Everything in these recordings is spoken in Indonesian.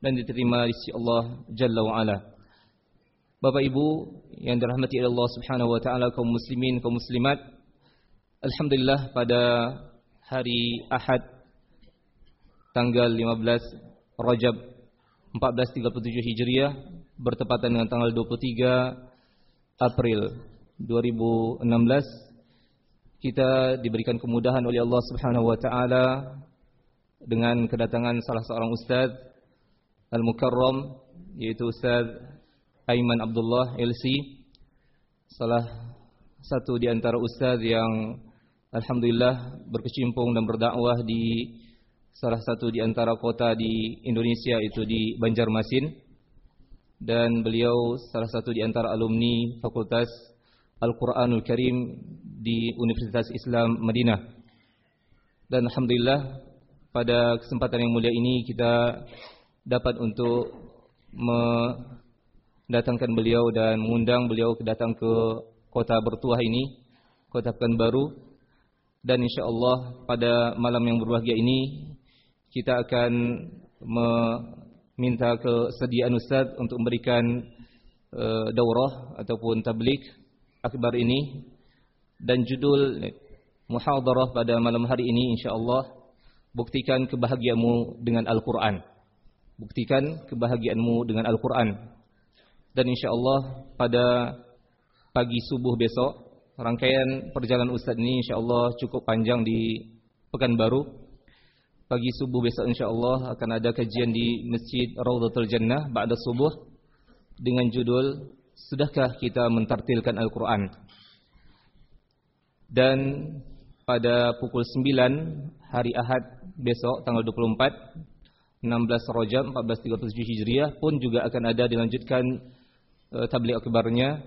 dan diterima di sisi Allah Jalla wa Ala. Bapak Ibu yang dirahmati oleh Allah Subhanahu wa taala kaum muslimin kaum muslimat. Alhamdulillah pada hari Ahad tanggal 15 Rajab 1437 Hijriah bertepatan dengan tanggal 23 April 2016 kita diberikan kemudahan oleh Allah Subhanahu wa taala dengan kedatangan salah seorang ustaz Al-Mukarram yaitu Ustaz Aiman Abdullah LC salah satu di antara ustaz yang alhamdulillah berkecimpung dan berdakwah di salah satu di antara kota di Indonesia itu di Banjarmasin dan beliau salah satu di antara alumni Fakultas Al-Quranul Karim di Universitas Islam Madinah. Dan Alhamdulillah pada kesempatan yang mulia ini kita dapat untuk mendatangkan beliau dan mengundang beliau datang ke kota bertuah ini, kota Pekanbaru. Dan insya Allah pada malam yang berbahagia ini kita akan meminta kesediaan Ustaz untuk memberikan uh, daurah ataupun tablik akbar ini dan judul muhadarah pada malam hari ini insyaallah buktikan kebahagiaanmu dengan Al-Qur'an. Buktikan kebahagiaanmu dengan Al-Qur'an. Dan insyaallah pada pagi subuh besok rangkaian perjalanan Ustaz ini insyaallah cukup panjang di Pekanbaru. Pagi subuh besok insyaallah akan ada kajian di Masjid Raudhatul Jannah ba'da subuh dengan judul Sudahkah kita mentartilkan Al-Quran? Dan pada pukul 9 hari Ahad besok tanggal 24 16 Rajab 1437 Hijriah pun juga akan ada dilanjutkan uh, tabligh akbarnya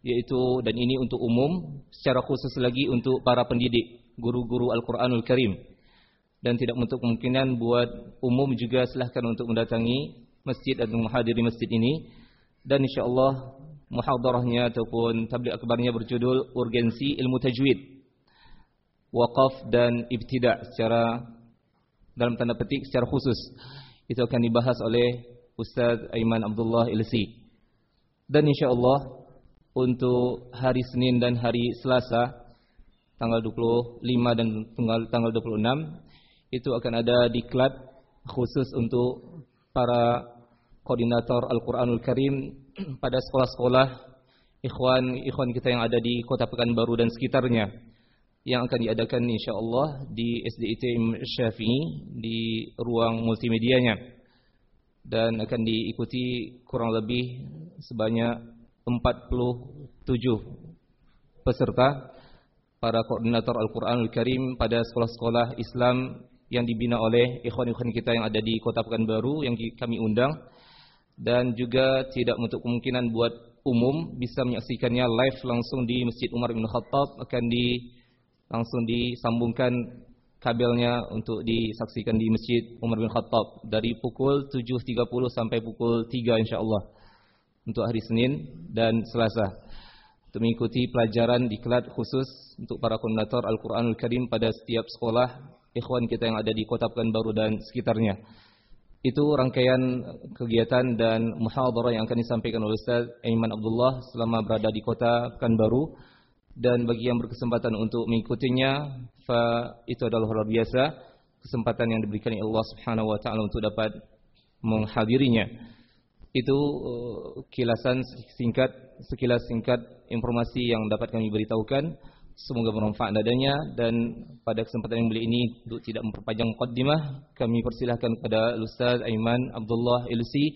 yaitu dan ini untuk umum secara khusus lagi untuk para pendidik guru-guru Al-Qur'anul Karim. Dan tidak menutup kemungkinan buat umum juga silahkan untuk mendatangi masjid atau menghadiri masjid ini. Dan insyaallah muhadarahnya ataupun tabligh akbarnya berjudul urgensi ilmu tajwid waqaf dan ibtida secara dalam tanda petik secara khusus. Itu akan dibahas oleh Ustaz Aiman Abdullah Ilsi. Dan insyaallah untuk hari Senin dan hari Selasa tanggal 25 dan tanggal tanggal 26 itu akan ada diklat khusus untuk para koordinator Al-Quranul Karim pada sekolah-sekolah ikhwan-ikhwan kita yang ada di Kota Pekanbaru dan sekitarnya yang akan diadakan insyaallah di SDIT Syafi'i di ruang multimedianya. Dan akan diikuti kurang lebih sebanyak 47 peserta para koordinator Al-Quranul Karim pada sekolah-sekolah Islam yang dibina oleh ikhwan-ikhwan kita yang ada di Kota Pekanbaru yang kami undang. Dan juga tidak menutup kemungkinan buat umum bisa menyaksikannya live langsung di Masjid Umar bin Khattab akan di langsung disambungkan kabelnya untuk disaksikan di Masjid Umar bin Khattab dari pukul 7.30 sampai pukul 3 insyaallah untuk hari Senin dan Selasa untuk mengikuti pelajaran diklat khusus untuk para koordinator Al-Qur'anul Karim pada setiap sekolah ikhwan kita yang ada di Kota Pekanbaru dan sekitarnya. Itu rangkaian kegiatan dan muhadarah yang akan disampaikan oleh Ustaz Aiman Abdullah selama berada di kota Pekanbaru dan bagi yang berkesempatan untuk mengikutinya fa itu adalah luar biasa kesempatan yang diberikan oleh Allah Subhanahu wa taala untuk dapat menghadirinya. Itu uh, kilasan singkat sekilas singkat informasi yang dapat kami beritahukan. Semoga bermanfaat adanya dan pada kesempatan yang mulia ini untuk tidak memperpanjang mukaddimah kami persilahkan kepada Ustaz Aiman Abdullah Ilsi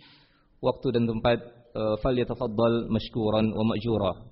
waktu dan tempat uh, falyatafaddal mashkuran wa ma'jura.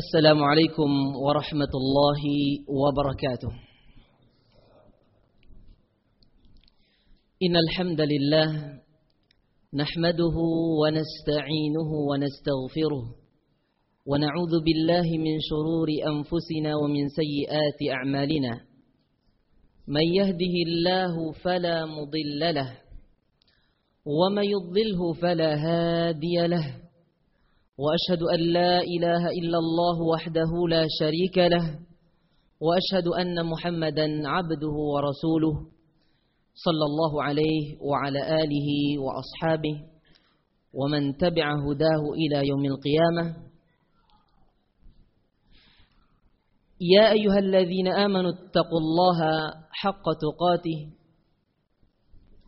السلام عليكم ورحمة الله وبركاته. إن الحمد لله نحمده ونستعينه ونستغفره ونعوذ بالله من شرور أنفسنا ومن سيئات أعمالنا. من يهده الله فلا مضل له ومن يضله فلا هادي له. وأشهد أن لا إله إلا الله وحده لا شريك له وأشهد أن محمدا عبده ورسوله صلى الله عليه وعلى آله وأصحابه ومن تبع هداه إلى يوم القيامة. يا أيها الذين آمنوا اتقوا الله حق تقاته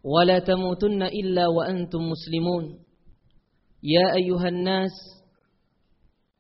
ولا تموتن إلا وأنتم مسلمون. يا أيها الناس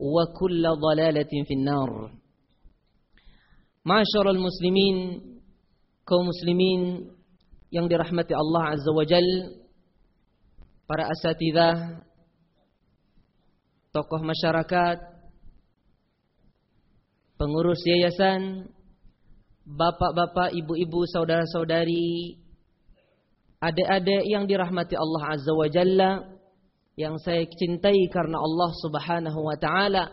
wa kulla dhalalatin finnar. Ma'asyiral muslimin kaum muslimin yang dirahmati Allah azza wa wajal para asatidah tokoh masyarakat pengurus yayasan bapak-bapak ibu-ibu saudara-saudari adik-adik yang dirahmati Allah azza wa jalla yang saya cintai karena Allah Subhanahu wa taala.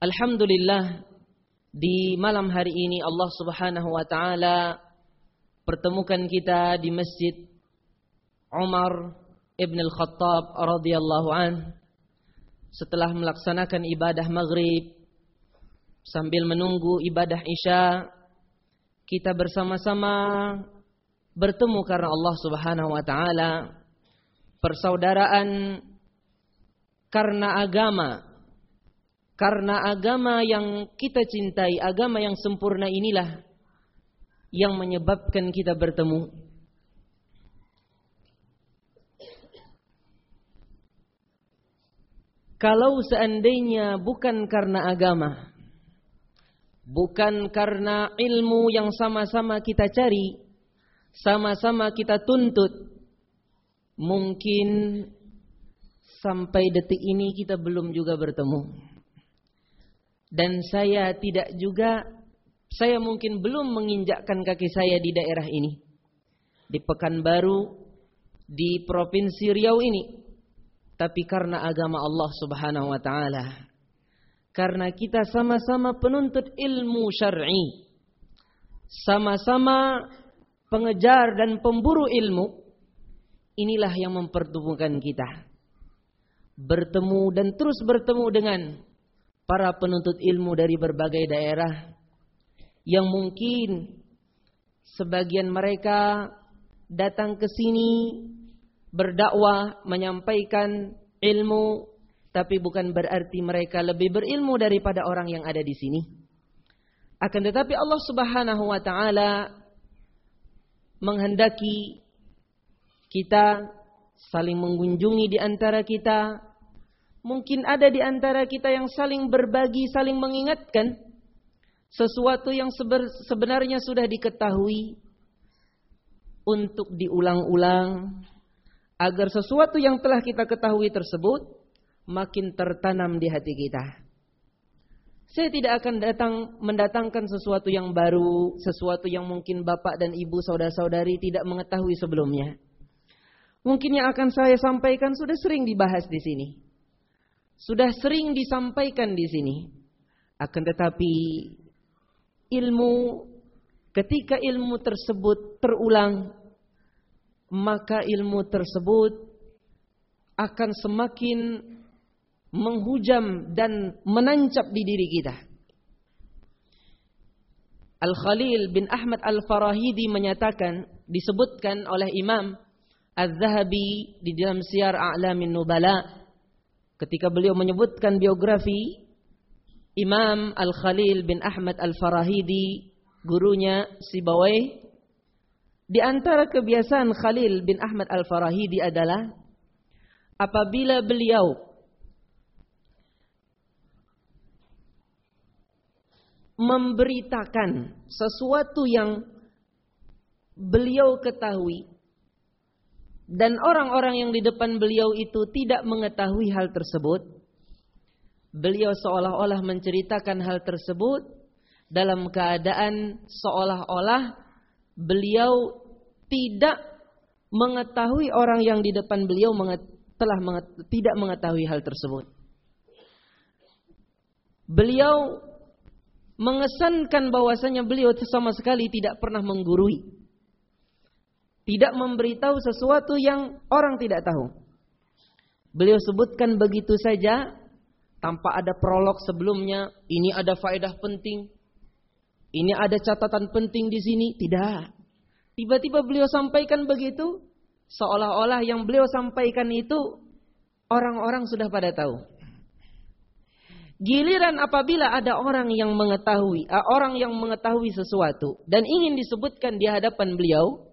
Alhamdulillah di malam hari ini Allah Subhanahu wa taala pertemukan kita di Masjid Umar Ibn Al-Khattab radhiyallahu an setelah melaksanakan ibadah maghrib sambil menunggu ibadah isya kita bersama-sama bertemu karena Allah Subhanahu wa taala persaudaraan karena agama karena agama yang kita cintai agama yang sempurna inilah yang menyebabkan kita bertemu. Kalau seandainya bukan karena agama, bukan karena ilmu yang sama-sama kita cari, sama-sama kita tuntut, mungkin sampai detik ini kita belum juga bertemu. Dan saya tidak juga saya mungkin belum menginjakkan kaki saya di daerah ini. Di Pekanbaru, di Provinsi Riau ini. Tapi karena agama Allah subhanahu wa ta'ala. Karena kita sama-sama penuntut ilmu syar'i. Sama-sama pengejar dan pemburu ilmu. Inilah yang mempertemukan kita. Bertemu dan terus bertemu dengan para penuntut ilmu dari berbagai daerah yang mungkin sebagian mereka datang ke sini berdakwah menyampaikan ilmu tapi bukan berarti mereka lebih berilmu daripada orang yang ada di sini. Akan tetapi Allah Subhanahu wa taala menghendaki kita saling mengunjungi di antara kita. Mungkin ada di antara kita yang saling berbagi, saling mengingatkan sesuatu yang sebenarnya sudah diketahui untuk diulang-ulang agar sesuatu yang telah kita ketahui tersebut makin tertanam di hati kita. Saya tidak akan datang mendatangkan sesuatu yang baru, sesuatu yang mungkin bapak dan ibu saudara-saudari tidak mengetahui sebelumnya. Mungkin yang akan saya sampaikan sudah sering dibahas di sini. Sudah sering disampaikan di sini. Akan tetapi ilmu ketika ilmu tersebut terulang maka ilmu tersebut akan semakin menghujam dan menancap di diri kita. Al-Khalil bin Ahmad Al-Farahidi menyatakan disebutkan oleh Imam Az-Zahabi di dalam Syiar A'lamin Nubala ketika beliau menyebutkan biografi Imam Al-Khalil bin Ahmad Al-Farahidi gurunya Sibawai di antara kebiasaan Khalil bin Ahmad Al-Farahidi adalah apabila beliau memberitakan sesuatu yang beliau ketahui dan orang-orang yang di depan beliau itu tidak mengetahui hal tersebut, beliau seolah-olah menceritakan hal tersebut dalam keadaan seolah-olah beliau tidak mengetahui orang yang di depan beliau telah tidak mengetahui hal tersebut. Beliau mengesankan bahwasanya beliau sama sekali tidak pernah menggurui. Tidak memberitahu sesuatu yang orang tidak tahu. Beliau sebutkan begitu saja tanpa ada prolog sebelumnya, ini ada faedah penting. Ini ada catatan penting di sini, tidak. Tiba-tiba beliau sampaikan begitu, seolah-olah yang beliau sampaikan itu orang-orang sudah pada tahu. Giliran apabila ada orang yang mengetahui, eh, orang yang mengetahui sesuatu dan ingin disebutkan di hadapan beliau,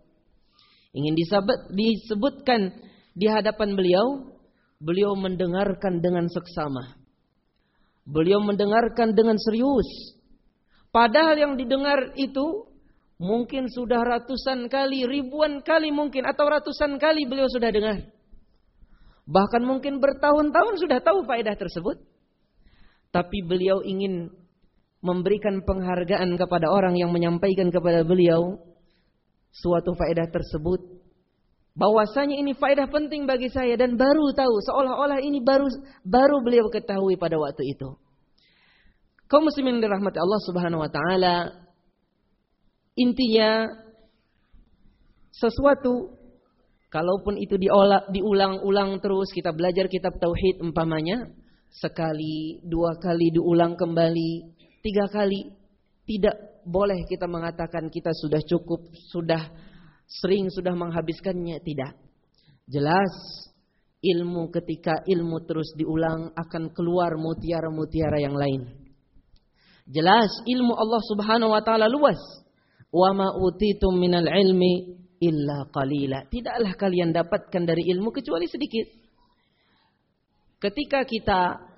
ingin disebut, disebutkan di hadapan beliau, beliau mendengarkan dengan seksama. Beliau mendengarkan dengan serius. Padahal yang didengar itu mungkin sudah ratusan kali, ribuan kali mungkin atau ratusan kali beliau sudah dengar. Bahkan mungkin bertahun-tahun sudah tahu faedah tersebut. Tapi beliau ingin memberikan penghargaan kepada orang yang menyampaikan kepada beliau suatu faedah tersebut. Bahwasanya ini faedah penting bagi saya dan baru tahu seolah-olah ini baru baru beliau ketahui pada waktu itu. Kaum muslimin dirahmati Allah Subhanahu wa taala intinya sesuatu kalaupun itu diulang-ulang terus kita belajar kitab tauhid umpamanya sekali, dua kali diulang kembali, tiga kali. Tidak boleh kita mengatakan kita sudah cukup, sudah sering sudah menghabiskannya. Tidak. Jelas ilmu ketika ilmu terus diulang akan keluar mutiara-mutiara yang lain. Jelas ilmu Allah Subhanahu wa taala luas. Wa ma minal ilmi illa qalila. Tidaklah kalian dapatkan dari ilmu kecuali sedikit. Ketika kita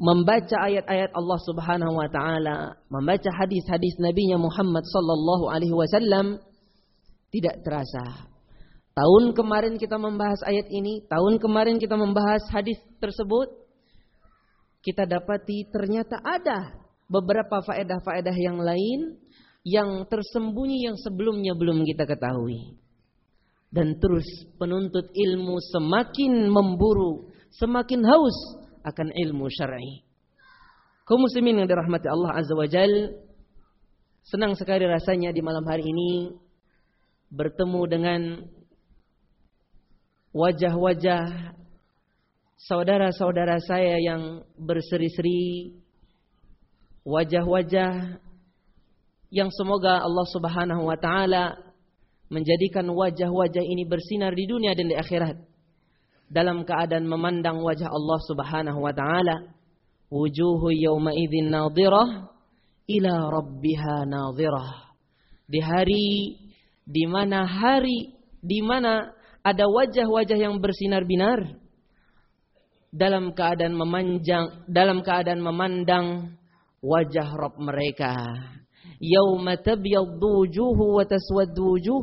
membaca ayat-ayat Allah Subhanahu wa taala, membaca hadis-hadis Nabi Muhammad sallallahu alaihi wasallam tidak terasa. Tahun kemarin kita membahas ayat ini, tahun kemarin kita membahas hadis tersebut, kita dapati ternyata ada beberapa faedah-faedah yang lain yang tersembunyi yang sebelumnya belum kita ketahui. Dan terus penuntut ilmu semakin memburu semakin haus akan ilmu syar'i. Kaum muslimin yang dirahmati Allah Azza wa Jal, senang sekali rasanya di malam hari ini bertemu dengan wajah-wajah saudara-saudara saya yang berseri-seri, wajah-wajah yang semoga Allah Subhanahu wa taala menjadikan wajah-wajah ini bersinar di dunia dan di akhirat dalam keadaan memandang wajah Allah Subhanahu wa taala. Wujuhu yawma idzin nadhirah ila rabbiha nadhirah. Di hari di mana hari di mana ada wajah-wajah yang bersinar binar dalam keadaan memanjang dalam keadaan memandang wajah Rabb mereka. Yauma tabyaddu wujuhu wa taswaddu wujuh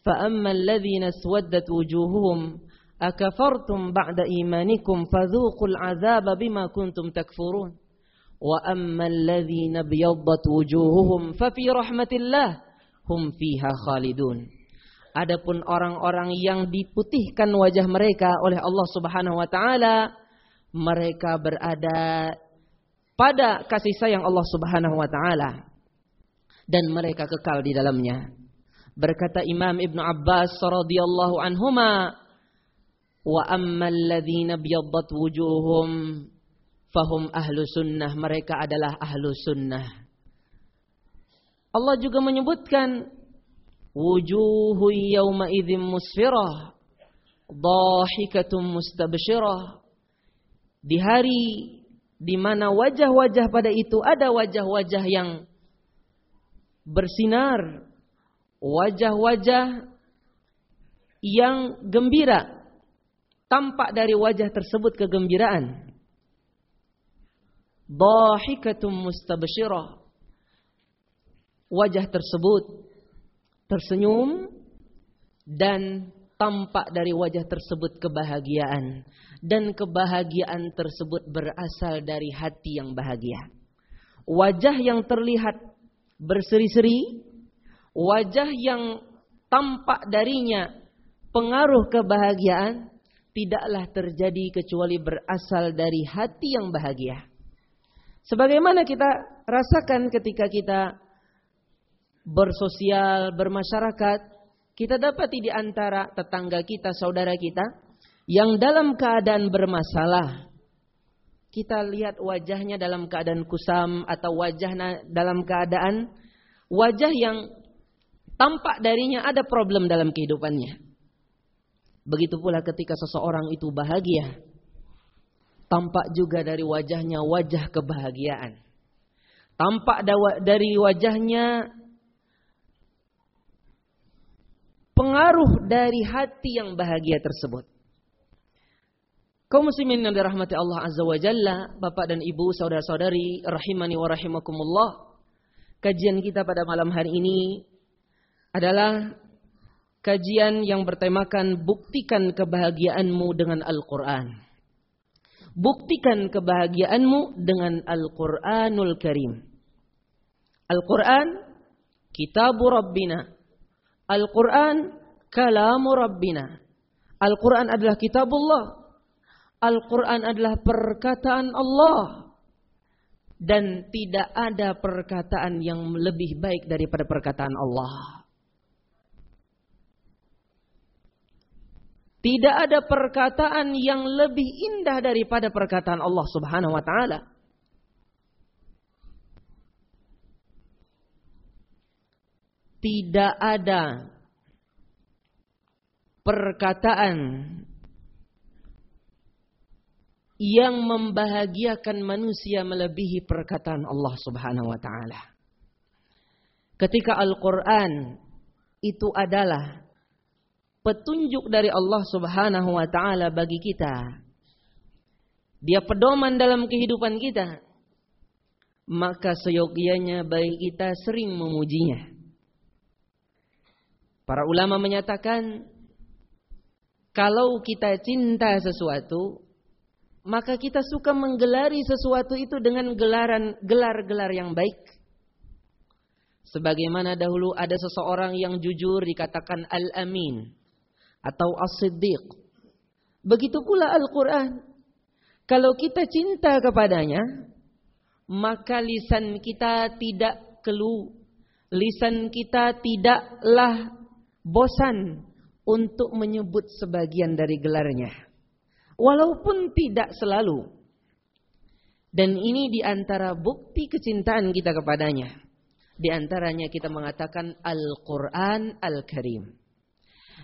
fa amma alladhina aswaddat wujuhuhum akafartum ba'da imanikum fadhuqul azaba bima kuntum takfurun wa ammal ladzina biyaddat wujuhuhum fa fi rahmatillah hum fiha khalidun adapun orang-orang yang diputihkan wajah mereka oleh Allah Subhanahu wa taala mereka berada pada kasih sayang Allah Subhanahu wa taala dan mereka kekal di dalamnya. Berkata Imam Ibn Abbas radhiyallahu anhuma, "Wa ammal ladzina biyaddat wujuhum fahum ahlu sunnah." Mereka adalah ahlu sunnah. Allah juga menyebutkan wujuhu yawma idzin musfirah dhahikatum mustabshirah. Di hari di mana wajah-wajah pada itu ada wajah-wajah yang bersinar, wajah-wajah yang gembira. Tampak dari wajah tersebut kegembiraan. Dahikatum mustabshirah. Wajah tersebut tersenyum dan tampak dari wajah tersebut kebahagiaan dan kebahagiaan tersebut berasal dari hati yang bahagia. Wajah yang terlihat berseri-seri, wajah yang tampak darinya pengaruh kebahagiaan tidaklah terjadi kecuali berasal dari hati yang bahagia. Sebagaimana kita rasakan ketika kita bersosial, bermasyarakat, kita dapati di antara tetangga kita, saudara kita yang dalam keadaan bermasalah. Kita lihat wajahnya dalam keadaan kusam atau wajahnya dalam keadaan wajah yang tampak darinya ada problem dalam kehidupannya. Begitu pula ketika seseorang itu bahagia, tampak juga dari wajahnya wajah kebahagiaan. Tampak dari wajahnya pengaruh dari hati yang bahagia tersebut. Kaum muslimin yang dirahmati Allah Azza wa Jalla, Bapak dan Ibu, saudara-saudari, rahimani wa rahimakumullah. Kajian kita pada malam hari ini adalah kajian yang bertemakan buktikan kebahagiaanmu dengan Al-Quran. Buktikan kebahagiaanmu dengan Al-Quranul Karim. Al-Quran, kitabu Rabbina. Al-Quran, kalamu Rabbina. Al-Quran adalah kitabullah. Al-Quran adalah perkataan Allah. Dan tidak ada perkataan yang lebih baik daripada perkataan Allah. Tidak ada perkataan yang lebih indah daripada perkataan Allah Subhanahu wa taala. Tidak ada perkataan yang membahagiakan manusia melebihi perkataan Allah Subhanahu wa taala. Ketika Al-Qur'an itu adalah petunjuk dari Allah Subhanahu wa taala bagi kita. Dia pedoman dalam kehidupan kita. Maka seyogianya bagi kita sering memujinya. Para ulama menyatakan kalau kita cinta sesuatu, maka kita suka menggelari sesuatu itu dengan gelaran gelar-gelar yang baik. Sebagaimana dahulu ada seseorang yang jujur dikatakan Al-Amin atau As-Siddiq. Begitu pula Al-Quran. Kalau kita cinta kepadanya, maka lisan kita tidak keluh. Lisan kita tidaklah bosan untuk menyebut sebagian dari gelarnya. Walaupun tidak selalu. Dan ini di antara bukti kecintaan kita kepadanya. Di antaranya kita mengatakan Al-Quran Al-Karim.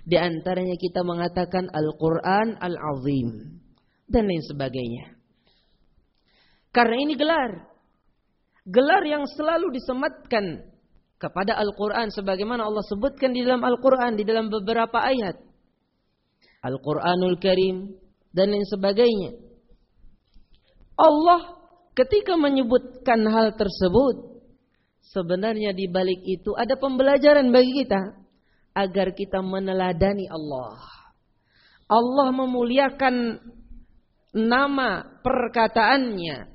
Di antaranya kita mengatakan Al-Quran Al-Azim. Dan lain sebagainya. Karena ini gelar. Gelar yang selalu disematkan kepada Al-Quran. Sebagaimana Allah sebutkan di dalam Al-Quran. Di dalam beberapa ayat. Al-Quranul Karim dan lain sebagainya. Allah ketika menyebutkan hal tersebut sebenarnya di balik itu ada pembelajaran bagi kita agar kita meneladani Allah. Allah memuliakan nama perkataannya,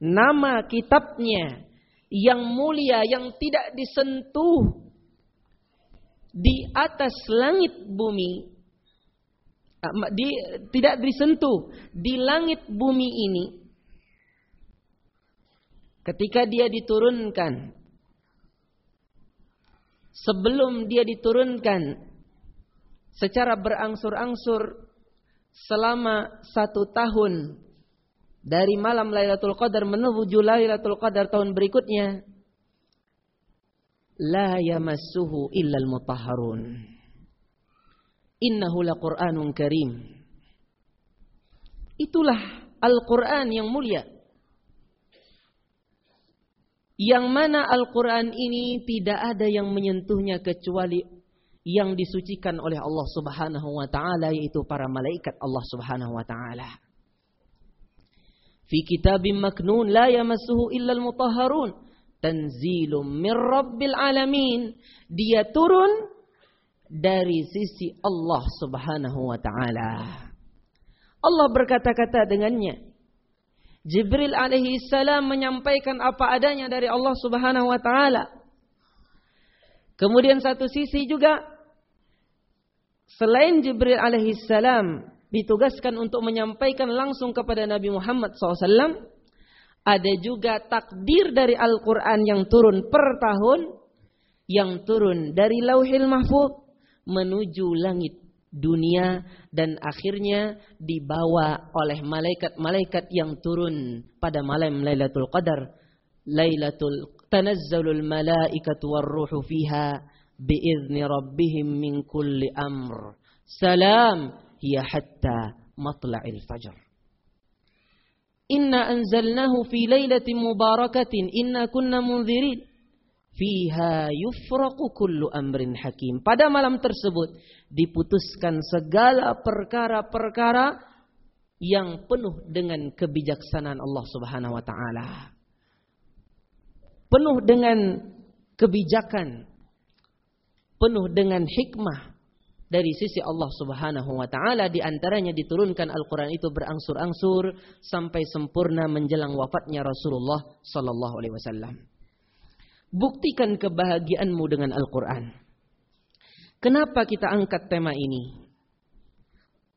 nama kitabnya yang mulia yang tidak disentuh di atas langit bumi Ah, di, tidak disentuh di langit bumi ini ketika dia diturunkan sebelum dia diturunkan secara berangsur-angsur selama satu tahun dari malam Lailatul Qadar menuju Lailatul Qadar tahun berikutnya la yamassuhu illal mutahharun. Innahu laqur'anun karim. Itulah Al-Qur'an yang mulia yang mana Al-Quran ini tidak ada yang menyentuhnya kecuali yang disucikan oleh Allah subhanahu wa ta'ala yaitu para malaikat Allah subhanahu wa ta'ala. Fi kitabim maknun la yamassuhu illa al-mutahharun. Tanzilum min rabbil alamin. Dia turun dari sisi Allah subhanahu wa ta'ala. Allah berkata-kata dengannya. Jibril alaihi salam menyampaikan apa adanya dari Allah Subhanahu wa taala. Kemudian satu sisi juga selain Jibril alaihi salam ditugaskan untuk menyampaikan langsung kepada Nabi Muhammad SAW, ada juga takdir dari Al-Quran yang turun per tahun, yang turun dari lauhil mahfud menuju langit dunia dan akhirnya dibawa oleh malaikat-malaikat yang turun pada malam Lailatul Qadar. Lailatul tanazzalul malaikatu warruhu fiha biizni rabbihim min kulli amr. Salam hiya hatta matla'il fajr. Inna anzalnahu fi lailatin mubarakatin inna kunna munzirin fiha yufraqu kullu amrin hakim. Pada malam tersebut diputuskan segala perkara-perkara yang penuh dengan kebijaksanaan Allah Subhanahu wa taala. Penuh dengan kebijakan, penuh dengan hikmah dari sisi Allah Subhanahu wa taala di antaranya diturunkan Al-Qur'an itu berangsur-angsur sampai sempurna menjelang wafatnya Rasulullah sallallahu alaihi wasallam. Buktikan kebahagiaanmu dengan Al-Quran. Kenapa kita angkat tema ini?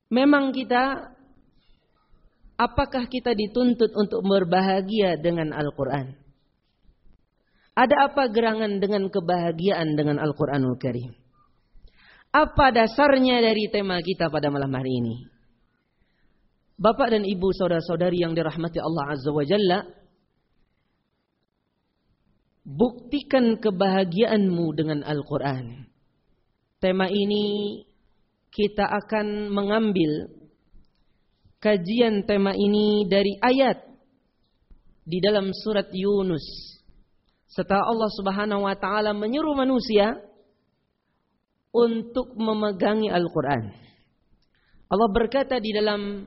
Memang kita, apakah kita dituntut untuk berbahagia dengan Al-Quran? Ada apa gerangan dengan kebahagiaan dengan Al-Quranul Karim? Apa dasarnya dari tema kita pada malam hari ini? Bapak dan ibu saudara-saudari yang dirahmati Allah Azza wa Jalla, Buktikan kebahagiaanmu dengan Al-Quran. Tema ini kita akan mengambil kajian tema ini dari ayat di dalam surat Yunus. Setelah Allah Subhanahu wa taala menyuruh manusia untuk memegangi Al-Qur'an. Allah berkata di dalam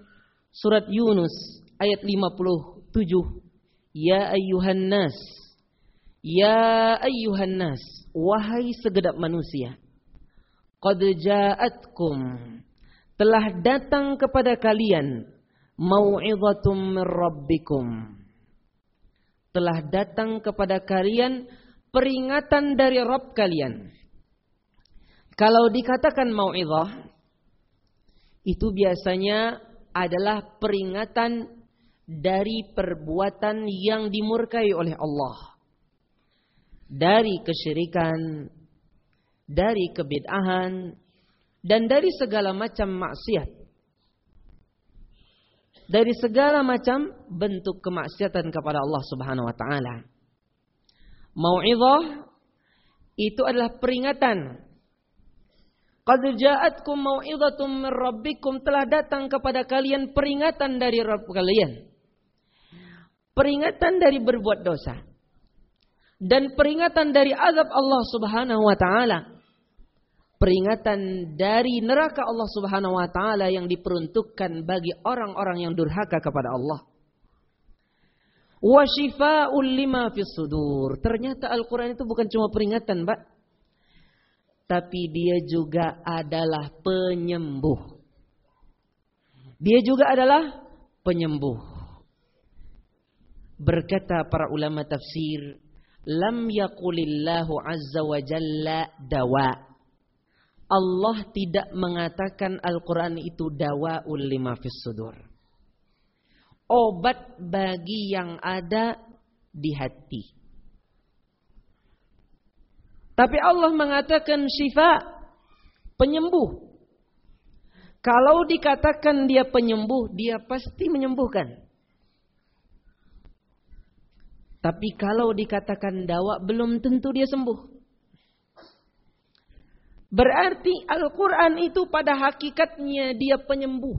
surat Yunus ayat 57, "Ya ayyuhan nas" Ya ayyuhan nas, wahai segenap manusia. Qad ja'atkum telah datang kepada kalian mau'izatum min rabbikum. Telah datang kepada kalian peringatan dari Rabb kalian. Kalau dikatakan mau'izah itu biasanya adalah peringatan dari perbuatan yang dimurkai oleh Allah dari kesyirikan, dari kebid'ahan, dan dari segala macam maksiat. Dari segala macam bentuk kemaksiatan kepada Allah Subhanahu wa taala. Mau'izah itu adalah peringatan. Qad ja'atkum mau'izatum min rabbikum telah datang kepada kalian peringatan dari Rabb kalian. Peringatan dari berbuat dosa dan peringatan dari azab Allah Subhanahu wa taala. Peringatan dari neraka Allah Subhanahu wa taala yang diperuntukkan bagi orang-orang yang durhaka kepada Allah. Wa shifaa'ul lima fis sudur. Ternyata Al-Qur'an itu bukan cuma peringatan, Mbak. Tapi dia juga adalah penyembuh. Dia juga adalah penyembuh. Berkata para ulama tafsir, lam yakulillahu azza wa jalla dawa. Allah tidak mengatakan Al-Quran itu dawa lima fis. Obat bagi yang ada di hati. Tapi Allah mengatakan syifa penyembuh. Kalau dikatakan dia penyembuh, dia pasti menyembuhkan. Tapi kalau dikatakan dawa, belum tentu dia sembuh. Berarti Al-Quran itu pada hakikatnya dia penyembuh.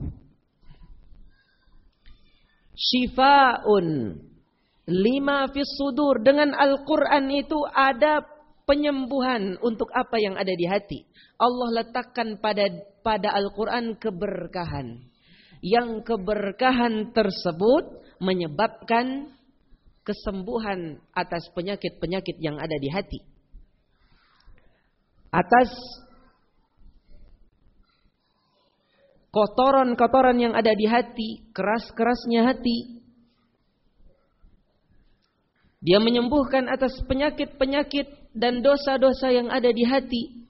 Shifa'un lima fis sudur. Dengan Al-Quran itu ada penyembuhan untuk apa yang ada di hati. Allah letakkan pada pada Al-Quran keberkahan. Yang keberkahan tersebut menyebabkan kesembuhan atas penyakit-penyakit yang ada di hati. Atas kotoran-kotoran yang ada di hati, keras-kerasnya hati. Dia menyembuhkan atas penyakit-penyakit dan dosa-dosa yang ada di hati.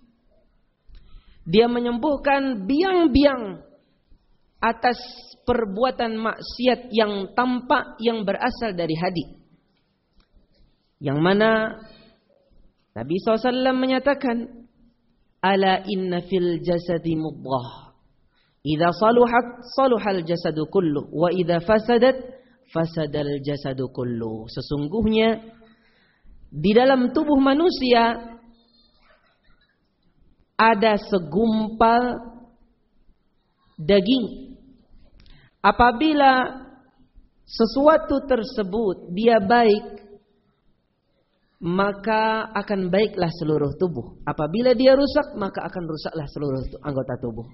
Dia menyembuhkan biang-biang atas perbuatan maksiat yang tampak yang berasal dari hati. Yang mana Nabi SAW menyatakan, Ala inna fil jasadi mubghah. Idza saluhat saluhal jasadu kullu wa idza fasadat fasadal jasadu kullu. Sesungguhnya di dalam tubuh manusia ada segumpal daging. Apabila sesuatu tersebut dia baik, maka akan baiklah seluruh tubuh. Apabila dia rusak, maka akan rusaklah seluruh anggota tubuh.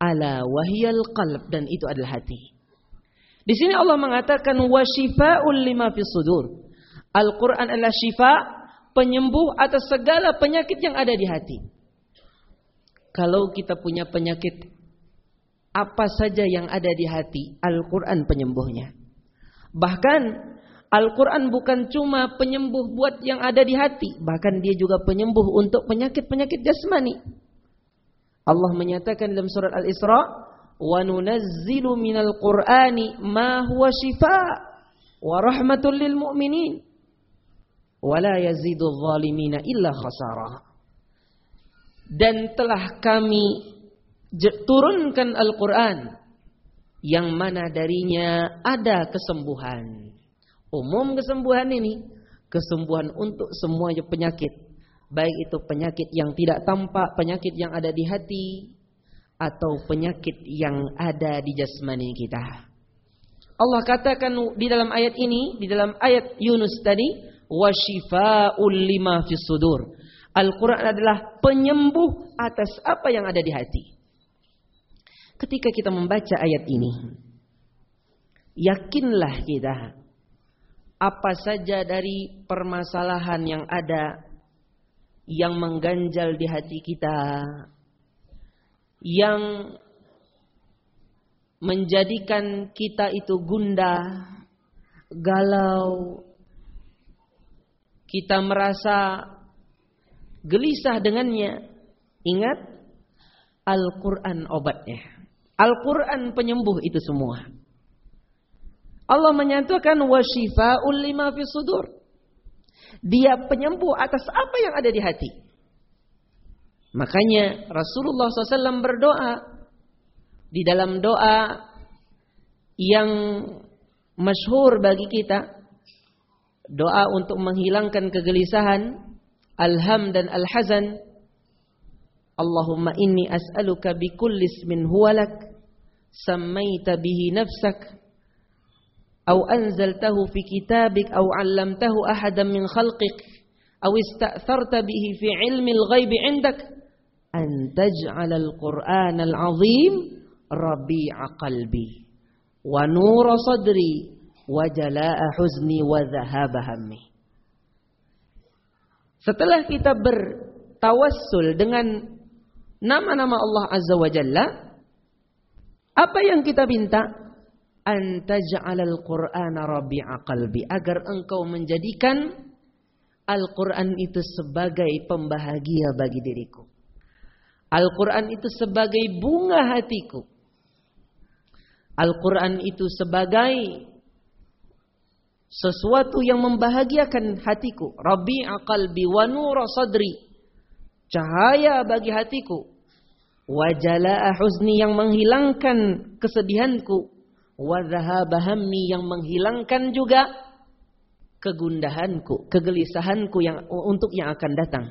Ala wahiyal qalb dan itu adalah hati. Di sini Allah mengatakan wasyifaul lima fis sudur. Al-Qur'an adalah syifa penyembuh atas segala penyakit yang ada di hati. Kalau kita punya penyakit apa saja yang ada di hati, Al-Quran penyembuhnya. Bahkan Al-Quran bukan cuma penyembuh buat yang ada di hati, bahkan dia juga penyembuh untuk penyakit-penyakit jasmani. Allah menyatakan dalam surat Al-Isra, "Wa nunazzilu minal Qur'ani ma huwa shifaa wa rahmatul lil mu'minin." wala yazidu zalimina illa khasara. Dan telah kami turunkan Al-Quran yang mana darinya ada kesembuhan. Umum kesembuhan ini kesembuhan untuk semuanya penyakit. Baik itu penyakit yang tidak tampak, penyakit yang ada di hati atau penyakit yang ada di jasmani kita. Allah katakan di dalam ayat ini, di dalam ayat Yunus tadi, wa syifaa'ul lima fis sudur. Al-Quran adalah penyembuh atas apa yang ada di hati. Ketika kita membaca ayat ini, yakinlah kita apa saja dari permasalahan yang ada yang mengganjal di hati kita, yang menjadikan kita itu gundah, galau, kita merasa gelisah dengannya, ingat Al-Quran obatnya. Al-Quran penyembuh itu semua. Allah menyatakan wasyifaul lima fi sudur. Dia penyembuh atas apa yang ada di hati. Makanya Rasulullah SAW berdoa di dalam doa yang masyhur bagi kita doa untuk menghilangkan kegelisahan, alham dan alhazan. Allahumma inni as'aluka bi kulli ismin huwa lak sammaita bihi nafsak أو أنزلته في كتابك أو علمته أحدا من خلقك أو استأثرت به في علم الغيب عندك أن تجعل القرآن العظيم ربيع قلبي ونور صدري وجلاء حزني وذهاب همي. setelah kita bertawassul dengan nama-nama Allah Azza wa Jalla apa yang kita minta Antaj'alal Qur'ana rabi'a qalbi agar engkau menjadikan Al-Quran itu sebagai pembahagia bagi diriku. Al-Quran itu sebagai bunga hatiku. Al-Quran itu sebagai sesuatu yang membahagiakan hatiku. Rabi'a qalbi wa nura sadri. Cahaya bagi hatiku. Wa jalaa huzni yang menghilangkan kesedihanku. Wa dhahaba hammi yang menghilangkan juga kegundahanku, kegelisahanku yang untuk yang akan datang.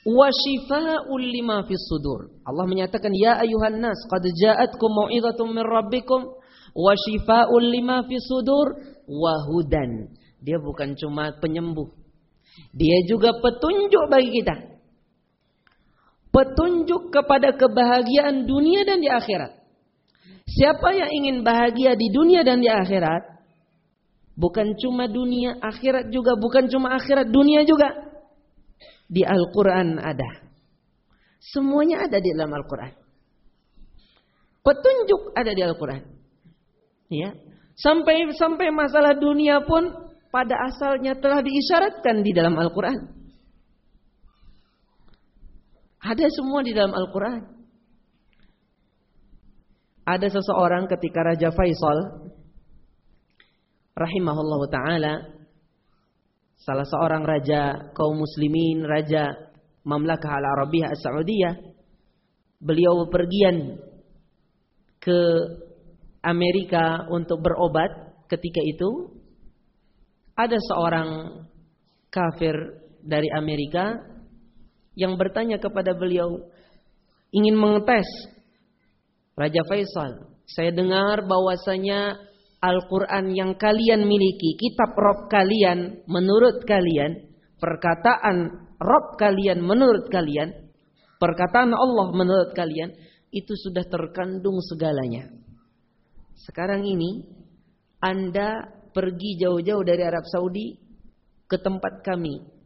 Wa shifaa'ul lima fis sudur. Allah menyatakan ya ayuhan nas qad ja'atkum mau'izatun min rabbikum wa shifaa'ul lima fi sudur wa hudan. Dia bukan cuma penyembuh. Dia juga petunjuk bagi kita. Petunjuk kepada kebahagiaan dunia dan di akhirat. Siapa yang ingin bahagia di dunia dan di akhirat, bukan cuma dunia, akhirat juga, bukan cuma akhirat, dunia juga. Di Al-Quran ada. Semuanya ada di dalam Al-Quran. Petunjuk ada di Al-Quran. Ya. Sampai sampai masalah dunia pun pada asalnya telah diisyaratkan di dalam Al-Qur'an. Ada semua di dalam Al-Qur'an. Ada seseorang ketika Raja Faisal rahimahullahu taala salah seorang raja kaum muslimin, raja Mamlakah Al-Arabiyah As-Saudiyah, beliau bepergian ke Amerika untuk berobat ketika itu ada seorang kafir dari Amerika yang bertanya kepada beliau ingin mengetes Raja Faisal. Saya dengar bahwasanya Al-Quran yang kalian miliki, kitab Rob kalian, menurut kalian, perkataan Rob kalian menurut kalian, perkataan Allah menurut kalian, itu sudah terkandung segalanya. Sekarang ini Anda pergi jauh-jauh dari Arab Saudi ke tempat kami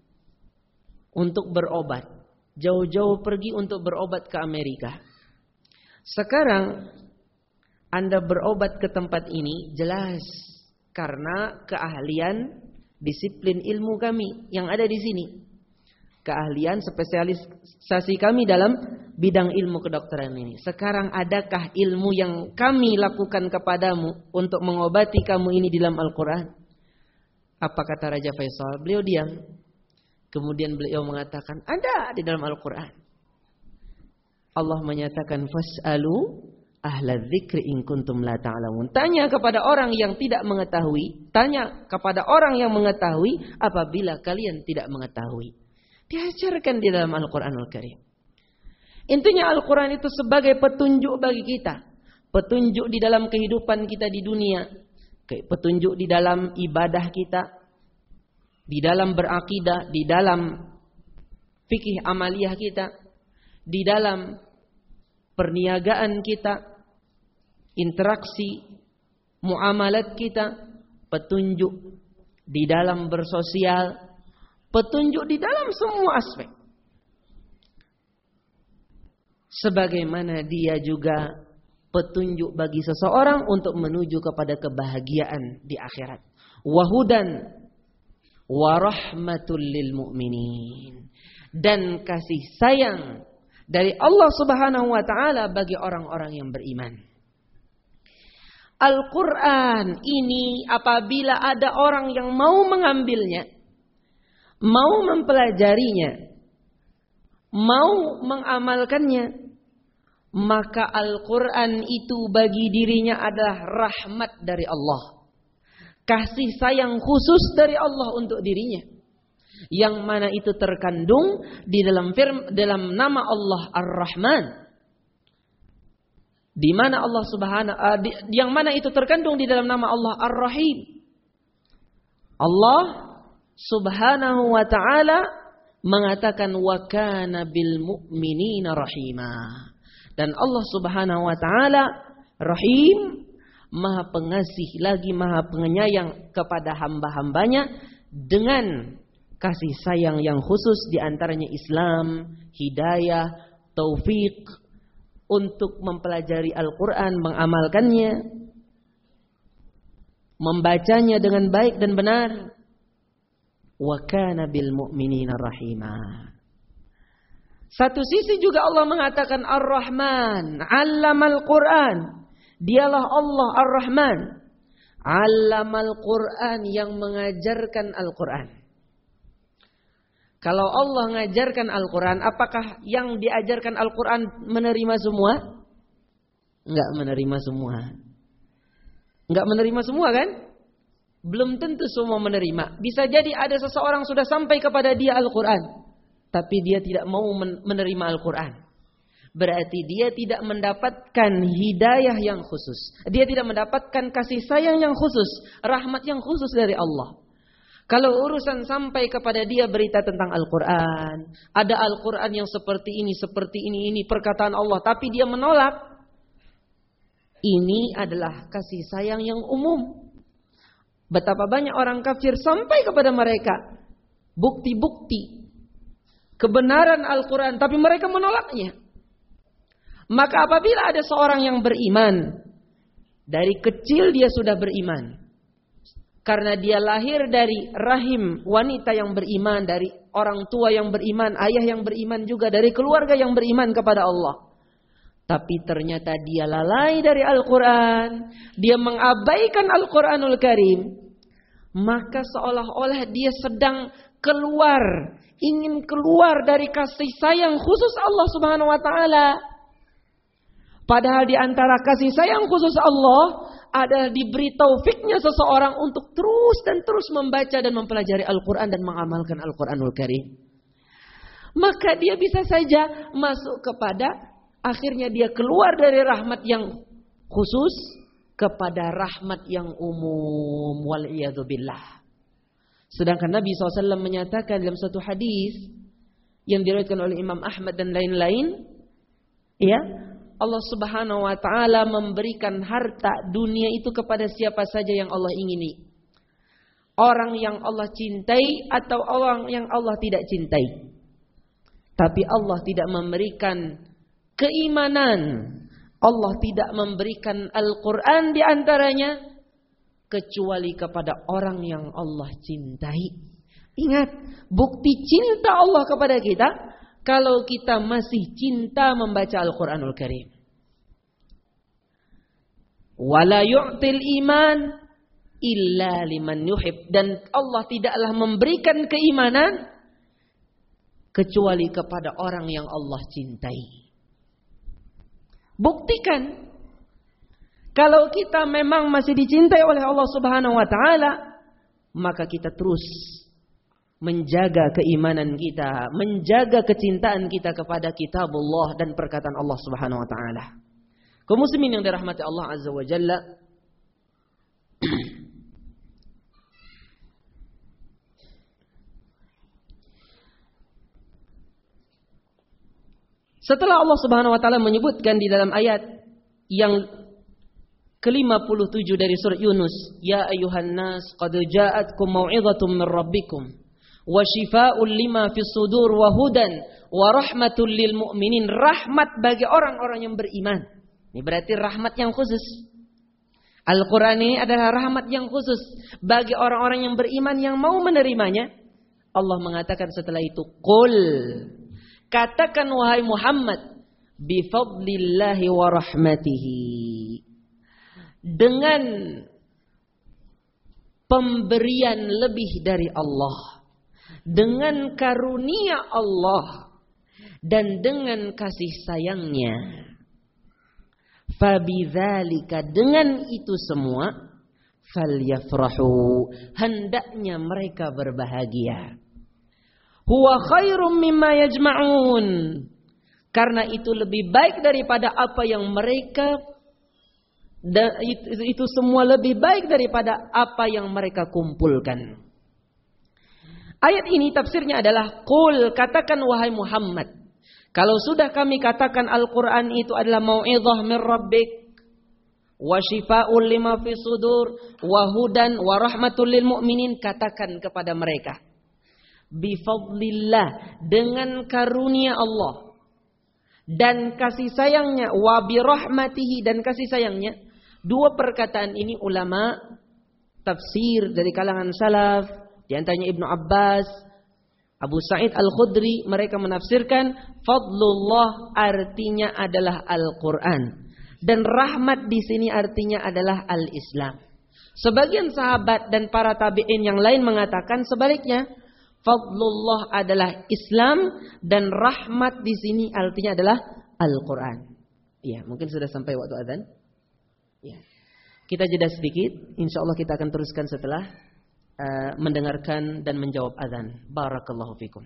untuk berobat. Jauh-jauh pergi untuk berobat ke Amerika. Sekarang Anda berobat ke tempat ini jelas karena keahlian disiplin ilmu kami yang ada di sini. Keahlian spesialisasi kami dalam bidang ilmu kedokteran ini. Sekarang adakah ilmu yang kami lakukan kepadamu untuk mengobati kamu ini di dalam Al-Quran? Apa kata Raja Faisal? Beliau diam. Kemudian beliau mengatakan, ada di dalam Al-Quran. Allah menyatakan, Fas'alu ahla dzikri in kuntum la ta'lamun. Tanya kepada orang yang tidak mengetahui, tanya kepada orang yang mengetahui apabila kalian tidak mengetahui. Diajarkan di dalam Al-Qur'anul Karim. Intinya Al-Quran itu sebagai petunjuk bagi kita. Petunjuk di dalam kehidupan kita di dunia. Petunjuk di dalam ibadah kita. Di dalam berakidah. Di dalam fikih amaliyah kita. Di dalam perniagaan kita. Interaksi. Muamalat kita. Petunjuk di dalam bersosial. Petunjuk di dalam semua aspek sebagaimana dia juga petunjuk bagi seseorang untuk menuju kepada kebahagiaan di akhirat. Wahudan warahmatul lil mu'minin dan kasih sayang dari Allah Subhanahu wa taala bagi orang-orang yang beriman. Al-Qur'an ini apabila ada orang yang mau mengambilnya, mau mempelajarinya, mau mengamalkannya, maka Al-Quran itu bagi dirinya adalah rahmat dari Allah. Kasih sayang khusus dari Allah untuk dirinya. Yang mana itu terkandung di dalam firm, dalam nama Allah Ar-Rahman. Di mana Allah Subhanahu uh, di, yang mana itu terkandung di dalam nama Allah Ar-Rahim. Allah Subhanahu wa taala mengatakan wa kana bil mu'minina rahimah. Dan Allah Subhanahu wa taala Rahim, Maha Pengasih lagi Maha Penyayang kepada hamba-hambanya dengan kasih sayang yang khusus di antaranya Islam, hidayah, taufik untuk mempelajari Al-Qur'an, mengamalkannya, membacanya dengan baik dan benar. Wa kana bil mu'minina rahimah. Satu sisi juga Allah mengatakan Ar-Rahman, al Quran. Dialah Allah Ar-Rahman. Allamal Quran yang mengajarkan Al-Quran. Kalau Allah mengajarkan Al-Quran, apakah yang diajarkan Al-Quran menerima semua? Enggak menerima semua. Enggak menerima semua kan? Belum tentu semua menerima. Bisa jadi ada seseorang sudah sampai kepada dia Al-Quran. Tapi dia tidak mau menerima Al-Quran berarti dia tidak mendapatkan hidayah yang khusus. Dia tidak mendapatkan kasih sayang yang khusus, rahmat yang khusus dari Allah. Kalau urusan sampai kepada dia berita tentang Al-Quran, ada Al-Quran yang seperti ini, seperti ini, ini perkataan Allah, tapi dia menolak. Ini adalah kasih sayang yang umum. Betapa banyak orang kafir sampai kepada mereka bukti-bukti kebenaran Al-Quran, tapi mereka menolaknya. Maka apabila ada seorang yang beriman, dari kecil dia sudah beriman. Karena dia lahir dari rahim wanita yang beriman, dari orang tua yang beriman, ayah yang beriman juga, dari keluarga yang beriman kepada Allah. Tapi ternyata dia lalai dari Al-Quran. Dia mengabaikan Al-Quranul Karim. Maka seolah-olah dia sedang keluar. Ingin keluar dari kasih sayang khusus Allah subhanahu wa ta'ala. Padahal di antara kasih sayang khusus Allah adalah diberi taufiknya seseorang untuk terus dan terus membaca dan mempelajari Al-Quran dan mengamalkan Al-Quranul Karim. Maka dia bisa saja masuk kepada akhirnya dia keluar dari rahmat yang khusus kepada rahmat yang umum wal billah. Sedangkan Nabi SAW menyatakan dalam satu hadis yang diriwayatkan oleh Imam Ahmad dan lain-lain, ya, Allah Subhanahu wa taala memberikan harta dunia itu kepada siapa saja yang Allah ingini. Orang yang Allah cintai atau orang yang Allah tidak cintai. Tapi Allah tidak memberikan keimanan. Allah tidak memberikan Al-Quran di antaranya. Kecuali kepada orang yang Allah cintai. Ingat, bukti cinta Allah kepada kita kalau kita masih cinta membaca Al-Quranul Karim. Wala yu'til iman illa liman yuhib. Dan Allah tidaklah memberikan keimanan kecuali kepada orang yang Allah cintai. Buktikan kalau kita memang masih dicintai oleh Allah Subhanahu wa taala, maka kita terus menjaga keimanan kita, menjaga kecintaan kita kepada kitabullah dan perkataan Allah Subhanahu wa taala. Kaum muslimin yang dirahmati Allah Azza wa Jalla, Setelah Allah Subhanahu wa taala menyebutkan di dalam ayat yang ke-57 dari surat Yunus, "Ya ayuhan nas, qad ja'atkum mau'izatun min rabbikum." wa syifaa'un lima fis sudur wa hudan wa rahmatul lil mu'minin rahmat bagi orang-orang yang beriman. Ini berarti rahmat yang khusus. Al-Quran ini adalah rahmat yang khusus bagi orang-orang yang beriman yang mau menerimanya. Allah mengatakan setelah itu, Qul, katakan wahai Muhammad, bifadlillahi wa rahmatihi. Dengan pemberian lebih dari Allah dengan karunia Allah dan dengan kasih sayangnya. Fabidzalika dengan itu semua falyafrahu hendaknya mereka berbahagia. Huwa khairum mimma yajma'un. Karena itu lebih baik daripada apa yang mereka itu, semua lebih baik daripada apa yang mereka kumpulkan. Ayat ini tafsirnya adalah Qul katakan wahai Muhammad. Kalau sudah kami katakan Al-Quran itu adalah mau'idhah min rabbik. Wa shifa'ul lima fi sudur. Wa hudan wa rahmatul lil mu'minin. Katakan kepada mereka. Bifadlillah. Dengan karunia Allah. Dan kasih sayangnya. Wa birahmatihi. Dan kasih sayangnya. Dua perkataan ini ulama tafsir dari kalangan salaf di antaranya Ibnu Abbas, Abu Sa'id Al-Khudri mereka menafsirkan fadlullah artinya adalah Al-Qur'an dan rahmat di sini artinya adalah Al-Islam. Sebagian sahabat dan para tabi'in yang lain mengatakan sebaliknya. Fadlullah adalah Islam dan rahmat di sini artinya adalah Al-Quran. Ya, mungkin sudah sampai waktu adzan. Ya. Kita jeda sedikit, insya Allah kita akan teruskan setelah Eh, mendengarkan dan menjawab azan. Barakallahu fikum.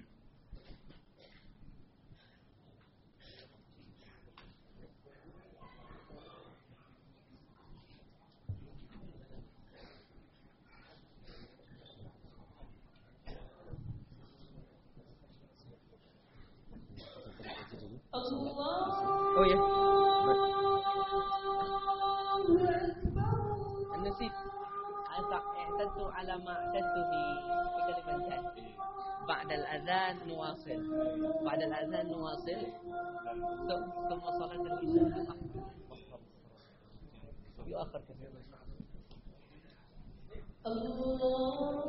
Oh. Yeah. اعتدت على ما اعتدت في كلمة بعد الأذان نواصل بعد الأذان نواصل ثم صلاة العشاء يؤخر كثيرا الله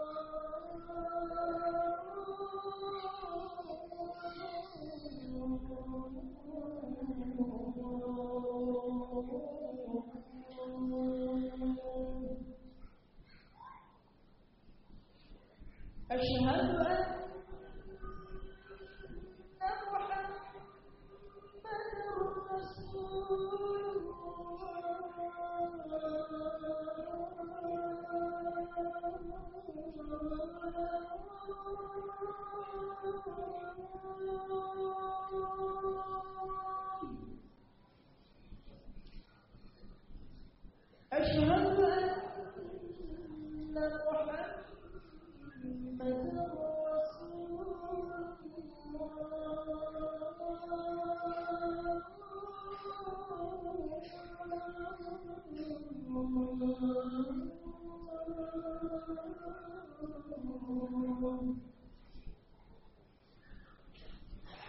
أشهد أن أشهد أن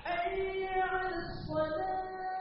حي على الصلاة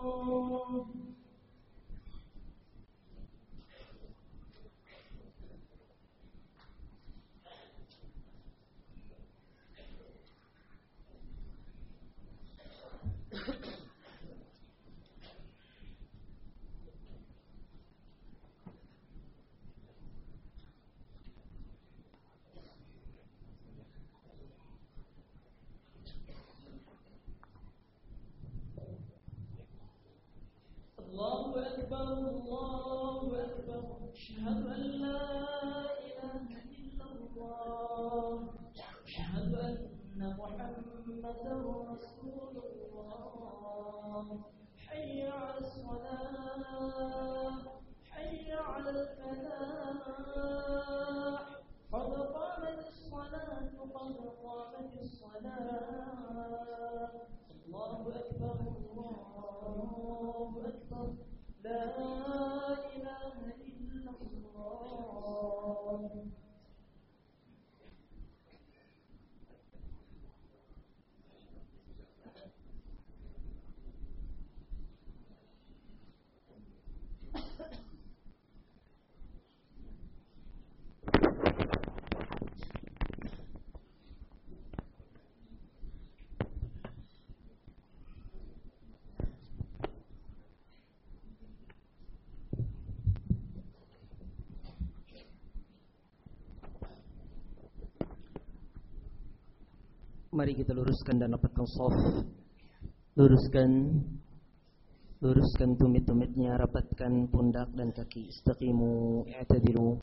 الله رسول الله Mari kita luruskan dan rapatkan soft. Luruskan. Luruskan tumit-tumitnya Rapatkan pundak dan kaki. Istaqimu I'tadilu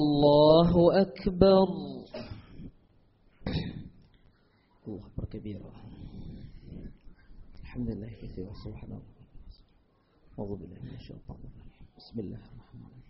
الله أكبر. الله أكبر كبيرا الحمد لله كثيرا سبحان الله. أعوذ بالله من الشيطان الرجيم. بسم الله الرحمن الرحيم.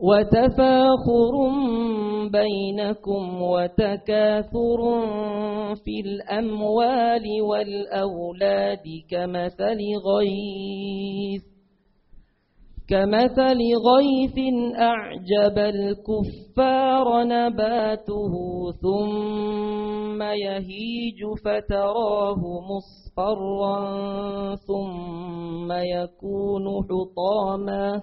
وتفاخر بينكم وتكاثر في الأموال والأولاد كمثل غيث كمثل غيث أعجب الكفار نباته ثم يهيج فتراه مصفرا ثم يكون حطاما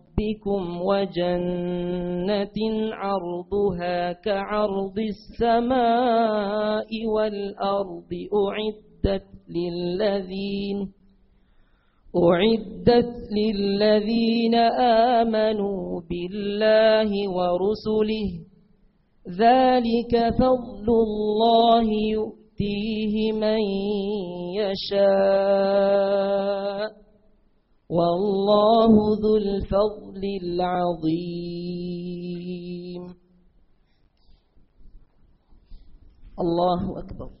وجنة عرضها كعرض السماء والأرض أعدت للذين أعدت للذين آمنوا بالله ورسله ذلك فضل الله يؤتيه من يشاء والله ذو الفضل العظيم. الله أكبر.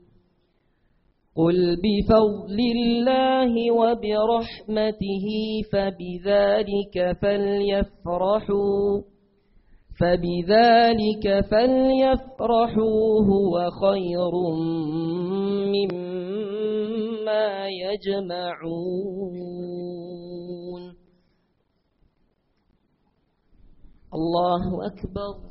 قل بفضل الله وبرحمته فبذلك فليفرحوا فبذلك فليفرحوا هو خير مما يجمعون. الله أكبر.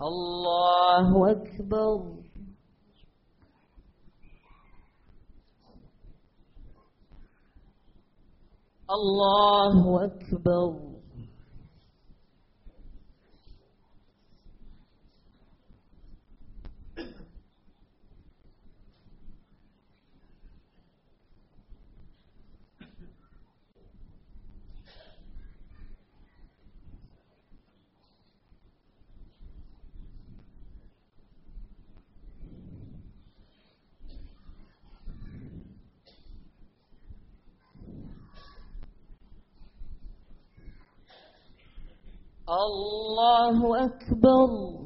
الله أكبر. الله أكبر. الله أكبر.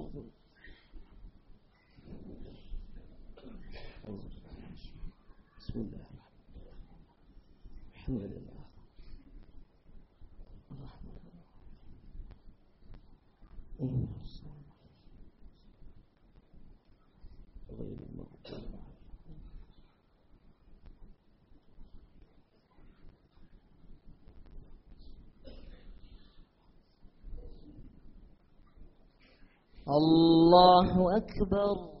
الحمد لله. الرحمن الرحيم الله أكبر.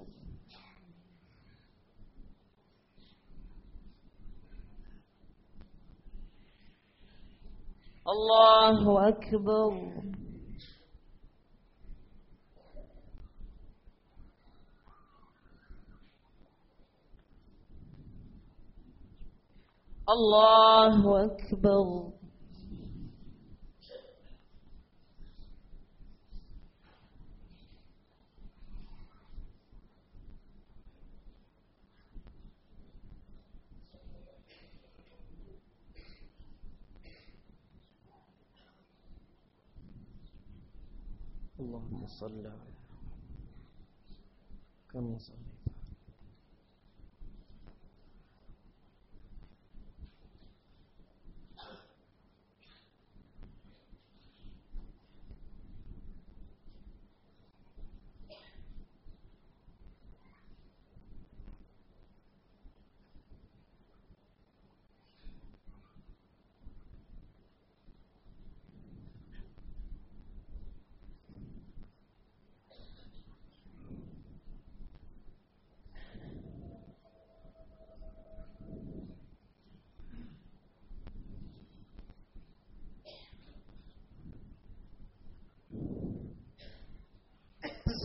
الله أكبر. الله أكبر. اللهم صل على كما صليت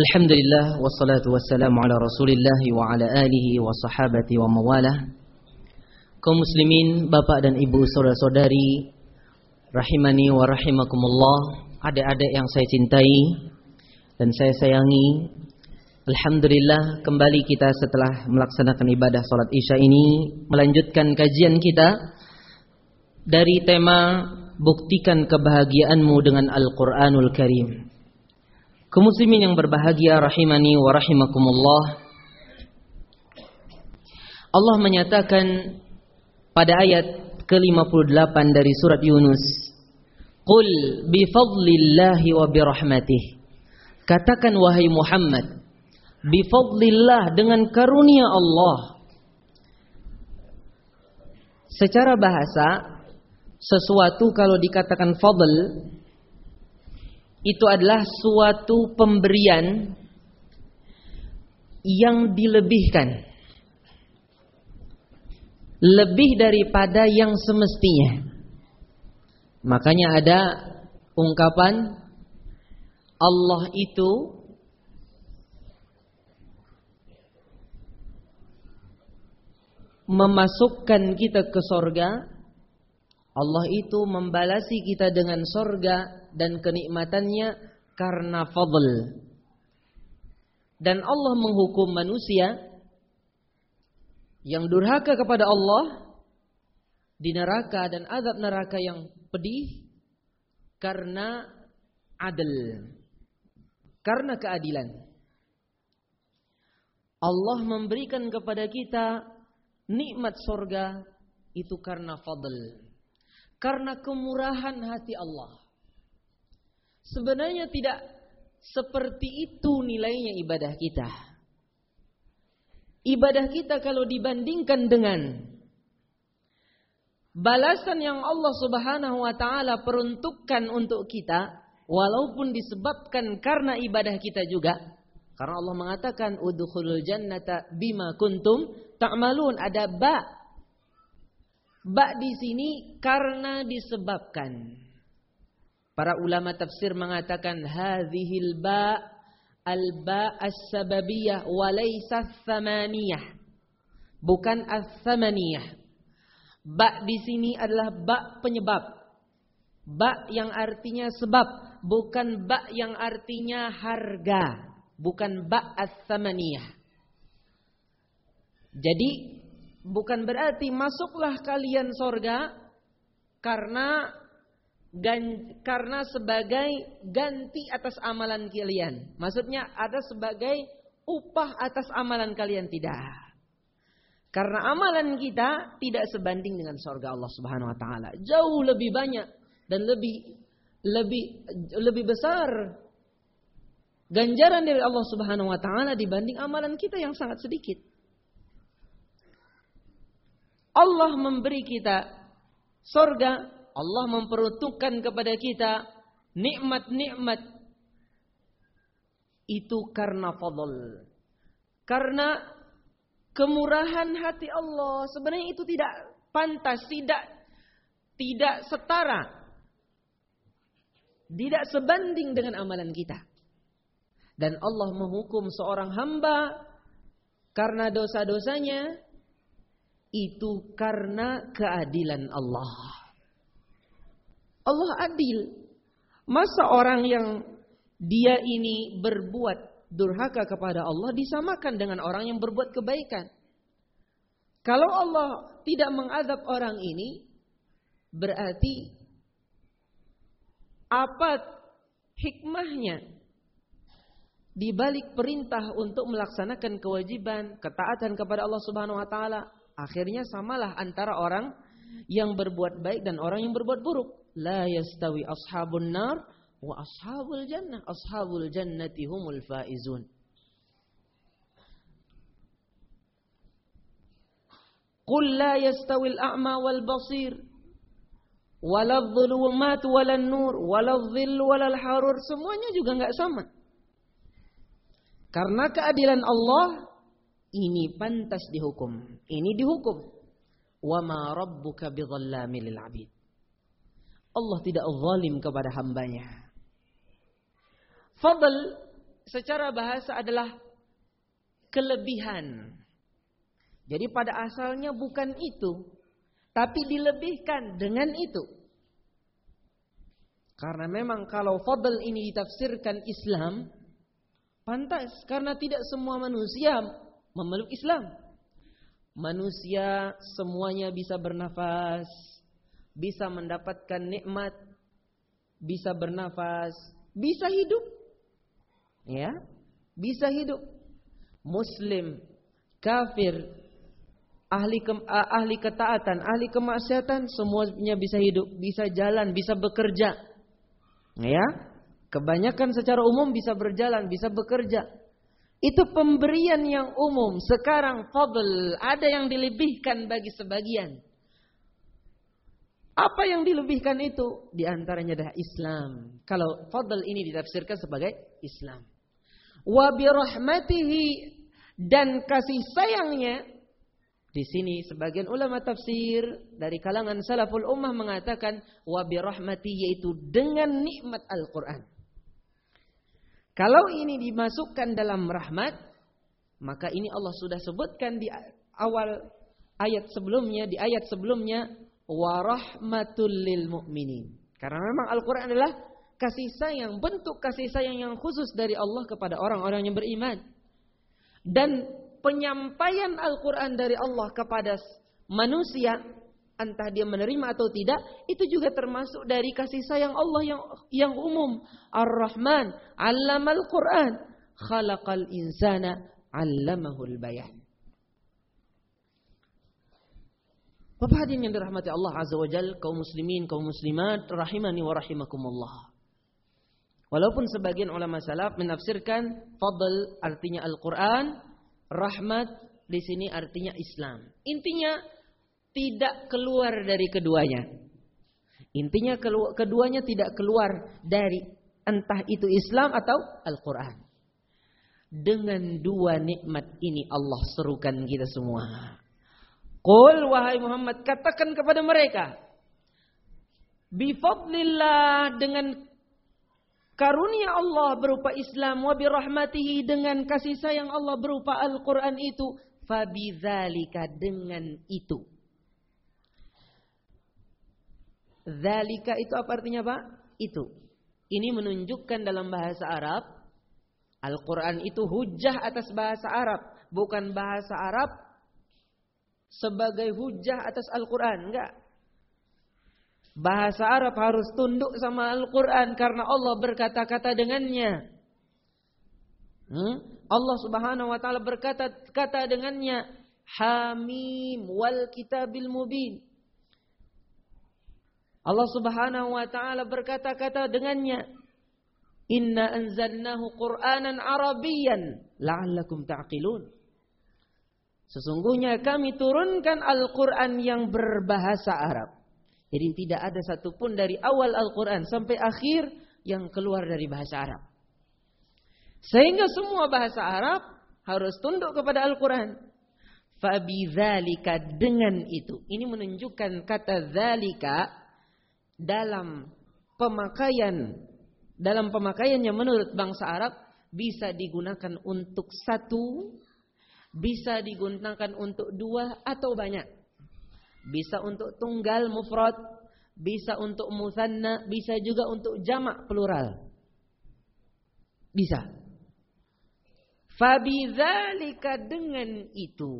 Alhamdulillah wassalatu wassalamu ala Rasulillah wa ala alihi wa sahabati wa mawalah. Kaum muslimin, bapak dan ibu saudara-saudari rahimani wa rahimakumullah, adik-adik yang saya cintai dan saya sayangi. Alhamdulillah kembali kita setelah melaksanakan ibadah salat Isya ini melanjutkan kajian kita dari tema buktikan kebahagiaanmu dengan Al-Qur'anul Karim. Kaum muslimin yang berbahagia rahimani wa rahimakumullah. Allah menyatakan pada ayat ke-58 dari surat Yunus, "Qul bi fadlillahi wa bi rahmatih." Katakan wahai Muhammad, bi fadlillah dengan karunia Allah. Secara bahasa, sesuatu kalau dikatakan fadl itu adalah suatu pemberian yang dilebihkan. Lebih daripada yang semestinya. Makanya ada ungkapan Allah itu memasukkan kita ke sorga. Allah itu membalasi kita dengan sorga dan kenikmatannya karena fadl. Dan Allah menghukum manusia yang durhaka kepada Allah di neraka dan azab neraka yang pedih karena adil. Karena keadilan. Allah memberikan kepada kita nikmat sorga itu karena fadl. Karena kemurahan hati Allah. Sebenarnya tidak seperti itu nilainya ibadah kita. Ibadah kita kalau dibandingkan dengan balasan yang Allah Subhanahu wa taala peruntukkan untuk kita walaupun disebabkan karena ibadah kita juga karena Allah mengatakan udkhulul jannata bima kuntum ta'malun. Ada ba. Ba di sini karena disebabkan Para ulama tafsir mengatakan hadhil ba al-ba as-sababiyah wa laysa thamaniyah. Bukan as-thamaniyah. Ba di sini adalah ba penyebab. Ba yang artinya sebab, bukan ba yang artinya harga, bukan ba as-thamaniyah. Jadi bukan berarti masuklah kalian sorga karena gan, karena sebagai ganti atas amalan kalian. Maksudnya ada sebagai upah atas amalan kalian tidak. Karena amalan kita tidak sebanding dengan surga Allah Subhanahu wa taala. Jauh lebih banyak dan lebih lebih lebih besar ganjaran dari Allah Subhanahu wa taala dibanding amalan kita yang sangat sedikit. Allah memberi kita surga Allah memperuntukkan kepada kita nikmat-nikmat itu karena fadl. Karena kemurahan hati Allah sebenarnya itu tidak pantas, tidak tidak setara. Tidak sebanding dengan amalan kita. Dan Allah menghukum seorang hamba karena dosa-dosanya itu karena keadilan Allah. Allah adil. Masa orang yang dia ini berbuat durhaka kepada Allah disamakan dengan orang yang berbuat kebaikan. Kalau Allah tidak mengadab orang ini, berarti apa hikmahnya di balik perintah untuk melaksanakan kewajiban, ketaatan kepada Allah Subhanahu wa taala, akhirnya samalah antara orang yang berbuat baik dan orang yang berbuat buruk la yastawi ashabun nar wa ashabul jannah. Ashabul jannati humul faizun. Qul la yastawi al-a'ma wal basir wala dhulumat wala nur wala dhill wala harur semuanya juga enggak sama. Karena keadilan Allah ini pantas dihukum, ini dihukum. Wa ma rabbuka bidhallamin 'abid. Allah tidak zalim kepada hambanya. Fadl secara bahasa adalah kelebihan. Jadi pada asalnya bukan itu, tapi dilebihkan dengan itu. Karena memang kalau fadl ini ditafsirkan Islam, pantas karena tidak semua manusia memeluk Islam. Manusia semuanya bisa bernafas, bisa mendapatkan nikmat, bisa bernafas, bisa hidup. Ya, bisa hidup. Muslim, kafir, ahli ke, ahli ketaatan, ahli kemaksiatan semuanya bisa hidup, bisa jalan, bisa bekerja. Ya, kebanyakan secara umum bisa berjalan, bisa bekerja. Itu pemberian yang umum. Sekarang fadl ada yang dilebihkan bagi sebagian. Apa yang dilebihkan itu? Di antaranya adalah Islam. Kalau fadl ini ditafsirkan sebagai Islam. Wa birahmatihi dan kasih sayangnya di sini sebagian ulama tafsir dari kalangan salaful ummah mengatakan wa birahmati yaitu dengan nikmat Al-Qur'an. Kalau ini dimasukkan dalam rahmat, maka ini Allah sudah sebutkan di awal ayat sebelumnya, di ayat sebelumnya wa rahmatul lil mu'minin. Karena memang Al-Qur'an adalah kasih sayang, bentuk kasih sayang yang khusus dari Allah kepada orang-orang yang beriman. Dan penyampaian Al-Quran dari Allah kepada manusia, entah dia menerima atau tidak, itu juga termasuk dari kasih sayang Allah yang yang umum. Ar-Rahman, al Quran, khalaqal insana, allamahul bayan. Bapak hadirin yang dirahmati Allah Azza wa Jal, kaum muslimin, kaum muslimat, rahimani wa rahimakumullah. Walaupun sebagian ulama salaf menafsirkan fadl artinya Al-Quran Rahmat di sini artinya Islam. Intinya tidak keluar dari keduanya. Intinya keduanya tidak keluar dari entah itu Islam atau Al-Quran. Dengan dua nikmat ini Allah serukan kita semua. Qul wahai Muhammad katakan kepada mereka. Bifadlillah dengan Karunia Allah berupa Islam wa birahmatihi dengan kasih sayang Allah berupa Al-Quran itu. Fabidzalika dengan itu. Zalika itu apa artinya Pak? Itu. Ini menunjukkan dalam bahasa Arab. Al-Quran itu hujah atas bahasa Arab. Bukan bahasa Arab sebagai hujah atas Al-Quran. Enggak. Bahasa Arab harus tunduk sama Al-Quran karena Allah berkata-kata dengannya. Hmm? Allah subhanahu wa ta'ala berkata kata dengannya. Hamim wal kitabil mubin. Allah subhanahu wa ta'ala berkata-kata dengannya. Inna anzalnahu Qur'anan Arabiyan la'allakum ta'qilun. Sesungguhnya kami turunkan Al-Quran yang berbahasa Arab. Jadi tidak ada satupun dari awal Al-Quran sampai akhir yang keluar dari bahasa Arab. Sehingga semua bahasa Arab harus tunduk kepada Al-Quran. Fabidzalika dengan itu. Ini menunjukkan kata zalika dalam pemakaian dalam pemakaiannya menurut bangsa Arab bisa digunakan untuk satu, bisa digunakan untuk dua atau banyak. Bisa untuk tunggal mufrad, bisa untuk musanna, bisa juga untuk jamak plural. Bisa. Fabidzalika dengan itu.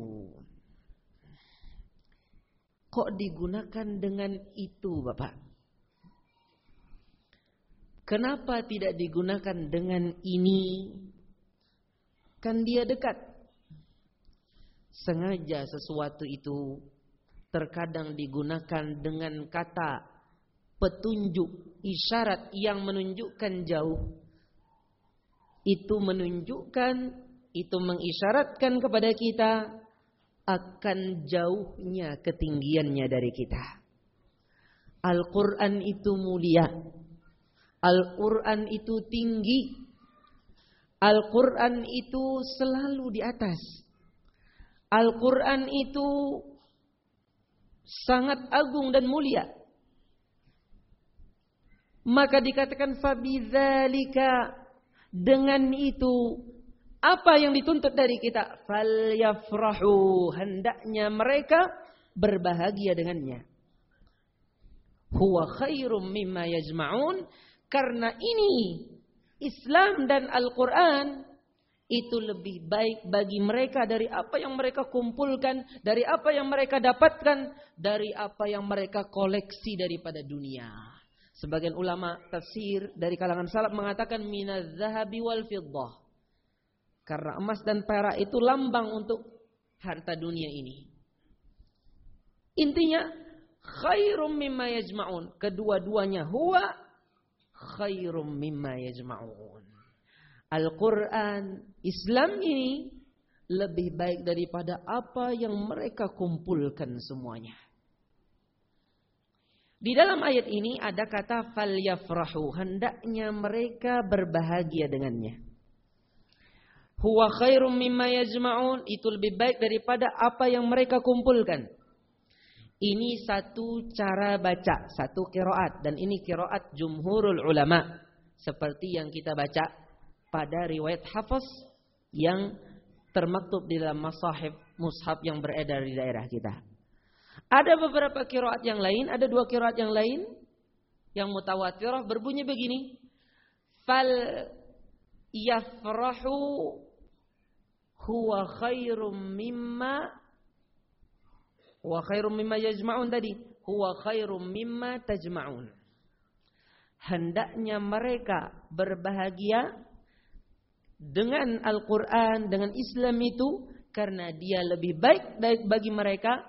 Kok digunakan dengan itu, Bapak? Kenapa tidak digunakan dengan ini? Kan dia dekat. Sengaja sesuatu itu terkadang digunakan dengan kata petunjuk, isyarat yang menunjukkan jauh. Itu menunjukkan, itu mengisyaratkan kepada kita akan jauhnya ketinggiannya dari kita. Al-Quran itu mulia. Al-Quran itu tinggi. Al-Quran itu selalu di atas. Al-Quran itu sangat agung dan mulia. Maka dikatakan fabidzalika Dengan itu apa yang dituntut dari kita? Falyafrahu. Hendaknya mereka berbahagia dengannya. Huwa khairum mimma yajma'un. Karena ini Islam dan Al-Quran itu lebih baik bagi mereka dari apa yang mereka kumpulkan, dari apa yang mereka dapatkan, dari apa yang mereka koleksi daripada dunia. Sebagian ulama tafsir dari kalangan salaf mengatakan minaz zahabi wal fiddah. Karena emas dan perak itu lambang untuk harta dunia ini. Intinya khairum mimma yajma'un. Kedua-duanya huwa khairum mimma yajma'un. Al-Quran, Islam ini lebih baik daripada apa yang mereka kumpulkan semuanya. Di dalam ayat ini ada kata fal yafrahu, hendaknya mereka berbahagia dengannya. Huwa khairum mimma yajma'un, itu lebih baik daripada apa yang mereka kumpulkan. Ini satu cara baca, satu kiroat dan ini kiroat jumhurul ulama seperti yang kita baca pada riwayat hafaz yang termaktub di dalam masahib mushaf yang beredar di daerah kita. Ada beberapa kiraat yang lain, ada dua kiraat yang lain yang mutawatirah berbunyi begini. Fal yafrahu huwa khairum mimma wa khairum mimma yajma'un tadi. Huwa khairum mimma tajma'un. Hendaknya mereka berbahagia dengan Al-Quran, dengan Islam itu karena dia lebih baik bagi mereka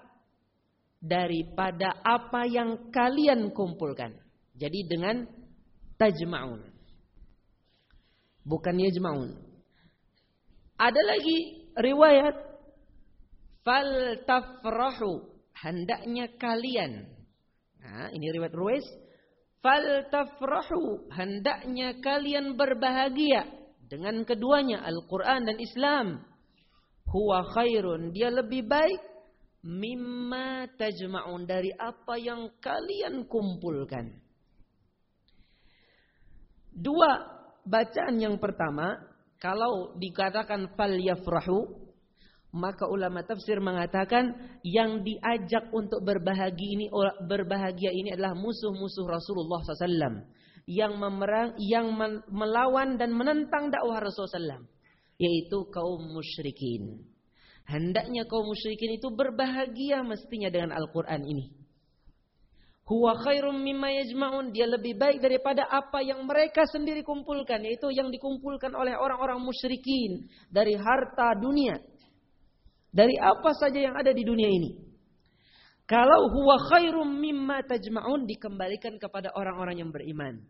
daripada apa yang kalian kumpulkan. Jadi dengan tajma'un. Bukan yajma'un. Ada lagi riwayat fal tafrahu hendaknya kalian. Nah, ini riwayat Ruwais. Fal tafrahu hendaknya kalian berbahagia dengan keduanya Al-Quran dan Islam. Huwa khairun. Dia lebih baik. Mimma tajma'un. Dari apa yang kalian kumpulkan. Dua bacaan yang pertama. Kalau dikatakan fal yafrahu. Maka ulama tafsir mengatakan yang diajak untuk berbahagia ini berbahagia ini adalah musuh-musuh Rasulullah SAW yang memerang, yang melawan dan menentang dakwah Rasulullah SAW, yaitu kaum musyrikin. Hendaknya kaum musyrikin itu berbahagia mestinya dengan Al-Quran ini. Huwa khairum mimma yajma'un. Dia lebih baik daripada apa yang mereka sendiri kumpulkan. Yaitu yang dikumpulkan oleh orang-orang musyrikin. Dari harta dunia. Dari apa saja yang ada di dunia ini. Kalau huwa khairum mimma tajma'un dikembalikan kepada orang-orang yang beriman.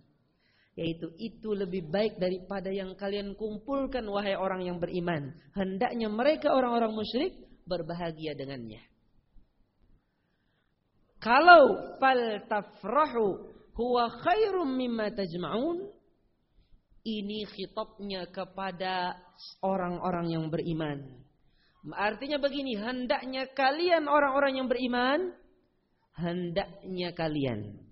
Yaitu itu lebih baik daripada yang kalian kumpulkan wahai orang yang beriman. Hendaknya mereka orang-orang musyrik berbahagia dengannya. Kalau fal tafrahu huwa khairum mimma tajma'un ini khitabnya kepada orang-orang yang beriman. Artinya begini, hendaknya kalian orang-orang yang beriman, hendaknya kalian.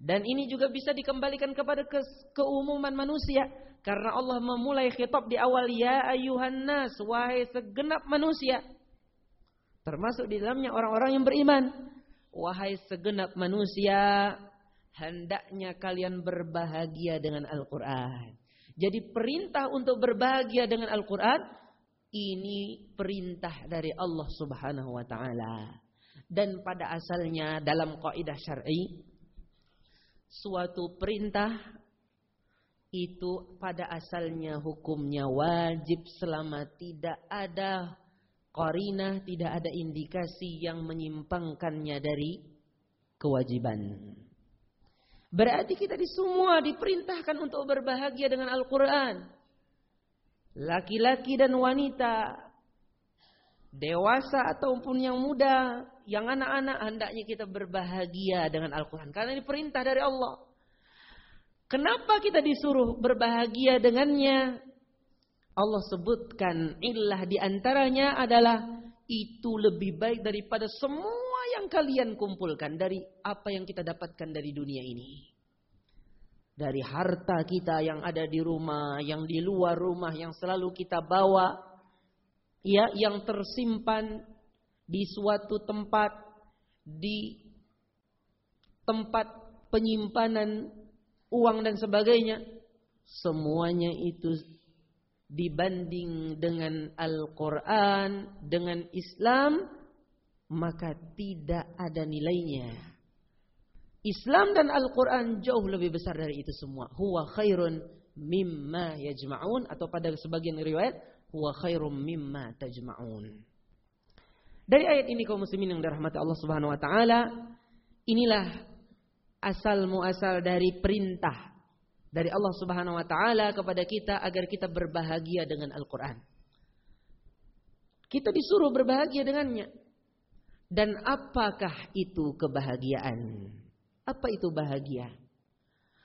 Dan ini juga bisa dikembalikan kepada ke keumuman manusia. Karena Allah memulai khitab di awal, Ya ayuhan nas, wahai segenap manusia. Termasuk di dalamnya orang-orang yang beriman. Wahai segenap manusia, hendaknya kalian berbahagia dengan Al-Quran. Jadi perintah untuk berbahagia dengan Al-Quran ini perintah dari Allah Subhanahu wa taala. Dan pada asalnya dalam kaidah syar'i suatu perintah itu pada asalnya hukumnya wajib selama tidak ada qarinah, tidak ada indikasi yang menyimpangkannya dari kewajiban. Berarti kita di semua diperintahkan untuk berbahagia dengan Al-Quran laki-laki dan wanita, dewasa ataupun yang muda, yang anak-anak hendaknya kita berbahagia dengan Al-Quran. Karena ini perintah dari Allah. Kenapa kita disuruh berbahagia dengannya? Allah sebutkan illah di antaranya adalah itu lebih baik daripada semua yang kalian kumpulkan dari apa yang kita dapatkan dari dunia ini. Dari harta kita yang ada di rumah, yang di luar rumah, yang selalu kita bawa, ya, yang tersimpan di suatu tempat, di tempat penyimpanan uang dan sebagainya, semuanya itu dibanding dengan Al-Quran, dengan Islam, maka tidak ada nilainya. Islam dan Al-Quran jauh lebih besar dari itu semua. Huwa khairun mimma yajma'un. Atau pada sebagian riwayat. Huwa khairun mimma tajma'un. Dari ayat ini kaum muslimin yang dirahmati Allah subhanahu wa ta'ala. Inilah asal muasal dari perintah. Dari Allah subhanahu wa ta'ala kepada kita agar kita berbahagia dengan Al-Quran. Kita disuruh berbahagia dengannya. Dan apakah itu kebahagiaan? Apa itu bahagia?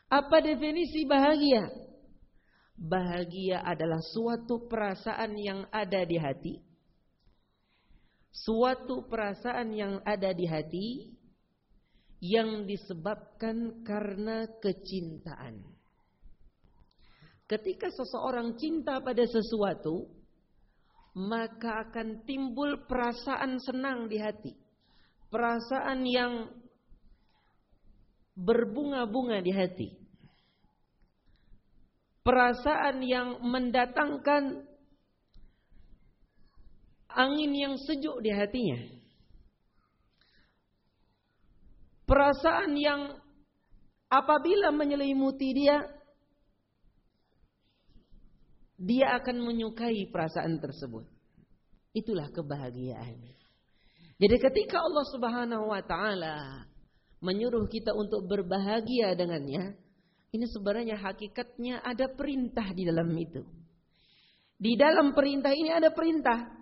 Apa definisi bahagia? Bahagia adalah suatu perasaan yang ada di hati. Suatu perasaan yang ada di hati yang disebabkan karena kecintaan. Ketika seseorang cinta pada sesuatu, maka akan timbul perasaan senang di hati. Perasaan yang berbunga-bunga di hati. Perasaan yang mendatangkan angin yang sejuk di hatinya. Perasaan yang apabila menyelimuti dia, dia akan menyukai perasaan tersebut. Itulah kebahagiaan. Jadi ketika Allah Subhanahu wa taala menyuruh kita untuk berbahagia dengannya, ini sebenarnya hakikatnya ada perintah di dalam itu. Di dalam perintah ini ada perintah.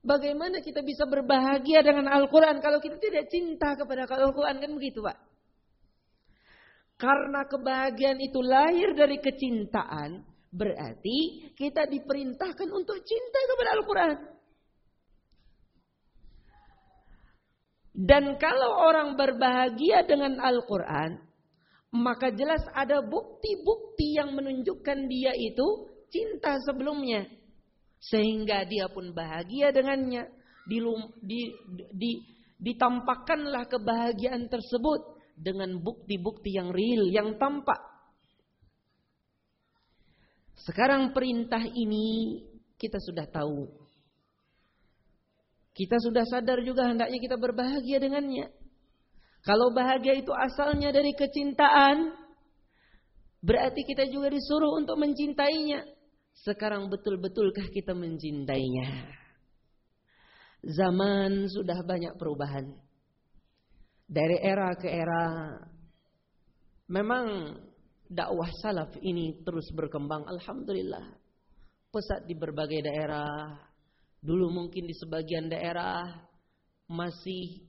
Bagaimana kita bisa berbahagia dengan Al-Quran kalau kita tidak cinta kepada Al-Quran kan begitu Pak. Karena kebahagiaan itu lahir dari kecintaan, berarti kita diperintahkan untuk cinta kepada Al-Quran. Dan kalau orang berbahagia dengan Al-Quran, maka jelas ada bukti-bukti yang menunjukkan dia itu cinta sebelumnya. Sehingga dia pun bahagia dengannya. Dilum, di, di, ditampakkanlah kebahagiaan tersebut dengan bukti-bukti yang real, yang tampak. Sekarang perintah ini kita sudah tahu kita sudah sadar juga hendaknya kita berbahagia dengannya. Kalau bahagia itu asalnya dari kecintaan, berarti kita juga disuruh untuk mencintainya. Sekarang betul-betulkah kita mencintainya? Zaman sudah banyak perubahan. Dari era ke era, memang dakwah salaf ini terus berkembang. Alhamdulillah. Pesat di berbagai daerah, Dulu mungkin di sebagian daerah masih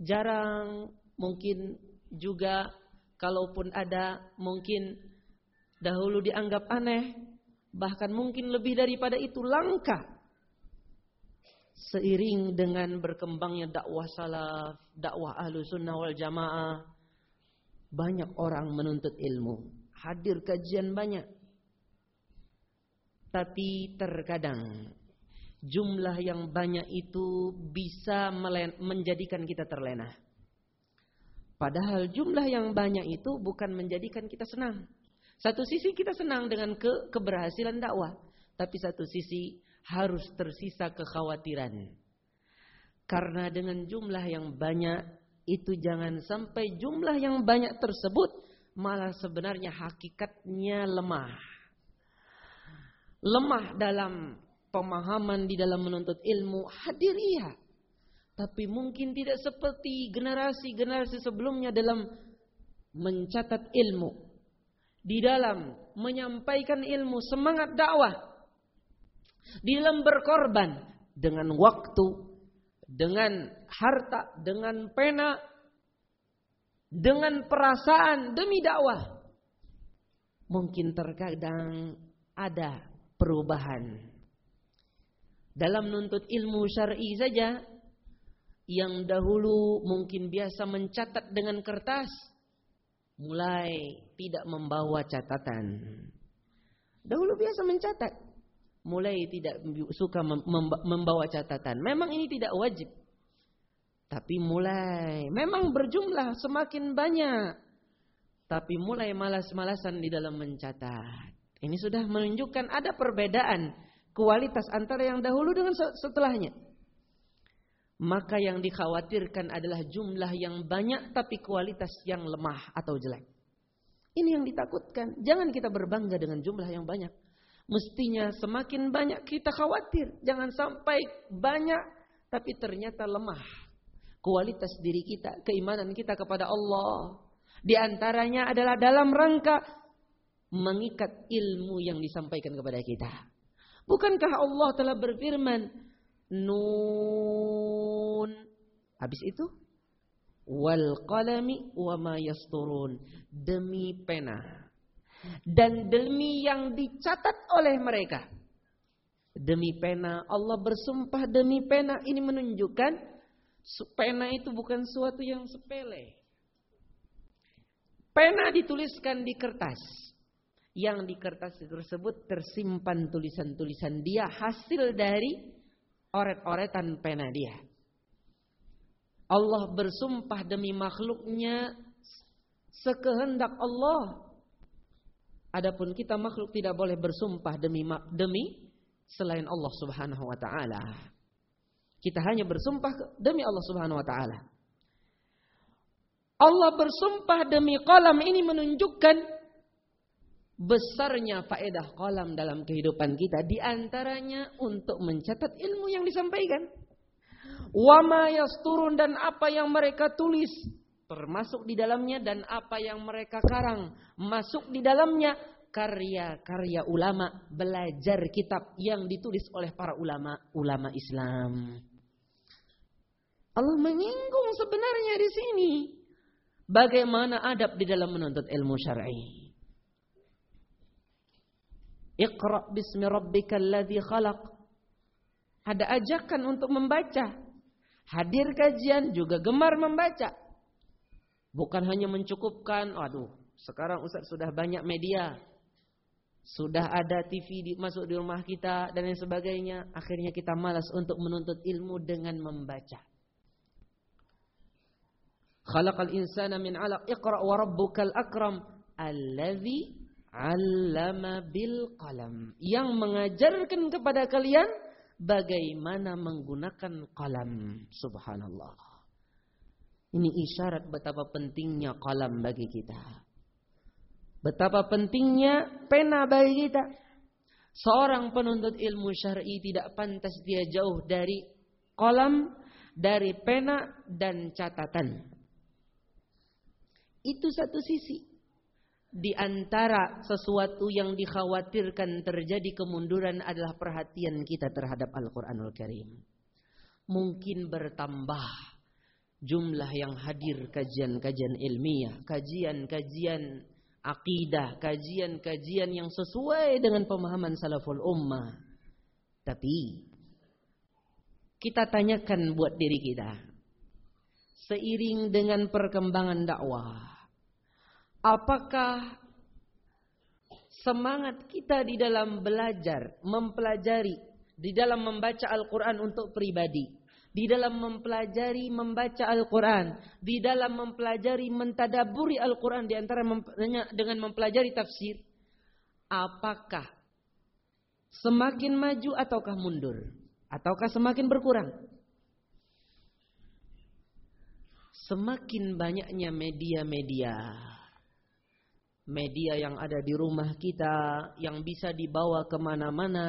jarang, mungkin juga kalaupun ada mungkin dahulu dianggap aneh, bahkan mungkin lebih daripada itu langka. Seiring dengan berkembangnya dakwah salaf, dakwah ahlu sunnah wal jamaah, banyak orang menuntut ilmu. Hadir kajian banyak. Tapi terkadang jumlah yang banyak itu bisa menjadikan kita terlena. Padahal jumlah yang banyak itu bukan menjadikan kita senang. Satu sisi kita senang dengan ke keberhasilan dakwah, tapi satu sisi harus tersisa kekhawatiran. Karena dengan jumlah yang banyak itu jangan sampai jumlah yang banyak tersebut malah sebenarnya hakikatnya lemah. Lemah dalam pemahaman di dalam menuntut ilmu hadir iya. Tapi mungkin tidak seperti generasi-generasi sebelumnya dalam mencatat ilmu. Di dalam menyampaikan ilmu, semangat dakwah. Di dalam berkorban dengan waktu, dengan harta, dengan pena, dengan perasaan demi dakwah. Mungkin terkadang ada perubahan dalam nuntut ilmu syar'i saja yang dahulu mungkin biasa mencatat dengan kertas mulai tidak membawa catatan. Dahulu biasa mencatat, mulai tidak suka membawa catatan. Memang ini tidak wajib. Tapi mulai memang berjumlah semakin banyak. Tapi mulai malas-malasan di dalam mencatat. Ini sudah menunjukkan ada perbedaan kualitas antara yang dahulu dengan setelahnya. Maka yang dikhawatirkan adalah jumlah yang banyak tapi kualitas yang lemah atau jelek. Ini yang ditakutkan. Jangan kita berbangga dengan jumlah yang banyak. Mestinya semakin banyak kita khawatir. Jangan sampai banyak tapi ternyata lemah. Kualitas diri kita, keimanan kita kepada Allah. Di antaranya adalah dalam rangka mengikat ilmu yang disampaikan kepada kita. Bukankah Allah telah berfirman, Nun. Habis itu wal qalami wa ma yasturun. Demi pena dan demi yang dicatat oleh mereka. Demi pena Allah bersumpah demi pena ini menunjukkan pena itu bukan suatu yang sepele. Pena dituliskan di kertas. Yang di kertas tersebut tersimpan tulisan-tulisan dia hasil dari oret-oretan pena dia. Allah bersumpah demi makhluknya sekehendak Allah. Adapun kita makhluk tidak boleh bersumpah demi demi selain Allah Subhanahu wa taala. Kita hanya bersumpah demi Allah Subhanahu wa taala. Allah bersumpah demi kolam ini menunjukkan besarnya faedah kolam dalam kehidupan kita di antaranya untuk mencatat ilmu yang disampaikan. Wama yasturun dan apa yang mereka tulis termasuk di dalamnya dan apa yang mereka karang masuk di dalamnya karya-karya ulama belajar kitab yang ditulis oleh para ulama ulama Islam. Allah menyinggung sebenarnya di sini bagaimana adab di dalam menuntut ilmu syar'i. Iqra bismi rabbikal ladzi khalaq. Ada ajakan untuk membaca. Hadir kajian juga gemar membaca. Bukan hanya mencukupkan, aduh, sekarang Ustaz sudah banyak media. Sudah ada TV di, masuk di rumah kita dan lain sebagainya. Akhirnya kita malas untuk menuntut ilmu dengan membaca. Khalaqal insana min 'alaq. Iqra wa rabbukal akram allazi Allama bil qalam. Yang mengajarkan kepada kalian bagaimana menggunakan qalam. Subhanallah. Ini isyarat betapa pentingnya qalam bagi kita. Betapa pentingnya pena bagi kita. Seorang penuntut ilmu syar'i tidak pantas dia jauh dari kolam, dari pena dan catatan. Itu satu sisi di antara sesuatu yang dikhawatirkan terjadi kemunduran adalah perhatian kita terhadap Al-Quranul Karim. Mungkin bertambah jumlah yang hadir kajian-kajian ilmiah, kajian-kajian akidah, kajian-kajian yang sesuai dengan pemahaman salaful ummah. Tapi kita tanyakan buat diri kita. Seiring dengan perkembangan dakwah, Apakah semangat kita di dalam belajar, mempelajari, di dalam membaca Al-Quran untuk pribadi, di dalam mempelajari membaca Al-Quran, di dalam mempelajari mentadaburi Al-Quran di antara dengan mempelajari tafsir, apakah semakin maju ataukah mundur? Ataukah semakin berkurang? Semakin banyaknya media-media media yang ada di rumah kita yang bisa dibawa ke mana-mana.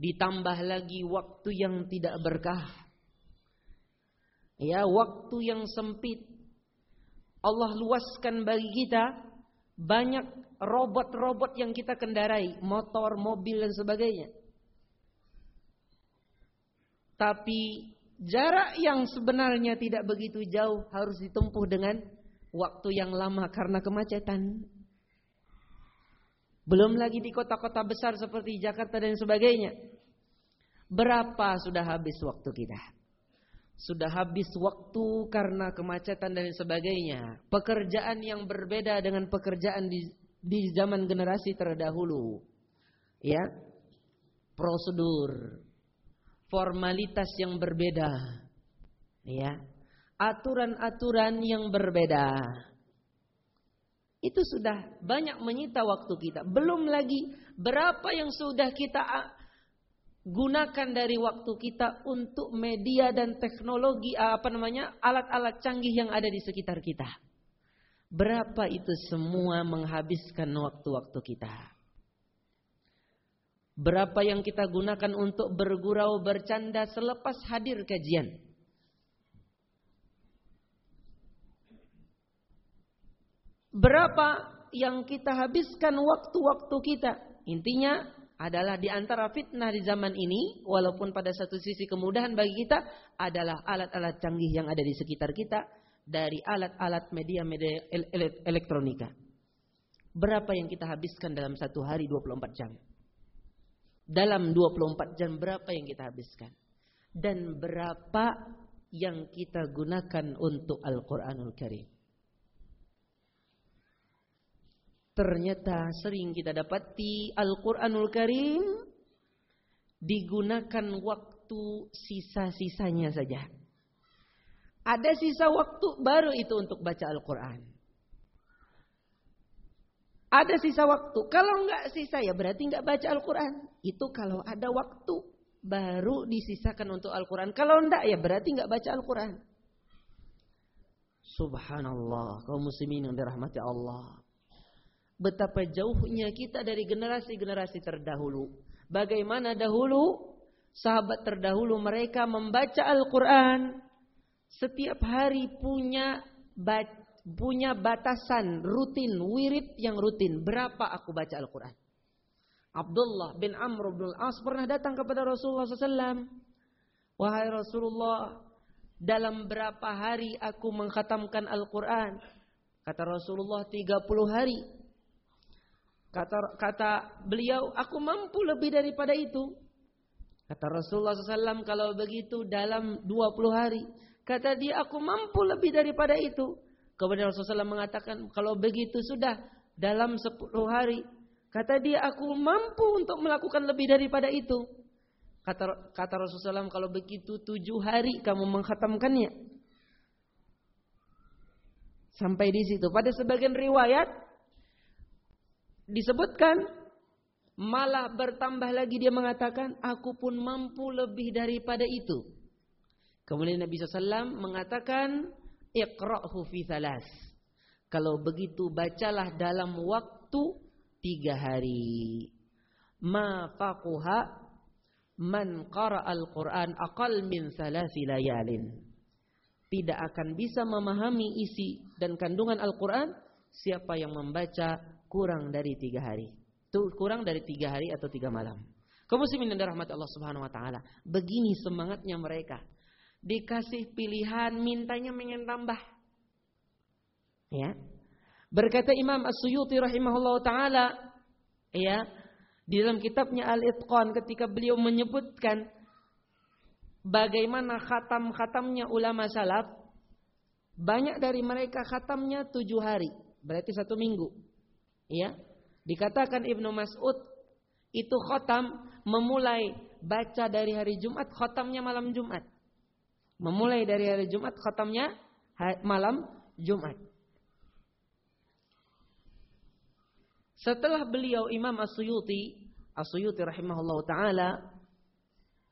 Ditambah lagi waktu yang tidak berkah. Ya, waktu yang sempit. Allah luaskan bagi kita banyak robot-robot yang kita kendarai, motor, mobil dan sebagainya. Tapi jarak yang sebenarnya tidak begitu jauh harus ditempuh dengan waktu yang lama karena kemacetan. Belum lagi di kota-kota besar seperti Jakarta dan sebagainya. Berapa sudah habis waktu kita? Sudah habis waktu karena kemacetan dan sebagainya. Pekerjaan yang berbeda dengan pekerjaan di, di zaman generasi terdahulu. Ya. Prosedur. Formalitas yang berbeda. Ya. Aturan-aturan yang berbeda. Itu sudah banyak menyita waktu kita. Belum lagi berapa yang sudah kita gunakan dari waktu kita untuk media dan teknologi apa namanya alat-alat canggih yang ada di sekitar kita. Berapa itu semua menghabiskan waktu-waktu kita? Berapa yang kita gunakan untuk bergurau bercanda selepas hadir kajian? Berapa yang kita habiskan waktu-waktu kita? Intinya adalah di antara fitnah di zaman ini, walaupun pada satu sisi kemudahan bagi kita, adalah alat-alat canggih yang ada di sekitar kita, dari alat-alat media-media elektronika. Berapa yang kita habiskan dalam satu hari 24 jam? Dalam 24 jam berapa yang kita habiskan? Dan berapa yang kita gunakan untuk Al-Quranul Karim? Ternyata sering kita dapati Al-Quranul Karim digunakan waktu sisa-sisanya saja. Ada sisa waktu baru itu untuk baca Al-Quran. Ada sisa waktu. Kalau enggak sisa ya berarti enggak baca Al-Quran. Itu kalau ada waktu baru disisakan untuk Al-Quran. Kalau enggak ya berarti enggak baca Al-Quran. Subhanallah. Kaum muslimin yang dirahmati Allah betapa jauhnya kita dari generasi-generasi terdahulu. Bagaimana dahulu sahabat terdahulu mereka membaca Al-Quran setiap hari punya punya batasan rutin wirid yang rutin berapa aku baca Al-Quran. Abdullah bin Amr bin As pernah datang kepada Rasulullah SAW. Wahai Rasulullah, dalam berapa hari aku mengkhatamkan Al-Quran? Kata Rasulullah 30 hari. Kata, kata beliau, aku mampu lebih daripada itu. Kata Rasulullah SAW, kalau begitu dalam 20 hari. Kata dia, aku mampu lebih daripada itu. Kemudian Rasulullah SAW mengatakan, kalau begitu sudah dalam 10 hari. Kata dia, aku mampu untuk melakukan lebih daripada itu. Kata, kata Rasulullah SAW, kalau begitu tujuh hari kamu menghatamkannya. Sampai di situ. Pada sebagian riwayat, disebutkan malah bertambah lagi dia mengatakan aku pun mampu lebih daripada itu. Kemudian Nabi SAW mengatakan iqra'hu fi thalas. Kalau begitu bacalah dalam waktu tiga hari. Ma faquha man qara al-Quran aqal min thalathi layalin. Tidak akan bisa memahami isi dan kandungan Al-Quran siapa yang membaca kurang dari tiga hari. Itu kurang dari tiga hari atau tiga malam. Kaum muslimin dan rahmat Allah Subhanahu wa taala. Begini semangatnya mereka. Dikasih pilihan mintanya ingin tambah. Ya. Berkata Imam As-Suyuti rahimahullah taala ya di dalam kitabnya Al-Itqan ketika beliau menyebutkan bagaimana khatam-khatamnya ulama salaf banyak dari mereka khatamnya tujuh hari berarti satu minggu Ya, dikatakan Ibnu Mas'ud itu khotam memulai baca dari hari Jumat, khotamnya malam Jumat. Memulai dari hari Jumat, khotamnya malam Jumat. Setelah beliau Imam As-Suyuti, As-Suyuti rahimahullah taala,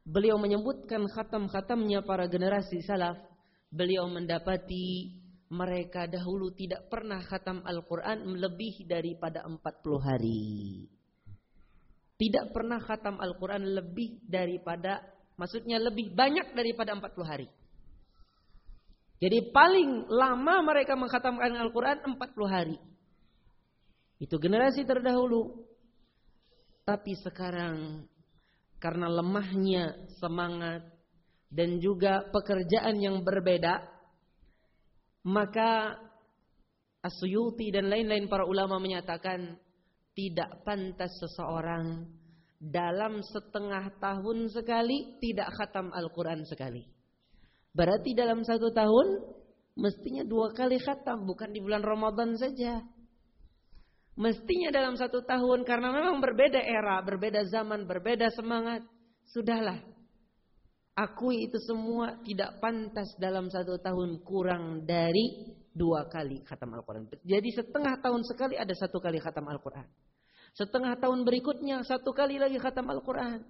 beliau menyebutkan khatam-khatamnya para generasi salaf, beliau mendapati mereka dahulu tidak pernah khatam Al-Quran lebih daripada 40 hari. Tidak pernah khatam Al-Quran lebih daripada, maksudnya lebih banyak daripada 40 hari. Jadi paling lama mereka mengkhatamkan Al-Quran 40 hari. Itu generasi terdahulu. Tapi sekarang karena lemahnya semangat dan juga pekerjaan yang berbeda, maka Asyuti dan lain-lain para ulama menyatakan tidak pantas seseorang dalam setengah tahun sekali tidak khatam Al-Quran sekali. Berarti dalam satu tahun mestinya dua kali khatam, bukan di bulan Ramadan saja. Mestinya dalam satu tahun karena memang berbeda era, berbeda zaman, berbeda semangat. Sudahlah. Akui itu semua tidak pantas dalam satu tahun kurang dari dua kali khatam Al-Quran. Jadi setengah tahun sekali ada satu kali khatam Al-Quran. Setengah tahun berikutnya satu kali lagi khatam Al-Quran.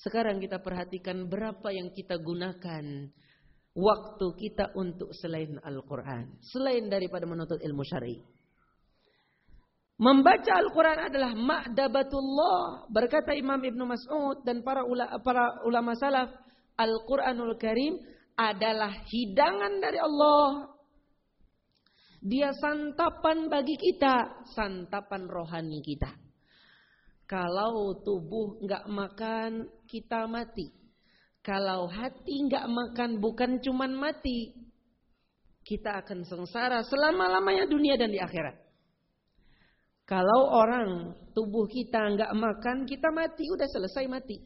Sekarang kita perhatikan berapa yang kita gunakan waktu kita untuk selain Al-Quran. Selain daripada menuntut ilmu syari. Membaca Al-Quran adalah ma'dabatullah. Berkata Imam Ibn Mas'ud dan para, ulama, para ulama salaf. Al-Quranul Karim adalah hidangan dari Allah dia santapan bagi kita, santapan rohani kita. Kalau tubuh nggak makan, kita mati. Kalau hati nggak makan, bukan cuman mati. Kita akan sengsara selama-lamanya dunia dan di akhirat. Kalau orang tubuh kita nggak makan, kita mati, udah selesai mati.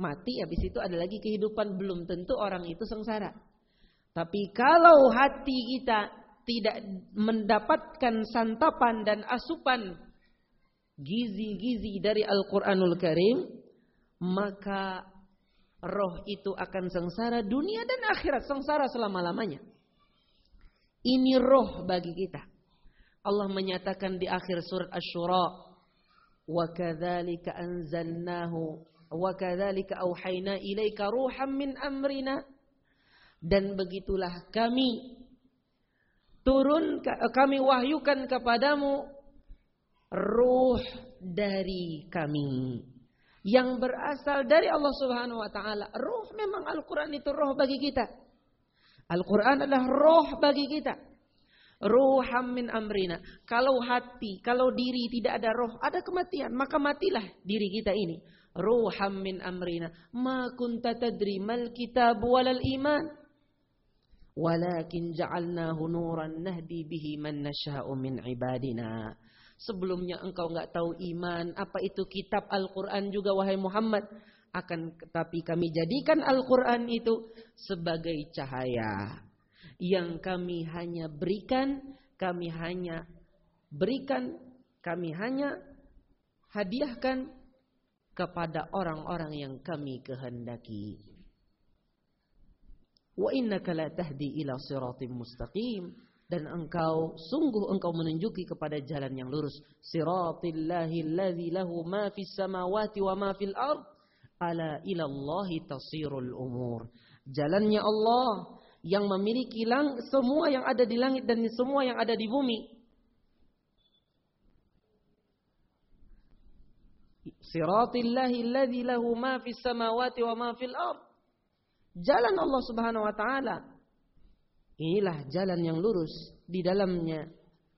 Mati habis itu ada lagi kehidupan, belum tentu orang itu sengsara. Tapi kalau hati kita tidak mendapatkan santapan dan asupan gizi-gizi dari Al-Quranul Karim, maka roh itu akan sengsara dunia dan akhirat, sengsara selama-lamanya. Ini roh bagi kita. Allah menyatakan di akhir surat Ash-Shura, "Wa kadzalika anzalnahu wa kadzalika auhayna ilaika min amrina." Dan begitulah kami turun kami wahyukan kepadamu ruh dari kami yang berasal dari Allah Subhanahu wa taala. Ruh memang Al-Qur'an itu roh bagi kita. Al-Qur'an adalah roh bagi kita. Ruham min amrina. Kalau hati, kalau diri tidak ada roh, ada kematian, maka matilah diri kita ini. Ruham min amrina. Ma kunta tadri mal kitab walal iman. Walakin ja'alnahu nuran nahdi bihi man nasha'u min ibadina. Sebelumnya engkau enggak tahu iman, apa itu kitab Al-Quran juga wahai Muhammad. Akan tetapi kami jadikan Al-Quran itu sebagai cahaya. Yang kami hanya berikan, kami hanya berikan, kami hanya hadiahkan kepada orang-orang yang kami kehendaki. Wa innaka la tahdi ila siratim mustaqim. Dan engkau sungguh engkau menunjuki kepada jalan yang lurus. Siratillahi alladzi lahu ma fis samawati wa ma fil ard. Ala ila Allahi tasirul umur. Jalannya Allah yang memiliki lang semua yang ada di langit dan semua yang ada di bumi lahu ma fis samawati wa ma fil ard Jalan Allah Subhanahu wa taala. Inilah jalan yang lurus di dalamnya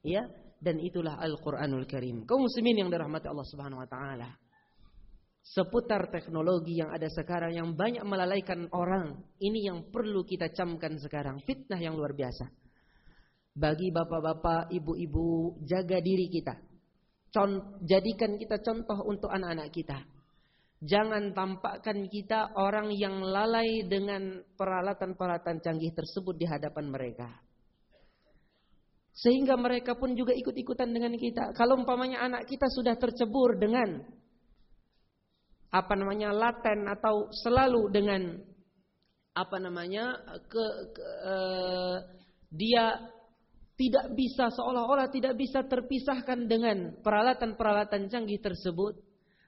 ya dan itulah Al-Qur'anul Karim. Kaum muslimin yang dirahmati Allah Subhanahu wa taala. Seputar teknologi yang ada sekarang yang banyak melalaikan orang, ini yang perlu kita camkan sekarang, fitnah yang luar biasa. Bagi bapak-bapak, ibu-ibu, jaga diri kita. Jadikan kita contoh untuk anak-anak kita. Jangan tampakkan kita orang yang lalai dengan peralatan-peralatan canggih tersebut di hadapan mereka. Sehingga mereka pun juga ikut-ikutan dengan kita. Kalau umpamanya anak kita sudah tercebur dengan apa namanya laten atau selalu dengan apa namanya ke, ke uh, dia tidak bisa seolah-olah tidak bisa terpisahkan dengan peralatan-peralatan canggih tersebut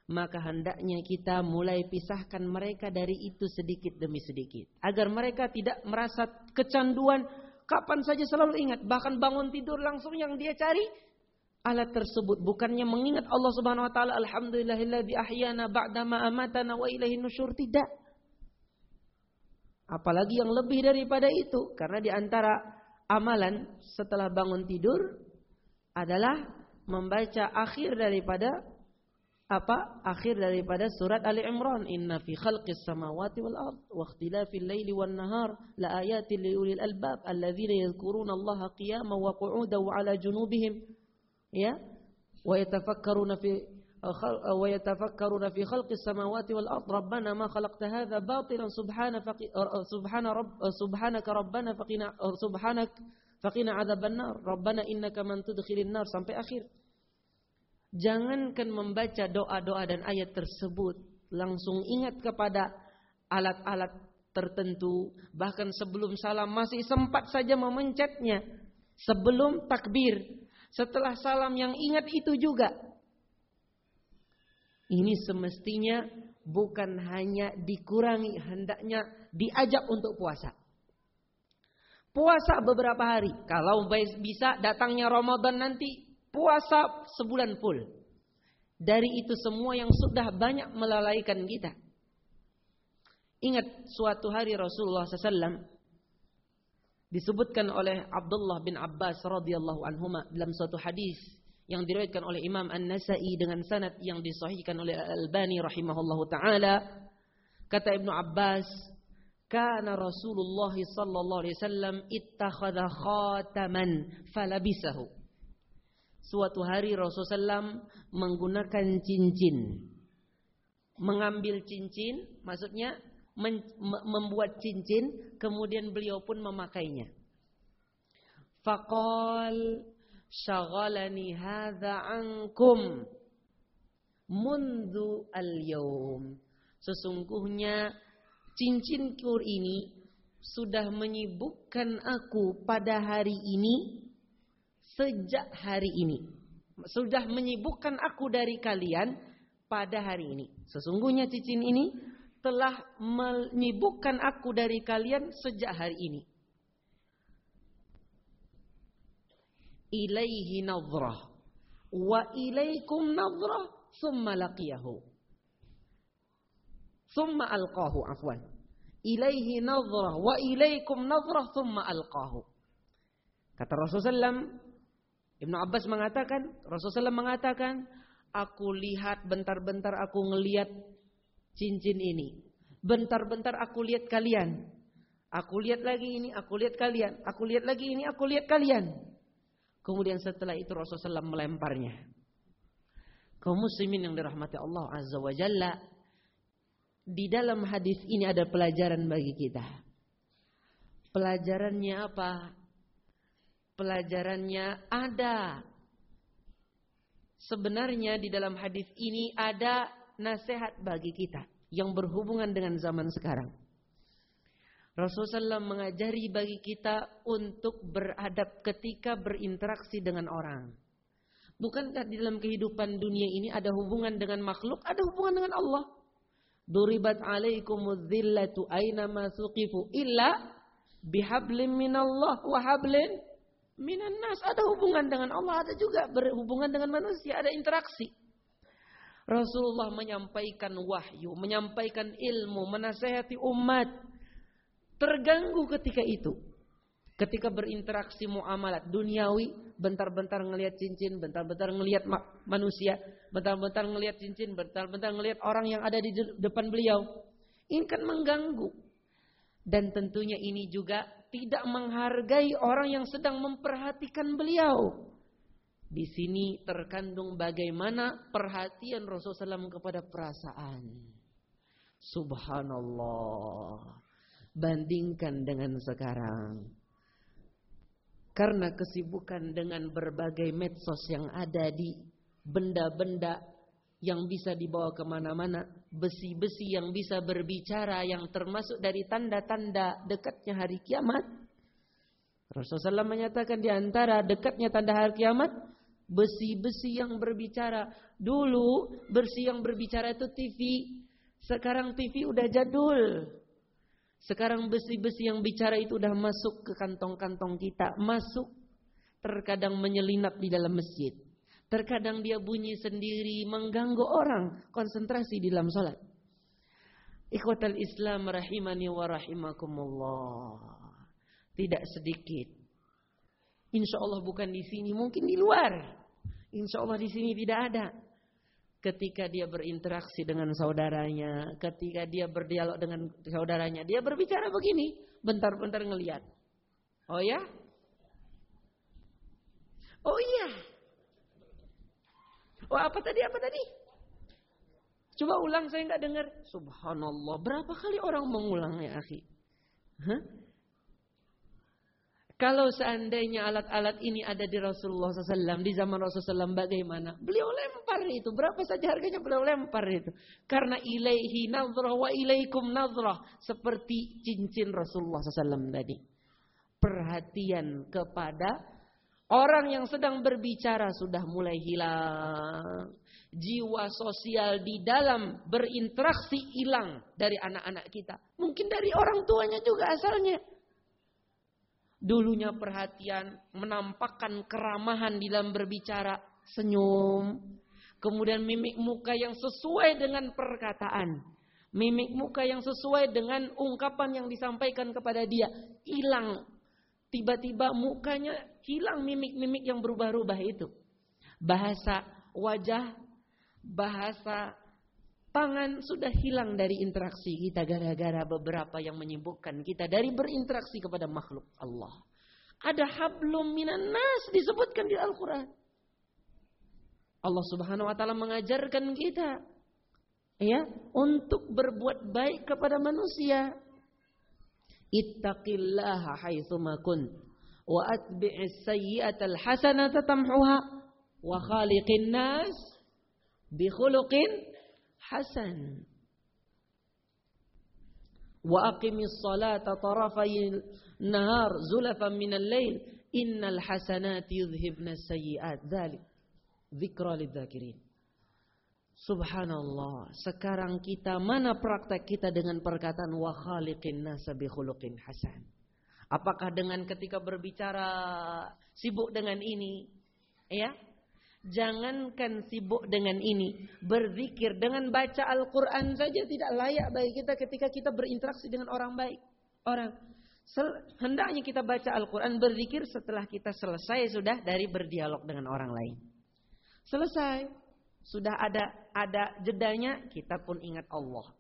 maka hendaknya kita mulai pisahkan mereka dari itu sedikit demi sedikit. Agar mereka tidak merasa kecanduan kapan saja selalu ingat bahkan bangun tidur langsung yang dia cari alat tersebut bukannya mengingat Allah Subhanahu wa taala alhamdulillahilladzi ahyana ba'dama amatana wa ilaihi nusyur. Tidak. Apalagi yang lebih daripada itu karena di antara amalan setelah bangun tidur adalah membaca akhir daripada apa? Akhir daripada surat Ali Imran. Inna fi khalqis samawati wal ard wa ikhtilafil laili wan nahar la ayatin li ulil albab alladzina yadhkuruna Allah qiyaman wa qu'udan wa ala junubihim. Ya? Wa yatafakkaruna fi fi khalqis samawati wal ard rabbana ma khalaqta hadha batilan subhana subhana rabb subhanaka rabbana faqina subhanak faqina adzaban nar. Rabbana innaka man tudkhilin nar. Sampai akhir. Jangankan membaca doa-doa dan ayat tersebut langsung ingat kepada alat-alat tertentu. Bahkan sebelum salam masih sempat saja memencetnya sebelum takbir. Setelah salam yang ingat itu juga. Ini semestinya bukan hanya dikurangi, hendaknya diajak untuk puasa. Puasa beberapa hari. Kalau bisa datangnya Ramadan nanti puasa sebulan full. Dari itu semua yang sudah banyak melalaikan kita. Ingat suatu hari Rasulullah SAW disebutkan oleh Abdullah bin Abbas radhiyallahu anhuma dalam suatu hadis yang diriwayatkan oleh Imam An-Nasa'i dengan sanad yang disahihkan oleh Al-Albani rahimahullahu taala. Kata Ibnu Abbas kana Rasulullah sallallahu alaihi wasallam ittakhadha khataman falabisahu. Suatu hari Rasulullah SAW menggunakan cincin. Mengambil cincin maksudnya membuat cincin, kemudian beliau pun memakainya. Faqal syaghalani hadza ankum mundu al-yawm. Sesungguhnya cincin kur ini sudah menyibukkan aku pada hari ini sejak hari ini. Sudah menyibukkan aku dari kalian pada hari ini. Sesungguhnya cincin ini telah menyibukkan aku dari kalian sejak hari ini. Ilaihi nazrah wa ilaikum nazrah thumma laqiyahu. Thumma alqahu afwan. Ilaihi nazrah wa ilaikum nazrah thumma alqahu. Kata Rasulullah Ibnu Abbas mengatakan, Rasulullah mengatakan, aku lihat bentar-bentar aku ngelihat cincin ini. Bentar-bentar aku lihat kalian. Aku lihat lagi ini, aku lihat kalian. Aku lihat lagi ini, aku lihat kalian. Kemudian setelah itu Rasulullah SAW melemparnya. Kaum muslimin yang dirahmati Allah Azza wa Jalla. Di dalam hadis ini ada pelajaran bagi kita. Pelajarannya apa? Pelajarannya ada. Sebenarnya di dalam hadis ini ada nasihat bagi kita yang berhubungan dengan zaman sekarang. Rasulullah SAW mengajari bagi kita untuk beradab ketika berinteraksi dengan orang. Bukankah di dalam kehidupan dunia ini ada hubungan dengan makhluk, ada hubungan dengan Allah? Duribat alaikumudz dzillatu aina ma suqifu illa bihablim minallah wa hablin minan nas. Ada hubungan dengan Allah, ada juga berhubungan dengan manusia, ada interaksi. Rasulullah menyampaikan wahyu, menyampaikan ilmu, menasehati umat. Terganggu ketika itu. Ketika berinteraksi muamalat duniawi, bentar-bentar ngelihat cincin, bentar-bentar ngelihat manusia, bentar-bentar ngelihat cincin, bentar-bentar ngelihat orang yang ada di depan beliau. Ini kan mengganggu. Dan tentunya ini juga tidak menghargai orang yang sedang memperhatikan beliau. Di sini terkandung bagaimana perhatian Rasulullah SAW kepada perasaan. Subhanallah. Bandingkan dengan sekarang. Karena kesibukan dengan berbagai medsos yang ada di benda-benda yang bisa dibawa ke mana-mana. Besi-besi yang bisa berbicara yang termasuk dari tanda-tanda dekatnya hari kiamat. Rasulullah SAW menyatakan di antara dekatnya tanda hari kiamat Besi-besi yang berbicara. Dulu besi yang berbicara itu TV. Sekarang TV udah jadul. Sekarang besi-besi yang bicara itu udah masuk ke kantong-kantong kita. Masuk. Terkadang menyelinap di dalam masjid. Terkadang dia bunyi sendiri mengganggu orang konsentrasi di dalam sholat. Ikhwatal Islam rahimani wa rahimakumullah. Tidak sedikit Insya Allah bukan di sini, mungkin di luar. Insya Allah di sini tidak ada. Ketika dia berinteraksi dengan saudaranya, ketika dia berdialog dengan saudaranya, dia berbicara begini, bentar-bentar ngelihat. Oh ya? Oh iya. Oh apa tadi? Apa tadi? Coba ulang saya nggak dengar. Subhanallah. Berapa kali orang mengulang ya akhi? Hah? Kalau seandainya alat-alat ini ada di Rasulullah SAW, di zaman Rasulullah SAW bagaimana? Beliau lempar itu. Berapa saja harganya beliau lempar itu. Karena ilaihi nazrah wa ilaikum nazrah. Seperti cincin Rasulullah SAW tadi. Perhatian kepada orang yang sedang berbicara sudah mulai hilang. Jiwa sosial di dalam berinteraksi hilang dari anak-anak kita. Mungkin dari orang tuanya juga asalnya. Dulunya perhatian, menampakkan keramahan di dalam berbicara, senyum. Kemudian mimik muka yang sesuai dengan perkataan. Mimik muka yang sesuai dengan ungkapan yang disampaikan kepada dia. Hilang. Tiba-tiba mukanya hilang mimik-mimik yang berubah-ubah itu. Bahasa wajah, bahasa Tangan sudah hilang dari interaksi kita gara-gara beberapa yang menyibukkan kita dari berinteraksi kepada makhluk Allah. Ada hablum minan nas disebutkan di Al-Quran. Allah subhanahu wa ta'ala mengajarkan kita. ya Untuk berbuat baik kepada manusia. Ittaqillaha haithuma kun. Wa atbi'is sayyi'atal hasanata tamhuha. Wa khaliqin nas. Bi khuluqin hasan. Wa aqimis salata tarafay nahar zulafan minal lail innal hasanati yudhibna sayyi'at. Dzalik dzikra lidzakirin. Subhanallah, sekarang kita mana praktek kita dengan perkataan wa khaliqin nasa bi khuluqin hasan? Apakah dengan ketika berbicara sibuk dengan ini, ya? Jangankan sibuk dengan ini, berzikir dengan baca Al-Quran saja tidak layak bagi kita ketika kita berinteraksi dengan orang baik. Orang hendaknya kita baca Al-Quran berzikir setelah kita selesai sudah dari berdialog dengan orang lain. Selesai, sudah ada ada jedanya, kita pun ingat Allah.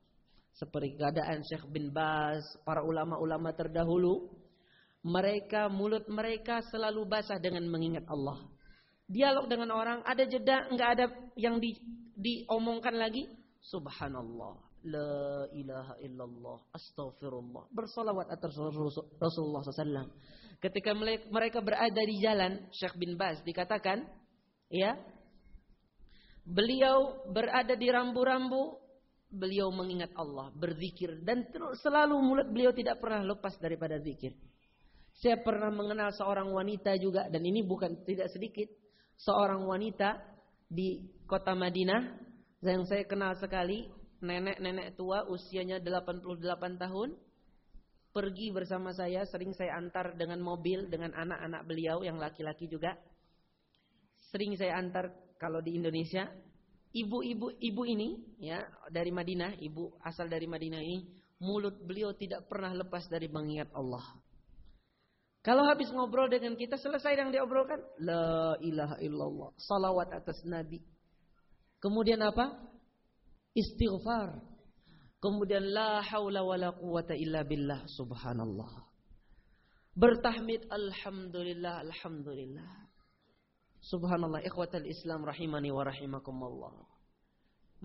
Seperti keadaan Syekh bin Baz, para ulama-ulama terdahulu, mereka mulut mereka selalu basah dengan mengingat Allah dialog dengan orang, ada jeda, nggak ada yang di, diomongkan lagi. Subhanallah, la ilaha illallah, astaghfirullah. Bersolawat atas Rasulullah SAW. Ketika mereka berada di jalan, Syekh bin Baz dikatakan, ya, beliau berada di rambu-rambu, beliau mengingat Allah, berzikir dan selalu mulut beliau tidak pernah lepas daripada zikir. Saya pernah mengenal seorang wanita juga dan ini bukan tidak sedikit seorang wanita di kota Madinah yang saya kenal sekali, nenek-nenek tua usianya 88 tahun, pergi bersama saya, sering saya antar dengan mobil dengan anak-anak beliau yang laki-laki juga. Sering saya antar kalau di Indonesia, ibu-ibu ibu ini ya dari Madinah, ibu asal dari Madinah ini, mulut beliau tidak pernah lepas dari mengingat Allah. Kalau habis ngobrol dengan kita selesai yang diobrolkan, la ilaha illallah, salawat atas nabi. Kemudian apa? Istighfar. Kemudian la haula wala quwata illa billah, subhanallah. Bertahmid alhamdulillah, alhamdulillah. Subhanallah, ikhwatal Islam rahimani wa rahimakumullah.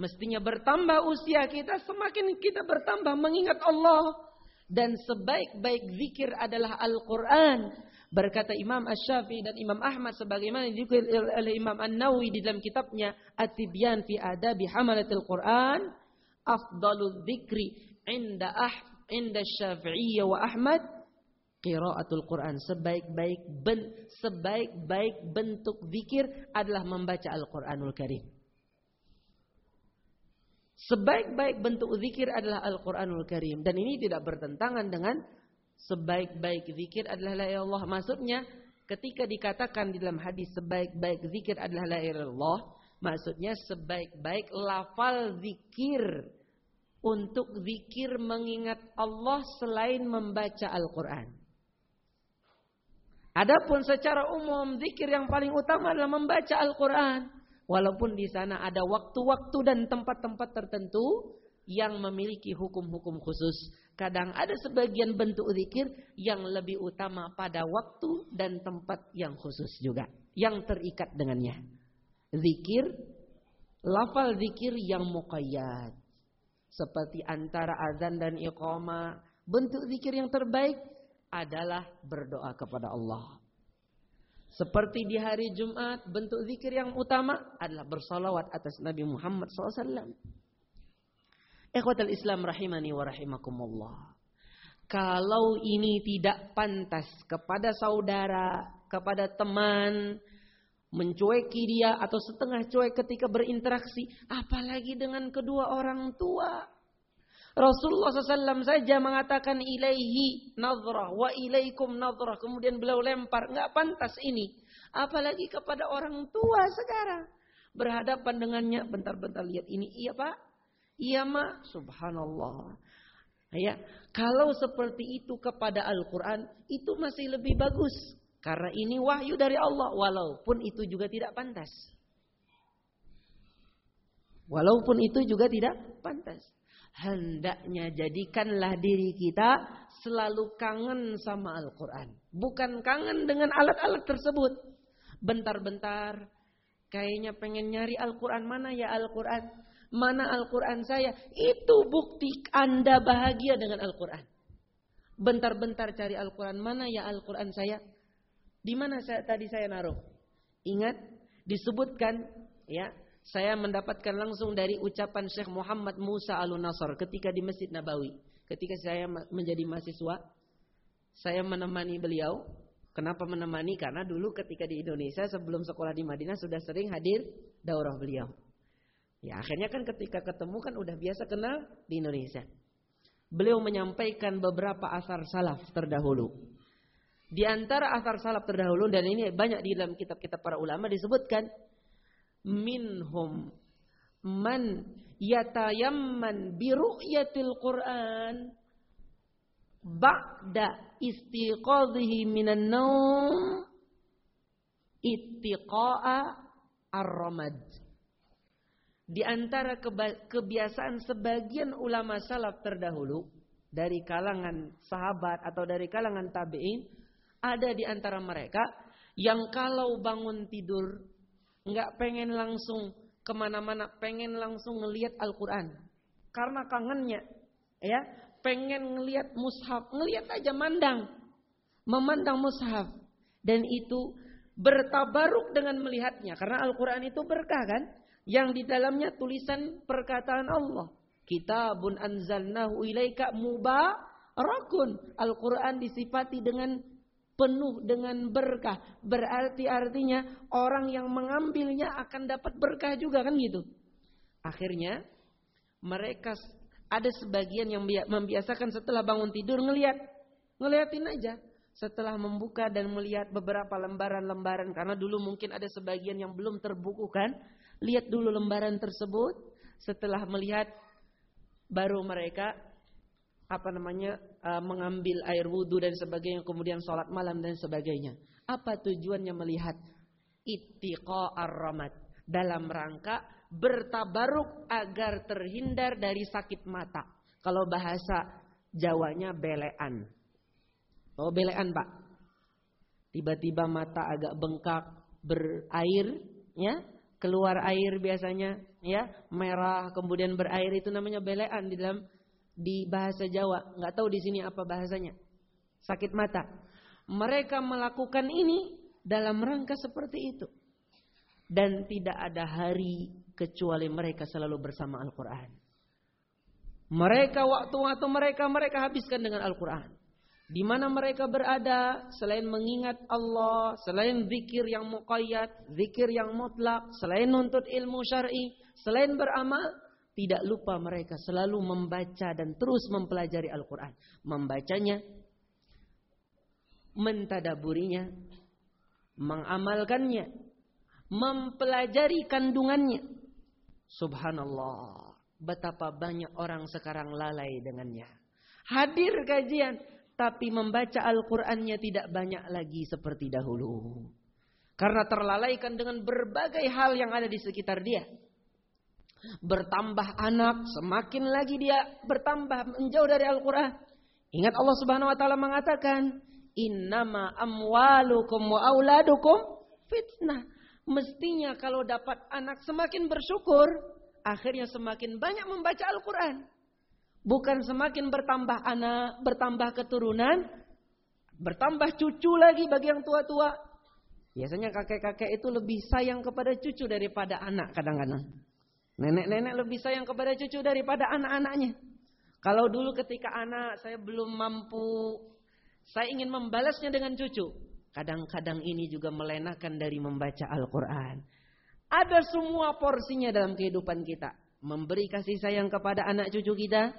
Mestinya bertambah usia kita, semakin kita bertambah mengingat Allah dan sebaik-baik zikir adalah Al-Quran. Berkata Imam Ash-Syafi'i dan Imam Ahmad sebagaimana dikir oleh Imam An-Nawawi di dalam kitabnya At-Tibyan fi Adabi Hamalatil Quran, afdalul dzikri inda ah inda Syafi'i wa Ahmad qiraatul Quran. Sebaik-baik ben, sebaik-baik bentuk zikir adalah membaca Al-Qur'anul Karim. Sebaik-baik bentuk zikir adalah Al-Quranul Karim. Dan ini tidak bertentangan dengan sebaik-baik zikir adalah la Allah. Maksudnya ketika dikatakan di dalam hadis sebaik-baik zikir adalah la Allah. Maksudnya sebaik-baik lafal zikir. Untuk zikir mengingat Allah selain membaca Al-Quran. Adapun secara umum zikir yang paling utama adalah membaca Al-Quran. Walaupun di sana ada waktu-waktu dan tempat-tempat tertentu yang memiliki hukum-hukum khusus. Kadang ada sebagian bentuk zikir yang lebih utama pada waktu dan tempat yang khusus juga. Yang terikat dengannya. Zikir lafal zikir yang muqayyad. Seperti antara azan dan iqamah. Bentuk zikir yang terbaik adalah berdoa kepada Allah. Seperti di hari Jumat, bentuk zikir yang utama adalah bersalawat atas Nabi Muhammad SAW. Ikhwatal Islam rahimani wa rahimakumullah. Kalau ini tidak pantas kepada saudara, kepada teman, mencueki dia atau setengah cuek ketika berinteraksi, apalagi dengan kedua orang tua. Rasulullah SAW saja mengatakan ilaihi nazrah wa ilaikum nazrah. Kemudian beliau lempar. Nggak pantas ini. Apalagi kepada orang tua sekarang. Berhadapan dengannya. Bentar-bentar lihat ini. Iya pak? Iya mak? Subhanallah. Ya, kalau seperti itu kepada Al-Quran. Itu masih lebih bagus. Karena ini wahyu dari Allah. Walaupun itu juga tidak pantas. Walaupun itu juga tidak pantas hendaknya jadikanlah diri kita selalu kangen sama Al-Quran. Bukan kangen dengan alat-alat tersebut. Bentar-bentar, kayaknya pengen nyari Al-Quran. Mana ya Al-Quran? Mana Al-Quran saya? Itu bukti Anda bahagia dengan Al-Quran. Bentar-bentar cari Al-Quran. Mana ya Al-Quran saya? Di mana saya, tadi saya naruh? Ingat, disebutkan ya saya mendapatkan langsung dari ucapan Syekh Muhammad Musa Al-Nasr ketika di Masjid Nabawi. Ketika saya menjadi mahasiswa, saya menemani beliau. Kenapa menemani? Karena dulu ketika di Indonesia sebelum sekolah di Madinah sudah sering hadir daurah beliau. Ya akhirnya kan ketika ketemu kan udah biasa kenal di Indonesia. Beliau menyampaikan beberapa asar salaf terdahulu. Di antara asar salaf terdahulu dan ini banyak di dalam kitab-kitab para ulama disebutkan minhum. Man yatayamman bi ru'yatil Qur'an. Ba'da istiqadhihi minan naum ittiqa'a ar-ramad. Di antara kebiasaan sebagian ulama salaf terdahulu dari kalangan sahabat atau dari kalangan tabi'in ada di antara mereka yang kalau bangun tidur nggak pengen langsung ke mana-mana, pengen langsung ngelihat Al-Quran. Karena kangennya, ya, pengen ngelihat mushaf, ngelihat aja mandang, memandang mushaf, dan itu bertabaruk dengan melihatnya. Karena Al-Quran itu berkah kan, yang di dalamnya tulisan perkataan Allah. Kitabun anzalnahu ilaika mubarakun. Al-Quran disifati dengan penuh dengan berkah. Berarti artinya orang yang mengambilnya akan dapat berkah juga kan gitu. Akhirnya mereka ada sebagian yang membiasakan setelah bangun tidur ngelihat. Ngeliatin aja. Setelah membuka dan melihat beberapa lembaran-lembaran. Karena dulu mungkin ada sebagian yang belum terbukukan. Lihat dulu lembaran tersebut. Setelah melihat baru mereka apa namanya uh, mengambil air wudhu dan sebagainya kemudian sholat malam dan sebagainya. Apa tujuannya melihat ittiqa ar-ramad? Dalam rangka bertabaruk agar terhindar dari sakit mata. Kalau bahasa Jawanya belean. Oh belean pak. Tiba-tiba mata agak bengkak berair ya. Keluar air biasanya ya. Merah kemudian berair. Itu namanya belean di dalam di bahasa Jawa, nggak tahu di sini apa bahasanya. Sakit mata. Mereka melakukan ini dalam rangka seperti itu. Dan tidak ada hari kecuali mereka selalu bersama Al-Quran. Mereka waktu-waktu mereka mereka habiskan dengan Al-Quran. Di mana mereka berada selain mengingat Allah, selain zikir yang muqayyad, zikir yang mutlak, selain nuntut ilmu syar'i, selain beramal, tidak lupa mereka selalu membaca dan terus mempelajari Al-Quran. Membacanya, mentadaburinya, mengamalkannya, mempelajari kandungannya. Subhanallah, betapa banyak orang sekarang lalai dengannya. Hadir kajian, tapi membaca Al-Qur'annya tidak banyak lagi seperti dahulu. Karena terlalaikan dengan berbagai hal yang ada di sekitar dia. Bertambah anak, semakin lagi dia bertambah menjauh dari Al-Quran. Ingat Allah Subhanahu Wa Taala mengatakan, Innama amwalukum wa auladukum fitnah. Mestinya kalau dapat anak semakin bersyukur, akhirnya semakin banyak membaca Al-Quran. Bukan semakin bertambah anak, bertambah keturunan, bertambah cucu lagi bagi yang tua-tua. Biasanya kakek-kakek itu lebih sayang kepada cucu daripada anak kadang-kadang. Nenek-nenek lebih sayang kepada cucu daripada anak-anaknya. Kalau dulu ketika anak saya belum mampu, saya ingin membalasnya dengan cucu. Kadang-kadang ini juga melenakan dari membaca Al-Quran. Ada semua porsinya dalam kehidupan kita. Memberi kasih sayang kepada anak cucu kita.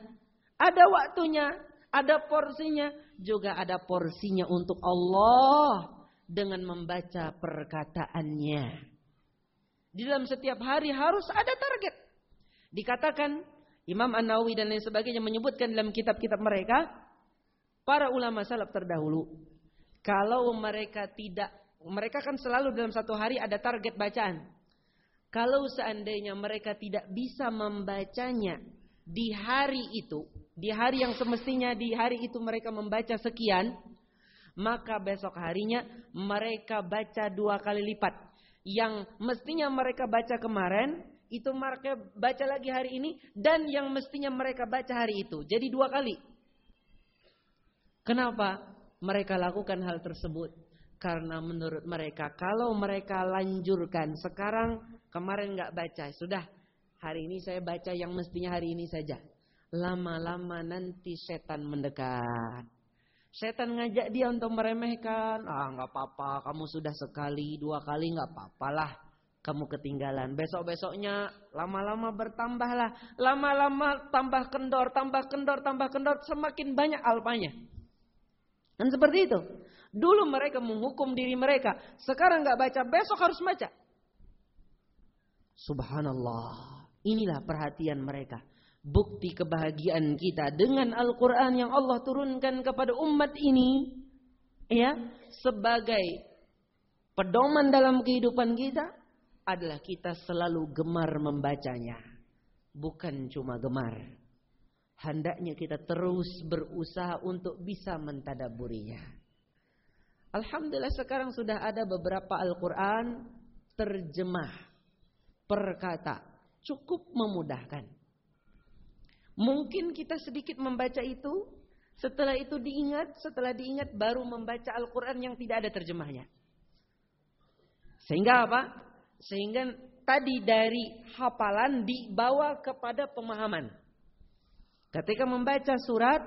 Ada waktunya, ada porsinya. Juga ada porsinya untuk Allah. Dengan membaca perkataannya. Di dalam setiap hari harus ada target. Dikatakan Imam An-Nawawi dan lain sebagainya menyebutkan dalam kitab-kitab mereka, para ulama salaf terdahulu, kalau mereka tidak, mereka kan selalu dalam satu hari ada target bacaan. Kalau seandainya mereka tidak bisa membacanya di hari itu, di hari yang semestinya di hari itu mereka membaca sekian, maka besok harinya mereka baca dua kali lipat. Yang mestinya mereka baca kemarin, itu mereka baca lagi hari ini dan yang mestinya mereka baca hari itu. Jadi dua kali. Kenapa mereka lakukan hal tersebut? Karena menurut mereka kalau mereka lanjurkan sekarang kemarin nggak baca sudah hari ini saya baca yang mestinya hari ini saja. Lama-lama nanti setan mendekat. Setan ngajak dia untuk meremehkan. Ah nggak apa-apa, kamu sudah sekali, dua kali nggak apa-apa lah kamu ketinggalan. Besok-besoknya lama-lama bertambahlah. Lama-lama tambah kendor, tambah kendor, tambah kendor. Semakin banyak alpanya. Dan seperti itu. Dulu mereka menghukum diri mereka. Sekarang nggak baca, besok harus baca. Subhanallah. Inilah perhatian mereka. Bukti kebahagiaan kita dengan Al-Quran yang Allah turunkan kepada umat ini. Ya, sebagai pedoman dalam kehidupan kita adalah kita selalu gemar membacanya. Bukan cuma gemar. Hendaknya kita terus berusaha untuk bisa mentadaburinya. Alhamdulillah sekarang sudah ada beberapa Al-Quran terjemah per kata. Cukup memudahkan. Mungkin kita sedikit membaca itu. Setelah itu diingat. Setelah diingat baru membaca Al-Quran yang tidak ada terjemahnya. Sehingga apa? Sehingga tadi dari hafalan dibawa kepada pemahaman. Ketika membaca surat,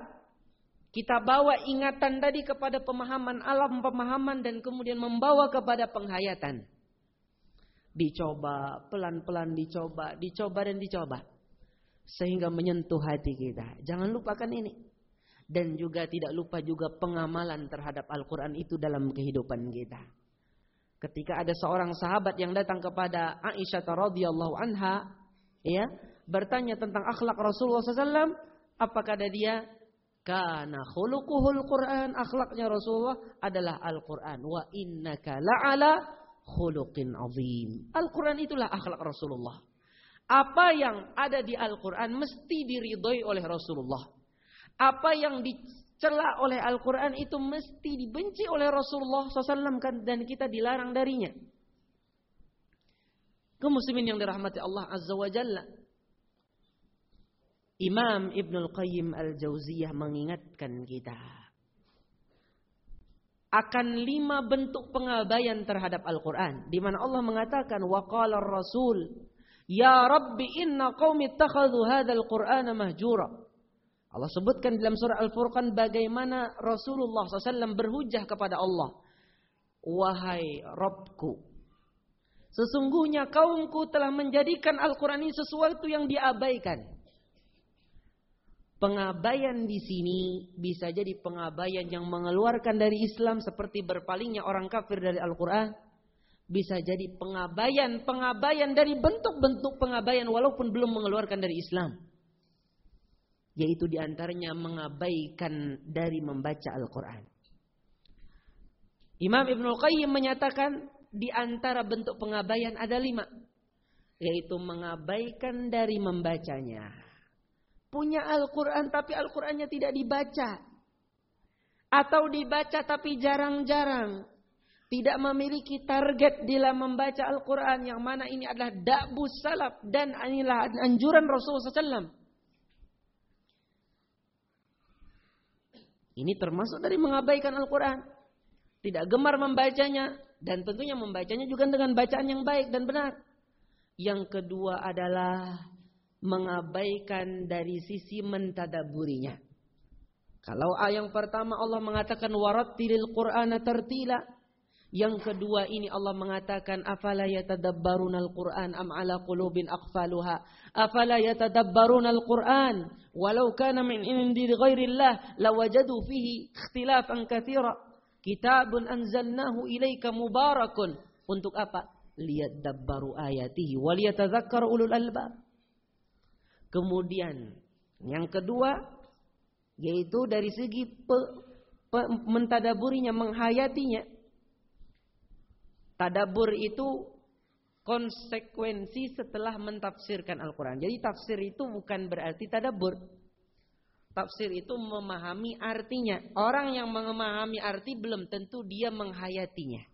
kita bawa ingatan tadi kepada pemahaman alam pemahaman dan kemudian membawa kepada penghayatan. Dicoba, pelan-pelan dicoba, dicoba dan dicoba. Sehingga menyentuh hati kita. Jangan lupakan ini. Dan juga tidak lupa juga pengamalan terhadap Al-Quran itu dalam kehidupan kita. Ketika ada seorang sahabat yang datang kepada Aisyah radhiyallahu anha, ya, bertanya tentang akhlak Rasulullah SAW, apa kata dia? Karena khuluquhul Quran, akhlaknya Rasulullah adalah Al-Quran. Wa innaka la'ala khuluqin azim. Al-Quran itulah akhlak Rasulullah. Apa yang ada di Al-Quran mesti diridhoi oleh Rasulullah. Apa yang di Celah oleh Al-Quran itu mesti dibenci oleh Rasulullah SAW kan dan kita dilarang darinya. Kaum muslimin yang dirahmati Allah Azza wa Jalla. Imam Ibnul Qayyim Al-Jauziyah mengingatkan kita akan lima bentuk pengabaian terhadap Al-Quran. Di mana Allah mengatakan, وَقَالَ Rasul, Ya Rabbi inna qawmi ittakhadhu hadal Qur'ana mahjura. Allah sebutkan dalam surah Al-Furqan bagaimana Rasulullah SAW berhujah kepada Allah. Wahai Robku, sesungguhnya kaumku telah menjadikan Al-Quran ini sesuatu yang diabaikan. Pengabaian di sini bisa jadi pengabaian yang mengeluarkan dari Islam seperti berpalingnya orang kafir dari Al-Quran. Bisa jadi pengabaian, pengabaian dari bentuk-bentuk pengabaian walaupun belum mengeluarkan dari Islam yaitu di antaranya mengabaikan dari membaca Al-Quran. Imam Ibn Qayyim menyatakan di antara bentuk pengabaian ada lima. Yaitu mengabaikan dari membacanya. Punya Al-Quran tapi Al-Qurannya tidak dibaca. Atau dibaca tapi jarang-jarang. Tidak memiliki target dalam membaca Al-Quran yang mana ini adalah da'bus salaf dan inilah anjuran Rasulullah SAW. Ini termasuk dari mengabaikan Al-Quran. Tidak gemar membacanya dan tentunya membacanya juga dengan bacaan yang baik dan benar. Yang kedua adalah mengabaikan dari sisi mentadaburinya. Kalau yang pertama Allah mengatakan warattilil Qur'ana tartila yang kedua ini Allah mengatakan afala yatadabbarunal Qur'an am ala qulubin aqfaluha. Afala yatadabbarunal Qur'an walau kana min indi ghairillah lawajadu fihi ikhtilafan katsira. Kitabun anzalnahu ilaika mubarakun. Untuk apa? Lihat dabbaru ayatihi wal yatadzakkar ulul albab. Kemudian yang kedua yaitu dari segi pe, pe, mentadaburinya, menghayatinya Tadabur itu konsekuensi setelah mentafsirkan Al-Quran. Jadi tafsir itu bukan berarti tadabur. Tafsir itu memahami artinya. Orang yang memahami arti belum tentu dia menghayatinya.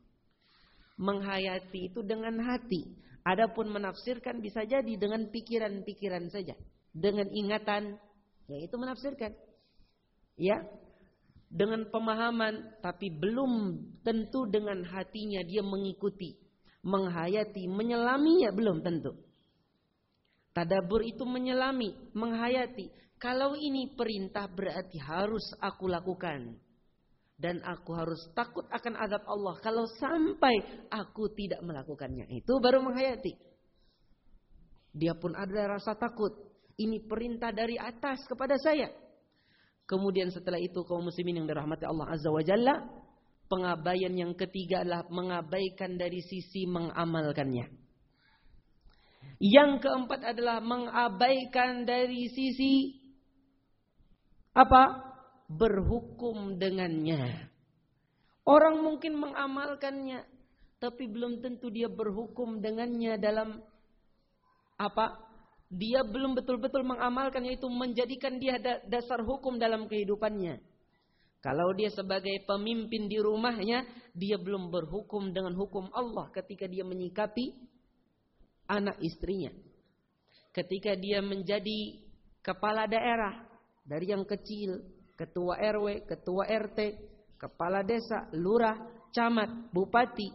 Menghayati itu dengan hati. Adapun menafsirkan bisa jadi dengan pikiran-pikiran saja. Dengan ingatan, yaitu menafsirkan. Ya, dengan pemahaman tapi belum tentu dengan hatinya dia mengikuti, menghayati, menyelaminya belum tentu. Tadabur itu menyelami, menghayati. Kalau ini perintah berarti harus aku lakukan. Dan aku harus takut akan azab Allah. Kalau sampai aku tidak melakukannya. Itu baru menghayati. Dia pun ada rasa takut. Ini perintah dari atas kepada saya. Kemudian setelah itu kaum muslimin yang dirahmati Allah Azza wa Jalla, pengabaian yang ketiga adalah mengabaikan dari sisi mengamalkannya. Yang keempat adalah mengabaikan dari sisi apa? Berhukum dengannya. Orang mungkin mengamalkannya, tapi belum tentu dia berhukum dengannya dalam apa? Dia belum betul-betul mengamalkan yaitu menjadikan dia dasar hukum dalam kehidupannya. Kalau dia sebagai pemimpin di rumahnya, dia belum berhukum dengan hukum Allah ketika dia menyikapi anak istrinya. Ketika dia menjadi kepala daerah dari yang kecil, ketua RW, ketua RT, kepala desa, lurah, camat, bupati,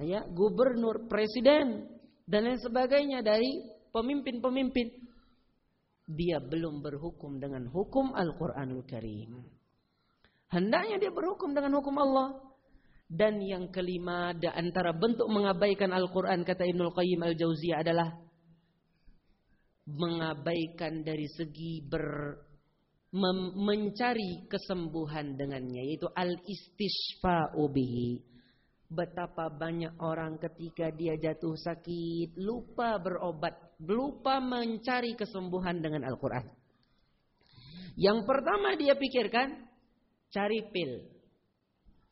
ya, gubernur, presiden dan lain sebagainya dari pemimpin-pemimpin dia belum berhukum dengan hukum Al-Qur'anul Karim. Hendaknya dia berhukum dengan hukum Allah. Dan yang kelima, di antara bentuk mengabaikan Al-Quran, kata Ibnul Qayyim Al-Jauziyah adalah mengabaikan dari segi ber, mencari kesembuhan dengannya, yaitu al-istishfa'u bihi Betapa banyak orang ketika dia jatuh sakit lupa berobat, lupa mencari kesembuhan dengan Al-Quran. Yang pertama dia pikirkan cari pil,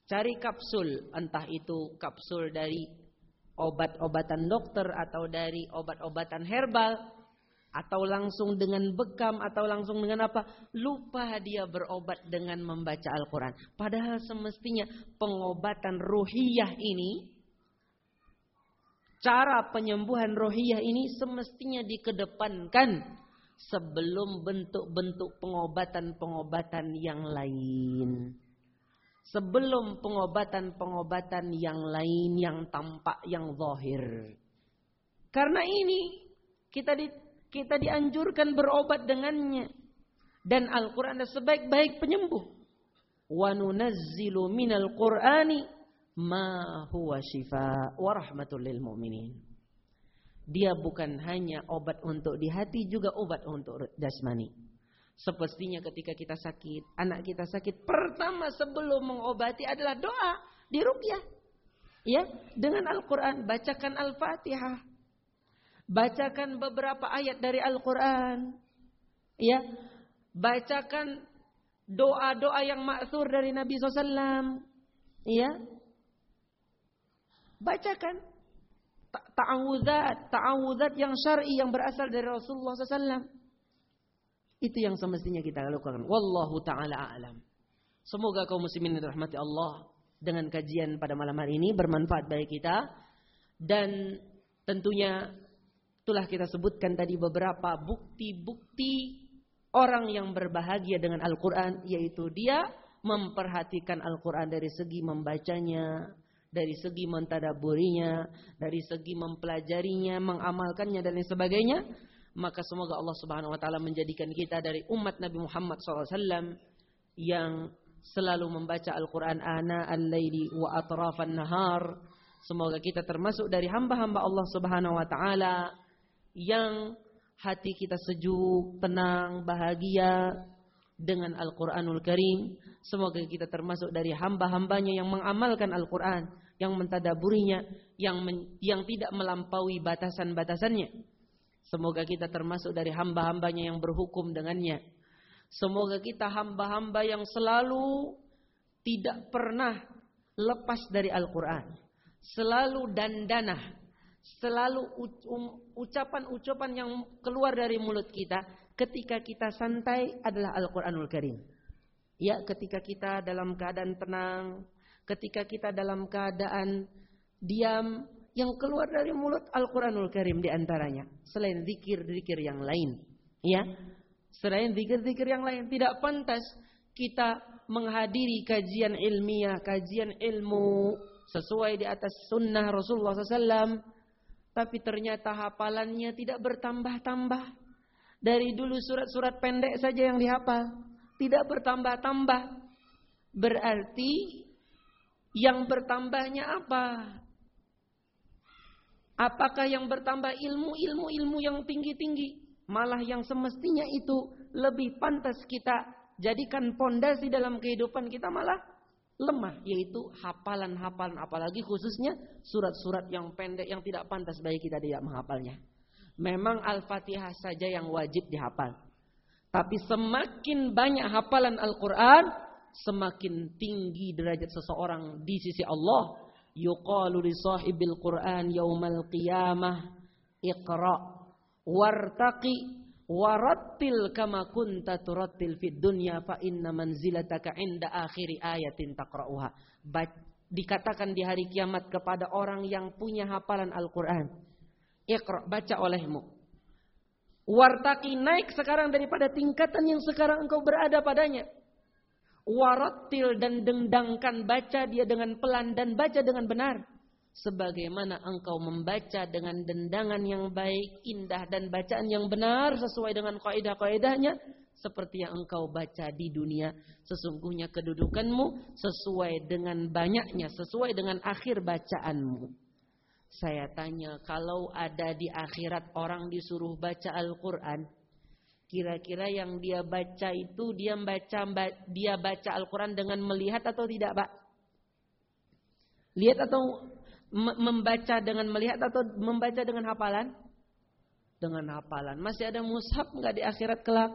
cari kapsul, entah itu kapsul dari obat-obatan dokter atau dari obat-obatan herbal atau langsung dengan bekam atau langsung dengan apa. Lupa dia berobat dengan membaca Al-Quran. Padahal semestinya pengobatan ruhiyah ini cara penyembuhan ruhiyah ini semestinya dikedepankan sebelum bentuk-bentuk pengobatan-pengobatan yang lain sebelum pengobatan-pengobatan yang lain yang tampak yang zahir karena ini kita di kita dianjurkan berobat dengannya. Dan Al-Quran adalah sebaik-baik penyembuh. Wa nunazzilu minal Qur'ani ma huwa shifa wa rahmatul lil mu'minin. Dia bukan hanya obat untuk di hati, juga obat untuk jasmani. Sepertinya ketika kita sakit, anak kita sakit, pertama sebelum mengobati adalah doa di rukyah. Ya, dengan Al-Quran, bacakan Al-Fatihah. Bacakan beberapa ayat dari Al-Quran. Ya. Bacakan doa-doa yang maksur dari Nabi SAW. Ya. Bacakan. Ta'awudzat. Ta'awudzat yang syar'i yang berasal dari Rasulullah SAW. Itu yang semestinya kita lakukan. Wallahu ta'ala a'lam. Semoga kaum muslimin dirahmati Allah dengan kajian pada malam hari ini bermanfaat bagi kita dan tentunya itulah kita sebutkan tadi beberapa bukti-bukti orang yang berbahagia dengan Al-Quran yaitu dia memperhatikan Al-Quran dari segi membacanya, dari segi mentadaburinya, dari segi mempelajarinya, mengamalkannya dan lain sebagainya, maka semoga Allah Subhanahu wa taala menjadikan kita dari umat Nabi Muhammad SAW yang selalu membaca Al-Quran ana al-laili wa atrafan nahar. Semoga kita termasuk dari hamba-hamba Allah Subhanahu wa taala yang hati kita sejuk, tenang, bahagia dengan Al-Qur'anul Karim. Semoga kita termasuk dari hamba-hambanya yang mengamalkan Al-Qur'an, yang mentadaburinya, yang men, yang tidak melampaui batasan-batasannya. Semoga kita termasuk dari hamba-hambanya yang berhukum dengannya Semoga kita hamba-hamba yang selalu tidak pernah lepas dari Al-Quran. Selalu dandanah. Selalu um, ucapan-ucapan yang keluar dari mulut kita ketika kita santai adalah Al-Quranul Karim. Ya, ketika kita dalam keadaan tenang, ketika kita dalam keadaan diam, yang keluar dari mulut Al-Quranul Karim di antaranya. Selain zikir-zikir yang lain. Ya, Selain zikir-zikir yang lain tidak pantas kita menghadiri kajian ilmiah, kajian ilmu sesuai di atas sunnah Rasulullah SAW. Tapi ternyata hafalannya tidak bertambah-tambah. Dari dulu surat-surat pendek saja yang dihafal. Tidak bertambah-tambah. Berarti yang bertambahnya apa? Apakah yang bertambah ilmu-ilmu-ilmu yang tinggi-tinggi? Malah yang semestinya itu lebih pantas kita jadikan pondasi dalam kehidupan kita malah lemah yaitu hafalan-hafalan apalagi khususnya surat-surat yang pendek yang tidak pantas bagi kita tidak menghafalnya. Memang Al-Fatihah saja yang wajib dihafal. Tapi semakin banyak hafalan Al-Qur'an, semakin tinggi derajat seseorang di sisi Allah. Yuqalu li sahibil Qur'an yaumal qiyamah iqra' wartaqi warattil kama kunta turattil fid dunya fa inna manzilataka inda akhiri ayatin taqra'uha. Dikatakan di hari kiamat kepada orang yang punya hafalan Al-Qur'an. Iqra baca olehmu. Wartaki naik sekarang daripada tingkatan yang sekarang engkau berada padanya. Warattil dan dendangkan baca dia dengan pelan dan baca dengan benar sebagaimana engkau membaca dengan dendangan yang baik, indah dan bacaan yang benar sesuai dengan kaidah-kaidahnya seperti yang engkau baca di dunia. Sesungguhnya kedudukanmu sesuai dengan banyaknya, sesuai dengan akhir bacaanmu. Saya tanya, kalau ada di akhirat orang disuruh baca Al-Quran, kira-kira yang dia baca itu dia baca dia baca Al-Quran dengan melihat atau tidak, Pak? Lihat atau membaca dengan melihat atau membaca dengan hafalan? Dengan hafalan. Masih ada mushaf nggak di akhirat kelak?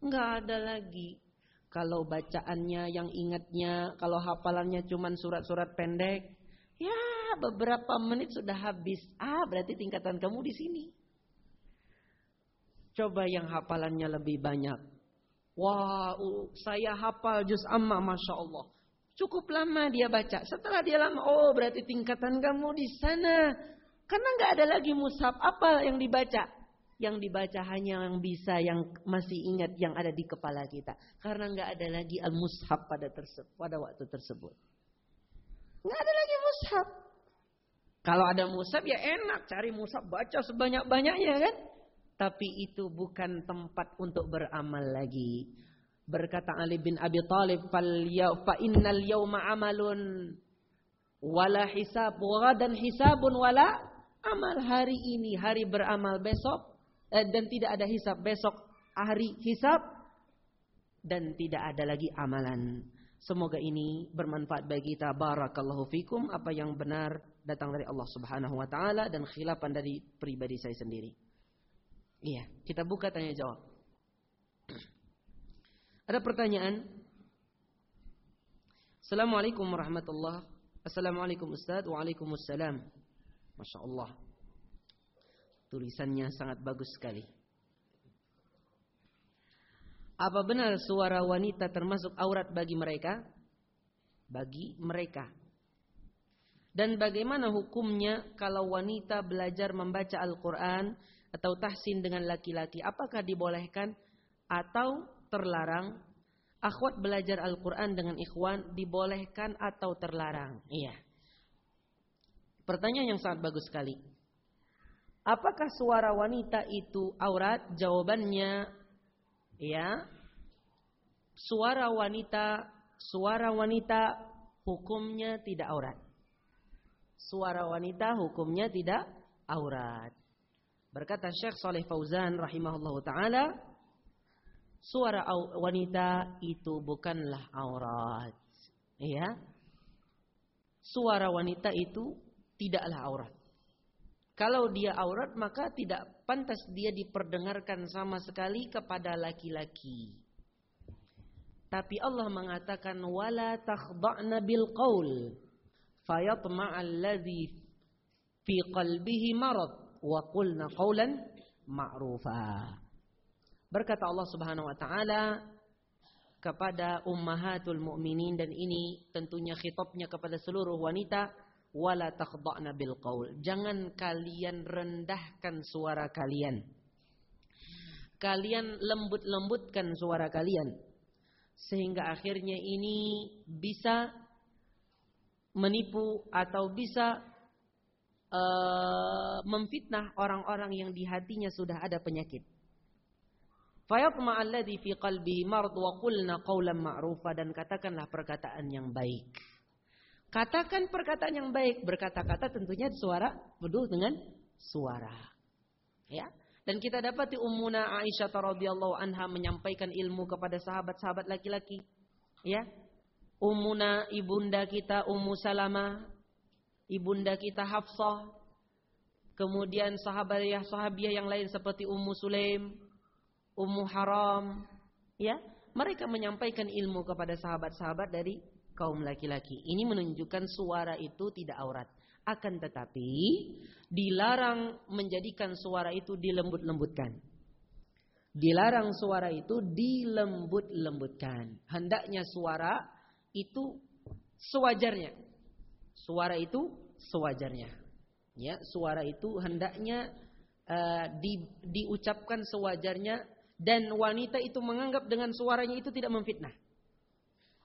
Nggak ada lagi. Kalau bacaannya yang ingatnya, kalau hafalannya cuma surat-surat pendek, ya beberapa menit sudah habis. Ah, berarti tingkatan kamu di sini. Coba yang hafalannya lebih banyak. Wah, saya hafal juz amma, masya Allah. Cukup lama dia baca. Setelah dia lama, oh berarti tingkatan kamu di sana. Karena nggak ada lagi mushaf. Apa yang dibaca? Yang dibaca hanya yang bisa, yang masih ingat yang ada di kepala kita. Karena nggak ada lagi al-mushaf pada, pada waktu tersebut. Nggak ada lagi mushaf. Kalau ada mushaf ya enak. Cari mushaf baca sebanyak-banyaknya kan. Tapi itu bukan tempat untuk beramal lagi. Berkata Ali bin Abi Thalib, "Fa innal yawma amalun wala hisab dan hisabun wala amal." Hari ini hari beramal besok eh, dan tidak ada hisab besok hari hisab dan tidak ada lagi amalan. Semoga ini bermanfaat bagi kita. Barakallahu fikum. Apa yang benar datang dari Allah Subhanahu wa taala dan khilafan dari pribadi saya sendiri. Iya, kita buka tanya jawab. Ada pertanyaan? Assalamualaikum warahmatullahi Assalamualaikum Ustaz Waalaikumsalam Masya Allah Tulisannya sangat bagus sekali Apa benar suara wanita termasuk aurat bagi mereka? bagi mereka. Dan bagaimana hukumnya kalau wanita belajar membaca Al-Quran atau tahsin dengan laki-laki? Apakah dibolehkan atau terlarang? Akhwat belajar Al-Quran dengan ikhwan dibolehkan atau terlarang? Iya. Pertanyaan yang sangat bagus sekali. Apakah suara wanita itu aurat? Jawabannya ya. Suara wanita, suara wanita hukumnya tidak aurat. Suara wanita hukumnya tidak aurat. Berkata Syekh Saleh Fauzan rahimahullah taala, suara wanita itu bukanlah aurat. Ya. Suara wanita itu tidaklah aurat. Kalau dia aurat maka tidak pantas dia diperdengarkan sama sekali kepada laki-laki. Tapi Allah mengatakan wala takhda'na bil qaul fayatma'a alladhi fi qalbihi marad wa qulna qawlan ma'rufa. Berkata Allah Subhanahu wa taala kepada ummahatul mukminin dan ini tentunya khitabnya kepada seluruh wanita wala takhda'na bil qaul. Jangan kalian rendahkan suara kalian. Kalian lembut-lembutkan suara kalian sehingga akhirnya ini bisa menipu atau bisa uh, memfitnah orang-orang yang di hatinya sudah ada penyakit. Fayatma alladhi fi qalbi marad wa qulna qawlan ma'rufa dan katakanlah perkataan yang baik. Katakan perkataan yang baik. Berkata-kata tentunya suara penuh dengan suara. Ya. Dan kita dapati Ummuna Aisyah radhiyallahu anha menyampaikan ilmu kepada sahabat-sahabat laki-laki. Ya. Ummuna ibunda kita Ummu Salamah, ibunda kita Hafsah. Kemudian sahabat sahabiah yang lain seperti Ummu Sulaim, Ummu Haram, ya. Mereka menyampaikan ilmu kepada sahabat-sahabat dari kaum laki-laki. Ini menunjukkan suara itu tidak aurat. Akan tetapi dilarang menjadikan suara itu dilembut-lembutkan. Dilarang suara itu dilembut-lembutkan. Hendaknya suara itu sewajarnya. Suara itu sewajarnya. Ya, suara itu hendaknya uh, di, diucapkan sewajarnya dan wanita itu menganggap dengan suaranya itu tidak memfitnah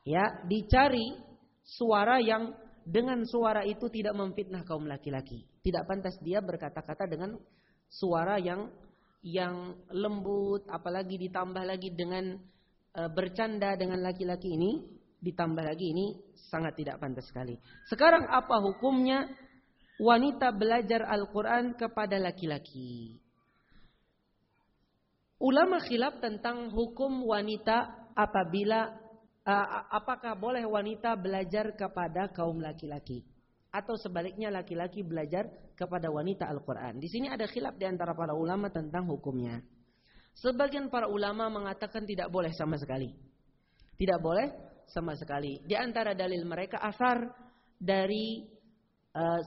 ya dicari suara yang dengan suara itu tidak memfitnah kaum laki-laki. Tidak pantas dia berkata-kata dengan suara yang yang lembut, apalagi ditambah lagi dengan e, bercanda dengan laki-laki ini, ditambah lagi ini sangat tidak pantas sekali. Sekarang apa hukumnya wanita belajar Al-Quran kepada laki-laki? Ulama khilaf tentang hukum wanita apabila apakah boleh wanita belajar kepada kaum laki-laki atau sebaliknya laki-laki belajar kepada wanita Al-Qur'an. Di sini ada khilaf di antara para ulama tentang hukumnya. Sebagian para ulama mengatakan tidak boleh sama sekali. Tidak boleh sama sekali. Di antara dalil mereka asar dari uh,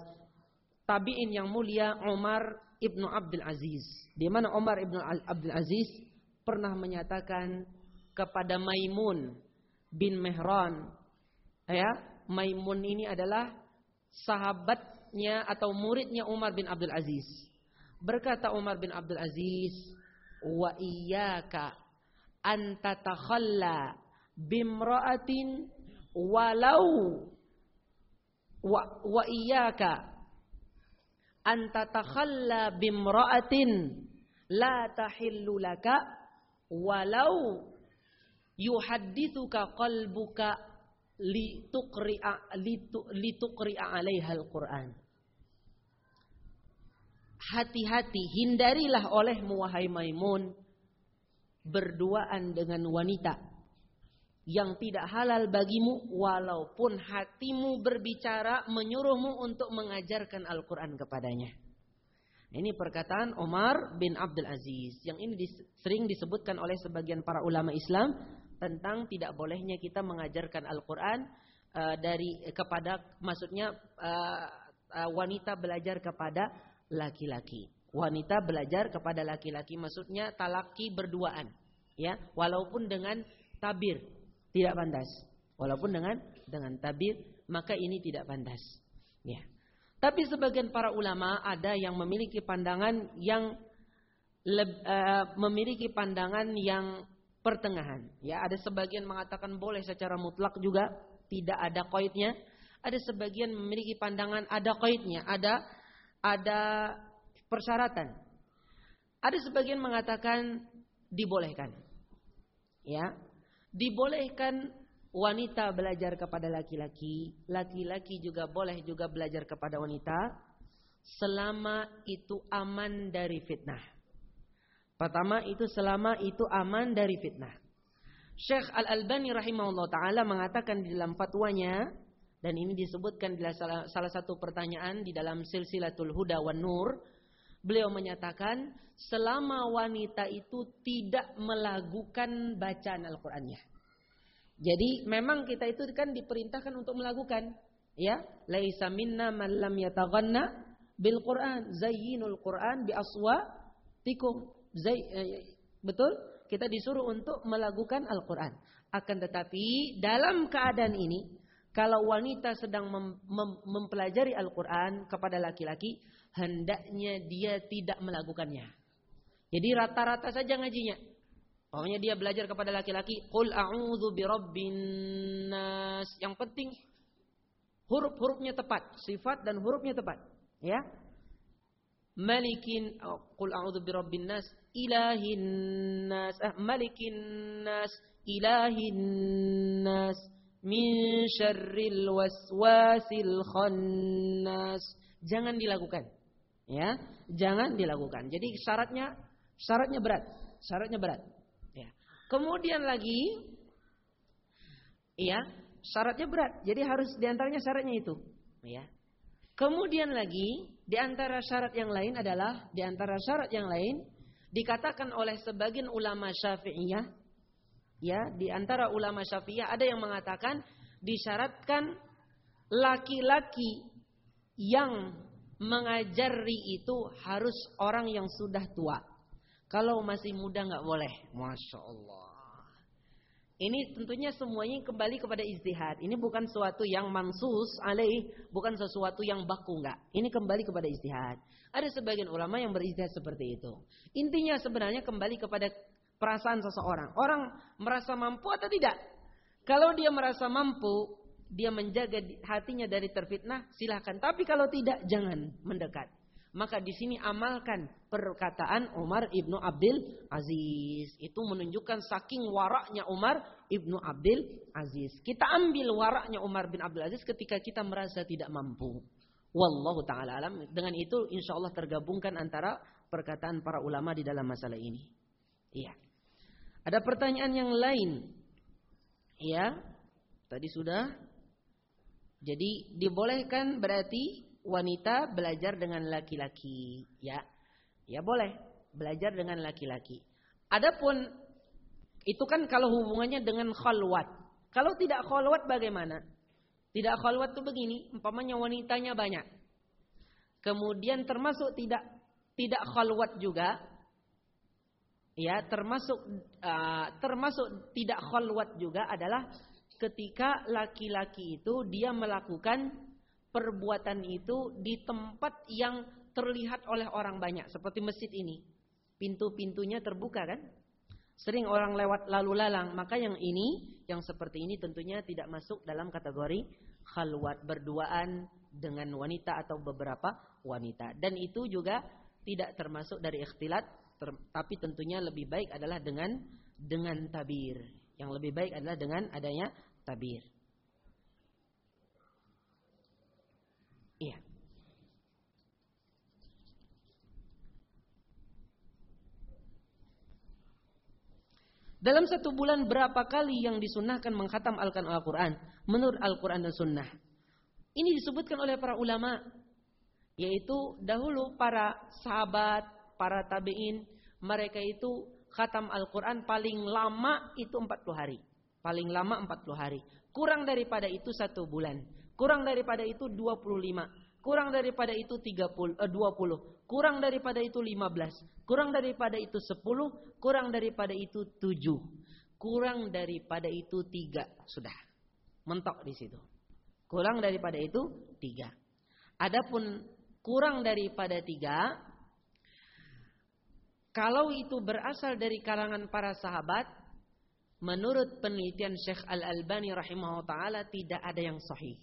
tabi'in yang mulia Umar ibnu Abdul Aziz. Di mana Umar ibnu Abdul Aziz pernah menyatakan kepada Maimun bin Mehran. Ya, Maimun ini adalah sahabatnya atau muridnya Umar bin Abdul Aziz. Berkata Umar bin Abdul Aziz, "Wa iyyaka an tatakhalla bimra'atin walau wa, wa iyyaka an tatakhalla bimra'atin la tahillu laka walau yuhaddithuka qalbuka lituqri'a lituqri'a 'alaiha al-Qur'an. Hati-hati, hindarilah olehmu wahai Maimun berduaan dengan wanita yang tidak halal bagimu walaupun hatimu berbicara menyuruhmu untuk mengajarkan Al-Qur'an kepadanya. Ini perkataan Omar bin Abdul Aziz yang ini sering disebutkan oleh sebagian para ulama Islam tentang tidak bolehnya kita mengajarkan Al-Qur'an uh, dari kepada maksudnya uh, uh, wanita belajar kepada laki-laki. Wanita belajar kepada laki-laki maksudnya talaki berduaan ya, walaupun dengan tabir tidak pantas. Walaupun dengan dengan tabir maka ini tidak pantas. Ya. Tapi sebagian para ulama ada yang memiliki pandangan yang uh, memiliki pandangan yang pertengahan. Ya, ada sebagian mengatakan boleh secara mutlak juga, tidak ada koidnya. Ada sebagian memiliki pandangan ada koidnya, ada ada persyaratan. Ada sebagian mengatakan dibolehkan. Ya. Dibolehkan wanita belajar kepada laki-laki, laki-laki juga boleh juga belajar kepada wanita selama itu aman dari fitnah. Pertama itu selama itu aman dari fitnah. Syekh Al-Albani rahimahullah taala mengatakan di dalam fatwanya dan ini disebutkan di salah, satu pertanyaan di dalam silsilatul huda wan nur beliau menyatakan selama wanita itu tidak melakukan bacaan Al-Qur'annya jadi memang kita itu kan diperintahkan untuk melakukan ya, laisa minna man lam yataghanna bil Quran, zayyinul Quran bi aswatikum. Eh, betul? Kita disuruh untuk melakukan Al-Quran. Akan tetapi dalam keadaan ini, kalau wanita sedang mem mem mempelajari Al-Quran kepada laki-laki, hendaknya dia tidak melakukannya. Jadi rata-rata saja ngajinya. Pokoknya dia belajar kepada laki-laki, "Qul a'udzu birabbin nas." Yang penting huruf-hurufnya tepat, sifat dan hurufnya tepat, ya. Malikin oh, Qul a'udzu birabbin nas, ilahin nas, eh, malikin nas, ilahin nas, min syarril waswasil khannas. Jangan dilakukan. Ya, jangan dilakukan. Jadi syaratnya syaratnya berat, syaratnya berat. Kemudian lagi, ya syaratnya berat. Jadi harus di antaranya syaratnya itu. Ya. Kemudian lagi, di antara syarat yang lain adalah di antara syarat yang lain dikatakan oleh sebagian ulama Syafi'iyah, ya, di antara ulama Syafi'iyah ada yang mengatakan disyaratkan laki-laki yang mengajari itu harus orang yang sudah tua. Kalau masih muda nggak boleh. Masya. Ini tentunya semuanya kembali kepada istihad. Ini bukan sesuatu yang mansus alaih, bukan sesuatu yang baku enggak. Ini kembali kepada istihad. Ada sebagian ulama yang beristihad seperti itu. Intinya sebenarnya kembali kepada perasaan seseorang. Orang merasa mampu atau tidak? Kalau dia merasa mampu, dia menjaga hatinya dari terfitnah, silahkan. Tapi kalau tidak, jangan mendekat. Maka di sini amalkan perkataan Umar ibnu Abdul Aziz. Itu menunjukkan saking waraknya Umar ibnu Abdul Aziz. Kita ambil waraknya Umar bin Abdul Aziz ketika kita merasa tidak mampu. Wallahu taala alam. Dengan itu insya Allah tergabungkan antara perkataan para ulama di dalam masalah ini. Iya. Ada pertanyaan yang lain. Iya. Tadi sudah. Jadi dibolehkan berarti wanita belajar dengan laki-laki, ya. Ya boleh belajar dengan laki-laki. Adapun itu kan kalau hubungannya dengan khalwat. Kalau tidak khalwat bagaimana? Tidak khalwat itu begini, umpamanya wanitanya banyak. Kemudian termasuk tidak tidak khalwat juga. Ya, termasuk uh, termasuk tidak khalwat juga adalah ketika laki-laki itu dia melakukan perbuatan itu di tempat yang terlihat oleh orang banyak seperti masjid ini. Pintu-pintunya terbuka kan? Sering orang lewat lalu lalang, maka yang ini, yang seperti ini tentunya tidak masuk dalam kategori khalwat berduaan dengan wanita atau beberapa wanita. Dan itu juga tidak termasuk dari ikhtilat, ter, tapi tentunya lebih baik adalah dengan dengan tabir. Yang lebih baik adalah dengan adanya tabir. Iya. Dalam satu bulan berapa kali yang disunahkan menghatam Al-Quran menurut Al-Quran dan Sunnah? Ini disebutkan oleh para ulama, yaitu dahulu para sahabat, para tabiin, mereka itu khatam Al-Quran paling lama itu 40 hari. Paling lama 40 hari. Kurang daripada itu satu bulan. Kurang daripada itu 25. Kurang daripada itu 30, eh, 20. Kurang daripada itu 15. Kurang daripada itu 10. Kurang daripada itu 7. Kurang daripada itu 3. Sudah. Mentok di situ. Kurang daripada itu tiga. Adapun kurang daripada tiga, kalau itu berasal dari kalangan para sahabat, menurut penelitian Syekh Al-Albani rahimahullah taala tidak ada yang sahih.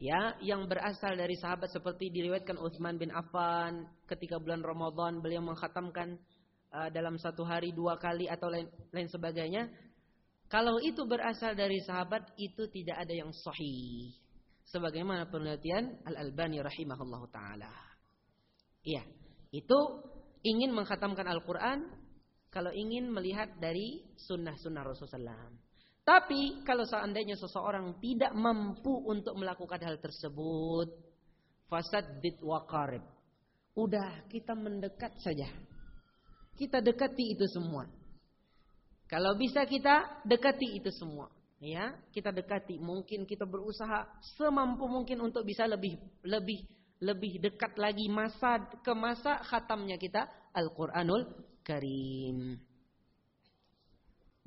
Ya, yang berasal dari sahabat seperti diriwayatkan Utsman bin Affan ketika bulan Ramadan beliau menghatamkan uh, dalam satu hari dua kali atau lain, lain sebagainya. Kalau itu berasal dari sahabat itu tidak ada yang sahih. Sebagaimana penelitian Al-Albani rahimahullah taala. Iya, itu ingin menghatamkan Al-Quran kalau ingin melihat dari sunnah-sunnah Rasulullah. Tapi kalau seandainya seseorang tidak mampu untuk melakukan hal tersebut, fasad bid wakarib. Udah kita mendekat saja. Kita dekati itu semua. Kalau bisa kita dekati itu semua, ya, kita dekati. Mungkin kita berusaha semampu mungkin untuk bisa lebih lebih lebih dekat lagi masa ke masa khatamnya kita Al-Qur'anul Karim.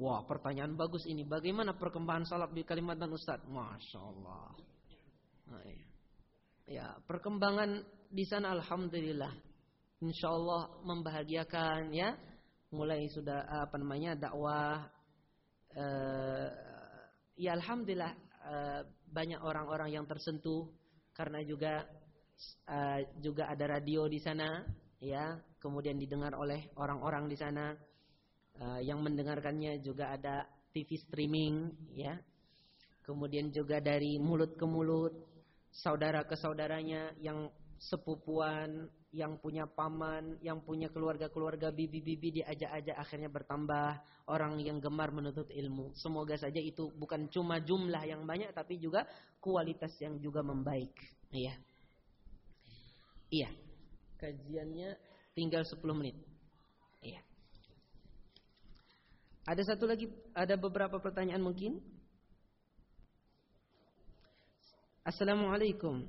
Wah, pertanyaan bagus ini. Bagaimana perkembangan salaf di Kalimantan Ustaz? Masya Allah. Nah, ya. ya, perkembangan di sana Alhamdulillah. Insya Allah membahagiakan ya mulai sudah apa namanya dakwah uh, ya alhamdulillah uh, banyak orang-orang yang tersentuh karena juga uh, juga ada radio di sana ya kemudian didengar oleh orang-orang di sana uh, yang mendengarkannya juga ada TV streaming ya kemudian juga dari mulut ke mulut saudara ke saudaranya yang sepupuan yang punya paman, yang punya keluarga-keluarga bibi-bibi diajak-ajak akhirnya bertambah orang yang gemar menuntut ilmu. Semoga saja itu bukan cuma jumlah yang banyak tapi juga kualitas yang juga membaik. Iya. Iya. Kajiannya tinggal 10 menit. Iya. Ada satu lagi, ada beberapa pertanyaan mungkin? Assalamualaikum.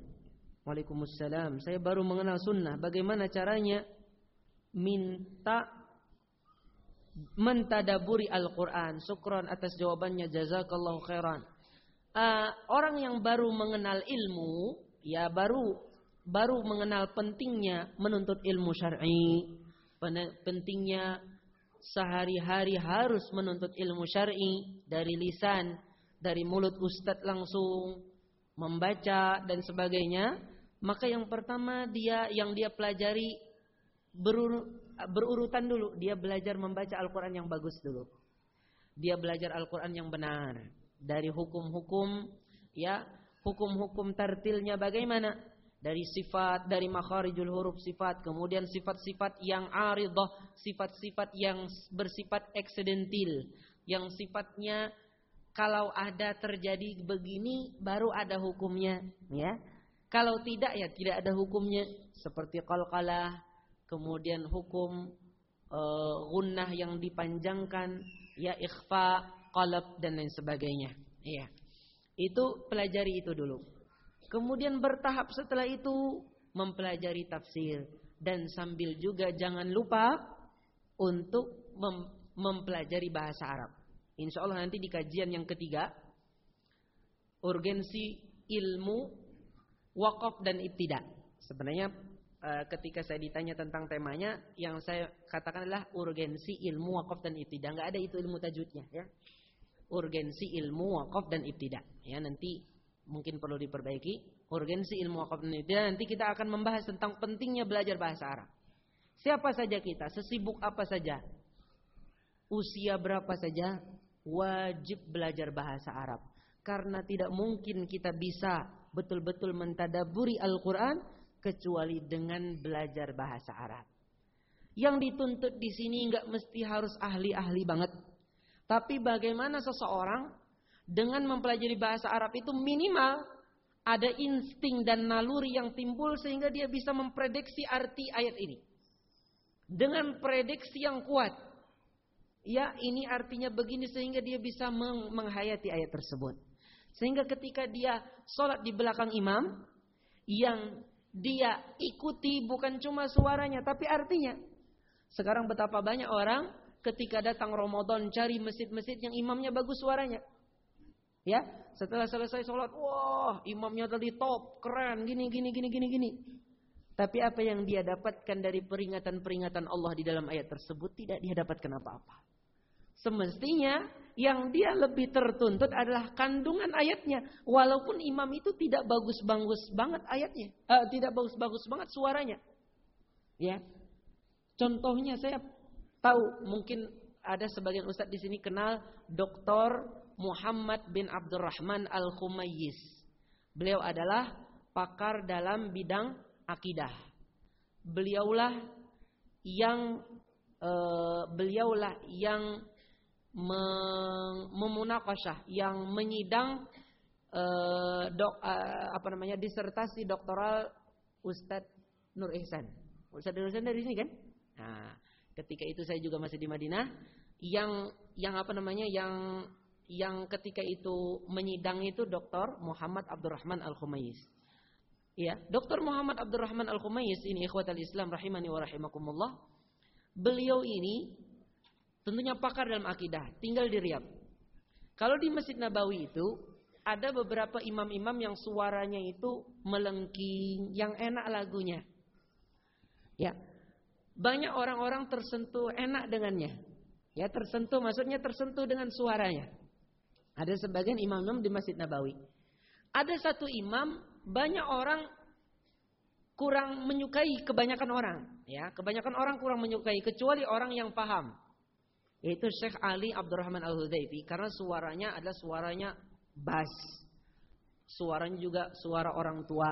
Waalaikumsalam. Saya baru mengenal sunnah. Bagaimana caranya minta mentadaburi Al-Quran. Sukron atas jawabannya. Jazakallahu khairan. Uh, orang yang baru mengenal ilmu, ya baru baru mengenal pentingnya menuntut ilmu syar'i, pentingnya sehari-hari harus menuntut ilmu syar'i dari lisan, dari mulut ustadz langsung, membaca dan sebagainya maka yang pertama dia yang dia pelajari berur, berurutan dulu. Dia belajar membaca Al-Quran yang bagus dulu. Dia belajar Al-Quran yang benar. Dari hukum-hukum, ya hukum-hukum tartilnya bagaimana? Dari sifat, dari makharijul huruf sifat, kemudian sifat-sifat yang aridah, sifat-sifat yang bersifat eksidentil, yang sifatnya kalau ada terjadi begini baru ada hukumnya, ya kalau tidak ya tidak ada hukumnya seperti qalqalah, kemudian hukum uh, gunnah yang dipanjangkan, ya ikhfa, qalab dan lain sebagainya. Iya. Itu pelajari itu dulu. Kemudian bertahap setelah itu mempelajari tafsir dan sambil juga jangan lupa untuk mem mempelajari bahasa Arab. Insya Allah nanti di kajian yang ketiga urgensi ilmu wakaf dan ibtida. Sebenarnya eh, ketika saya ditanya tentang temanya, yang saya katakan adalah urgensi ilmu wakaf dan ibtida. Enggak ada itu ilmu tajwidnya ya. Urgensi ilmu wakaf dan ibtida. Ya, nanti mungkin perlu diperbaiki. Urgensi ilmu wakaf dan nanti kita akan membahas tentang pentingnya belajar bahasa Arab. Siapa saja kita, sesibuk apa saja, usia berapa saja, wajib belajar bahasa Arab. Karena tidak mungkin kita bisa betul-betul mentadaburi Al-Quran kecuali dengan belajar bahasa Arab. Yang dituntut di sini nggak mesti harus ahli-ahli banget. Tapi bagaimana seseorang dengan mempelajari bahasa Arab itu minimal ada insting dan naluri yang timbul sehingga dia bisa memprediksi arti ayat ini. Dengan prediksi yang kuat. Ya ini artinya begini sehingga dia bisa menghayati ayat tersebut. Sehingga ketika dia sholat di belakang imam, yang dia ikuti bukan cuma suaranya, tapi artinya. Sekarang betapa banyak orang ketika datang Ramadan cari masjid-masjid yang imamnya bagus suaranya. Ya, setelah selesai sholat, wah imamnya tadi top, keren, gini, gini, gini, gini, gini. Tapi apa yang dia dapatkan dari peringatan-peringatan Allah di dalam ayat tersebut tidak dia dapatkan apa-apa. Semestinya yang dia lebih tertuntut adalah kandungan ayatnya. Walaupun imam itu tidak bagus-bagus banget ayatnya. Uh, tidak bagus-bagus banget suaranya. Ya. Contohnya saya tahu mungkin ada sebagian ustadz di sini kenal Dr. Muhammad bin Abdurrahman Al-Khumayyis. Beliau adalah pakar dalam bidang akidah. Beliaulah yang e, beliaulah yang memunakashah, yang menyidang e, dok, e, apa namanya disertasi doktoral Ustadz Nur Ihsan. Ustadz Nur Ihsan dari sini kan? Nah, ketika itu saya juga masih di Madinah yang yang apa namanya yang yang ketika itu menyidang itu Dr. Muhammad Abdurrahman Al-Khumayis. Ya, Dr. Muhammad Abdurrahman Al-Khumayis ini ikhwatal Islam rahimani wa rahimakumullah. Beliau ini tentunya pakar dalam akidah, tinggal di Riyadh. Kalau di Masjid Nabawi itu ada beberapa imam-imam yang suaranya itu melengking, yang enak lagunya. Ya. Banyak orang-orang tersentuh enak dengannya. Ya, tersentuh maksudnya tersentuh dengan suaranya. Ada sebagian imam-imam di Masjid Nabawi. Ada satu imam, banyak orang kurang menyukai kebanyakan orang. Ya, kebanyakan orang kurang menyukai kecuali orang yang paham. Yaitu Syekh Ali Abdurrahman Al-Hudayfi karena suaranya adalah suaranya bass. Suaranya juga suara orang tua.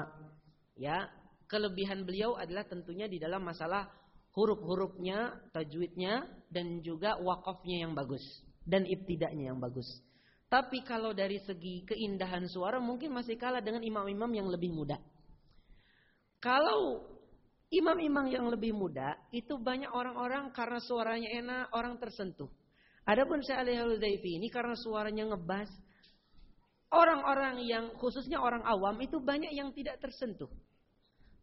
Ya, kelebihan beliau adalah tentunya di dalam masalah huruf-hurufnya, tajwidnya dan juga wakafnya yang bagus dan ibtidaknya yang bagus. Tapi kalau dari segi keindahan suara mungkin masih kalah dengan imam-imam yang lebih muda. Kalau imam-imam yang lebih muda itu banyak orang-orang karena suaranya enak, orang tersentuh. Adapun Syekh Ali al ini karena suaranya ngebas, orang-orang yang khususnya orang awam itu banyak yang tidak tersentuh.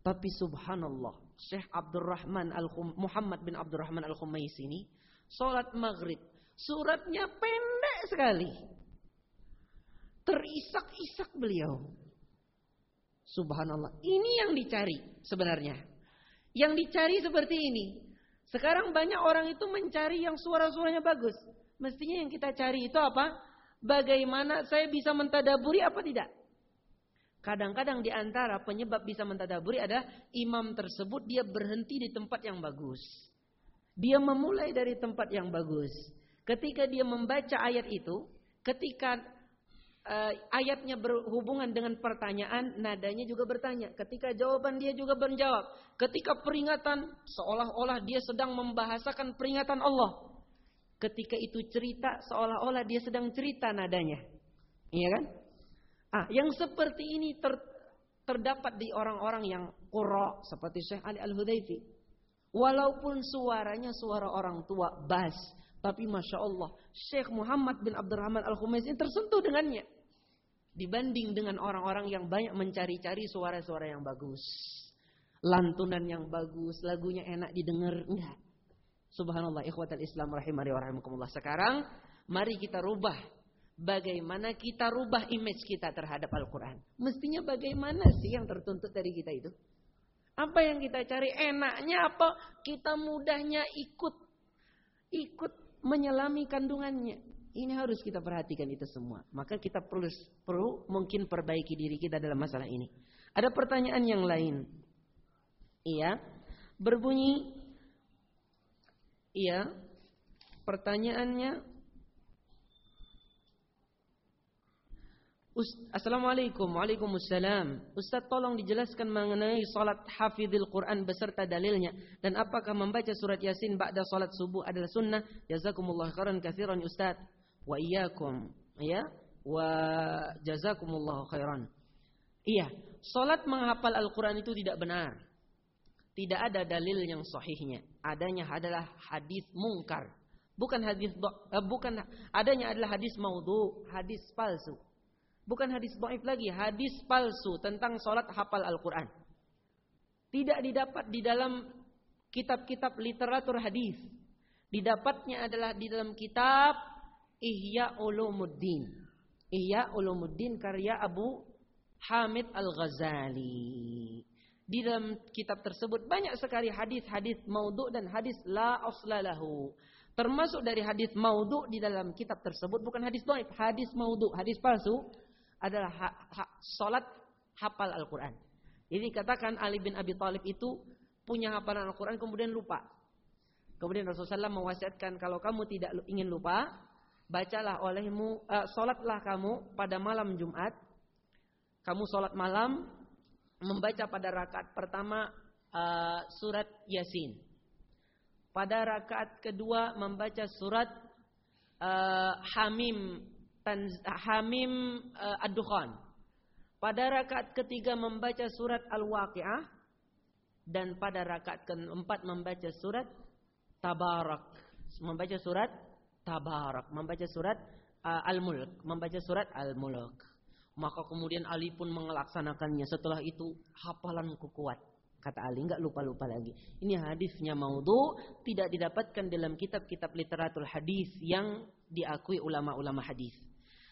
Tapi subhanallah, Syekh Abdurrahman Al Muhammad bin Abdurrahman Al Khumais ini salat maghrib, suratnya pendek sekali. Terisak-isak beliau. Subhanallah. Ini yang dicari sebenarnya. Yang dicari seperti ini. Sekarang banyak orang itu mencari yang suara-suaranya bagus. Mestinya yang kita cari itu apa? Bagaimana saya bisa mentadaburi apa tidak? Kadang-kadang di antara penyebab bisa mentadaburi adalah imam tersebut dia berhenti di tempat yang bagus. Dia memulai dari tempat yang bagus. Ketika dia membaca ayat itu, ketika uh, ayatnya berhubungan dengan pertanyaan, nadanya juga bertanya. Ketika jawaban dia juga menjawab. Ketika peringatan, seolah-olah dia sedang membahasakan peringatan Allah. Ketika itu cerita, seolah-olah dia sedang cerita nadanya. Iya kan? Ah, yang seperti ini ter, terdapat di orang-orang yang qura seperti Syekh Ali Al-Hudayfi. Walaupun suaranya suara orang tua bas, tapi masya Allah Syekh Muhammad bin Abdurrahman Al Khumais ini tersentuh dengannya. Dibanding dengan orang-orang yang banyak mencari-cari suara-suara yang bagus. Lantunan yang bagus, lagunya enak didengar. Enggak. Subhanallah ikhwatal Islam rahimani wa rahimakumullah. Sekarang mari kita rubah bagaimana kita rubah image kita terhadap Al-Quran. Mestinya bagaimana sih yang tertuntut dari kita itu? Apa yang kita cari enaknya apa? Kita mudahnya ikut ikut menyelami kandungannya. Ini harus kita perhatikan itu semua. Maka kita perlu perlu mungkin perbaiki diri kita dalam masalah ini. Ada pertanyaan yang lain. Iya. Berbunyi Iya. Pertanyaannya Assalamualaikum. Waalaikumsalam. Ustaz tolong dijelaskan mengenai Salat hafidhil Quran beserta dalilnya. Dan apakah membaca surat Yasin Ba'da salat subuh adalah sunnah? Jazakumullah khairan kathiran Ustaz. Wa iyakum Ya? Wa jazakumullah khairan. Iya Salat menghafal Al-Quran itu tidak benar. Tidak ada dalil yang sahihnya. Adanya adalah hadis mungkar. Bukan hadis uh, bukan adanya adalah hadis maudhu, hadis palsu. Bukan hadis dhaif lagi, hadis palsu tentang sholat hafal Al-Quran. Tidak didapat di dalam kitab-kitab literatur hadis. Didapatnya adalah di dalam kitab Ihya Ulumuddin. Ihya Ulumuddin karya Abu Hamid Al-Ghazali. Di dalam kitab tersebut banyak sekali hadis-hadis maudhu dan hadis la aslalahu. Termasuk dari hadis maudhu di dalam kitab tersebut bukan hadis dhaif, hadis maudhu, hadis palsu adalah ha, ha, salat hafal Al-Qur'an. Jadi katakan Ali bin Abi Thalib itu punya hafalan Al-Qur'an kemudian lupa. Kemudian Rasulullah SAW mewasiatkan kalau kamu tidak ingin lupa, bacalah olehmu, uh, salatlah kamu pada malam Jumat. Kamu salat malam, membaca pada rakaat pertama uh, surat Yasin. Pada rakaat kedua membaca surat uh, Hamim Hamim uh, Ad-Dukhan. Pada rakaat ketiga membaca surat Al-Waqi'ah dan pada rakaat keempat membaca surat Tabarak. Membaca surat Tabarak, membaca surat uh, Al-Mulk, membaca surat Al-Mulk. Maka kemudian Ali pun melaksanakannya. Setelah itu hafalanku kuat. Kata Ali, nggak lupa-lupa lagi. Ini hadisnya maudhu, tidak didapatkan dalam kitab-kitab literatur hadis yang diakui ulama-ulama hadis.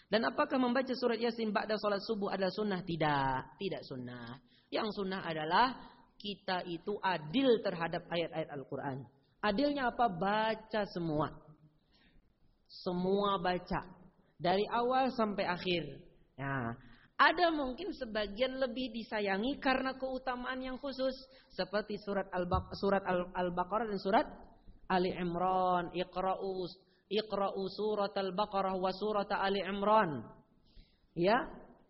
Dan apakah membaca surat Yasin ba'da salat subuh adalah sunnah? Tidak, tidak sunnah. Yang sunnah adalah kita itu adil terhadap ayat-ayat Al-Quran. Adilnya apa? Baca semua. Semua baca. Dari awal sampai akhir. Nah, ada mungkin sebagian lebih disayangi karena keutamaan yang khusus seperti surat Al-Baqarah Al-Baqarah dan surat Ali Imran, Iqra'u Iqra'u surat Al-Baqarah wa surat Ali Imran. Ya,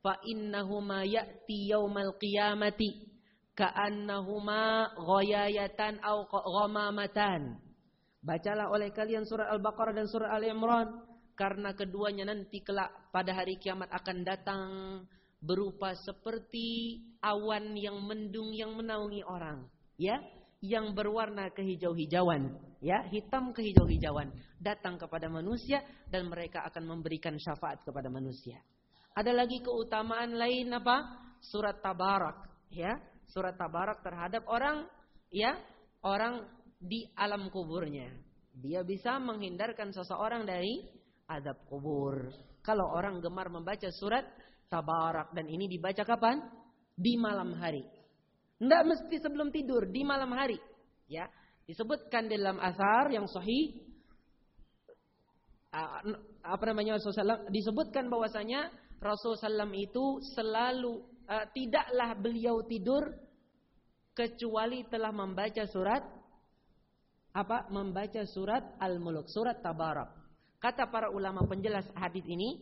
fa innahuma ya'ti yaumal qiyamati ka'annahuma ghayayatan aw ghamamatan. Bacalah oleh kalian surat Al-Baqarah dan surat Ali Imran karena keduanya nanti kelak pada hari kiamat akan datang berupa seperti awan yang mendung yang menaungi orang, ya, yang berwarna kehijau-hijauan, ya, hitam kehijau-hijauan datang kepada manusia dan mereka akan memberikan syafaat kepada manusia. Ada lagi keutamaan lain apa? Surat Tabarak, ya. Surat Tabarak terhadap orang ya, orang di alam kuburnya. Dia bisa menghindarkan seseorang dari azab kubur. Kalau orang gemar membaca surat Tabarak dan ini dibaca kapan? Di malam hari. Tidak mesti sebelum tidur, di malam hari. Ya, disebutkan dalam asar yang sahih apa namanya Rasulullah disebutkan bahwasanya Rasulullah itu selalu uh, tidaklah beliau tidur kecuali telah membaca surat apa membaca surat Al-Mulk, surat Tabarak. Kata para ulama penjelas hadis ini,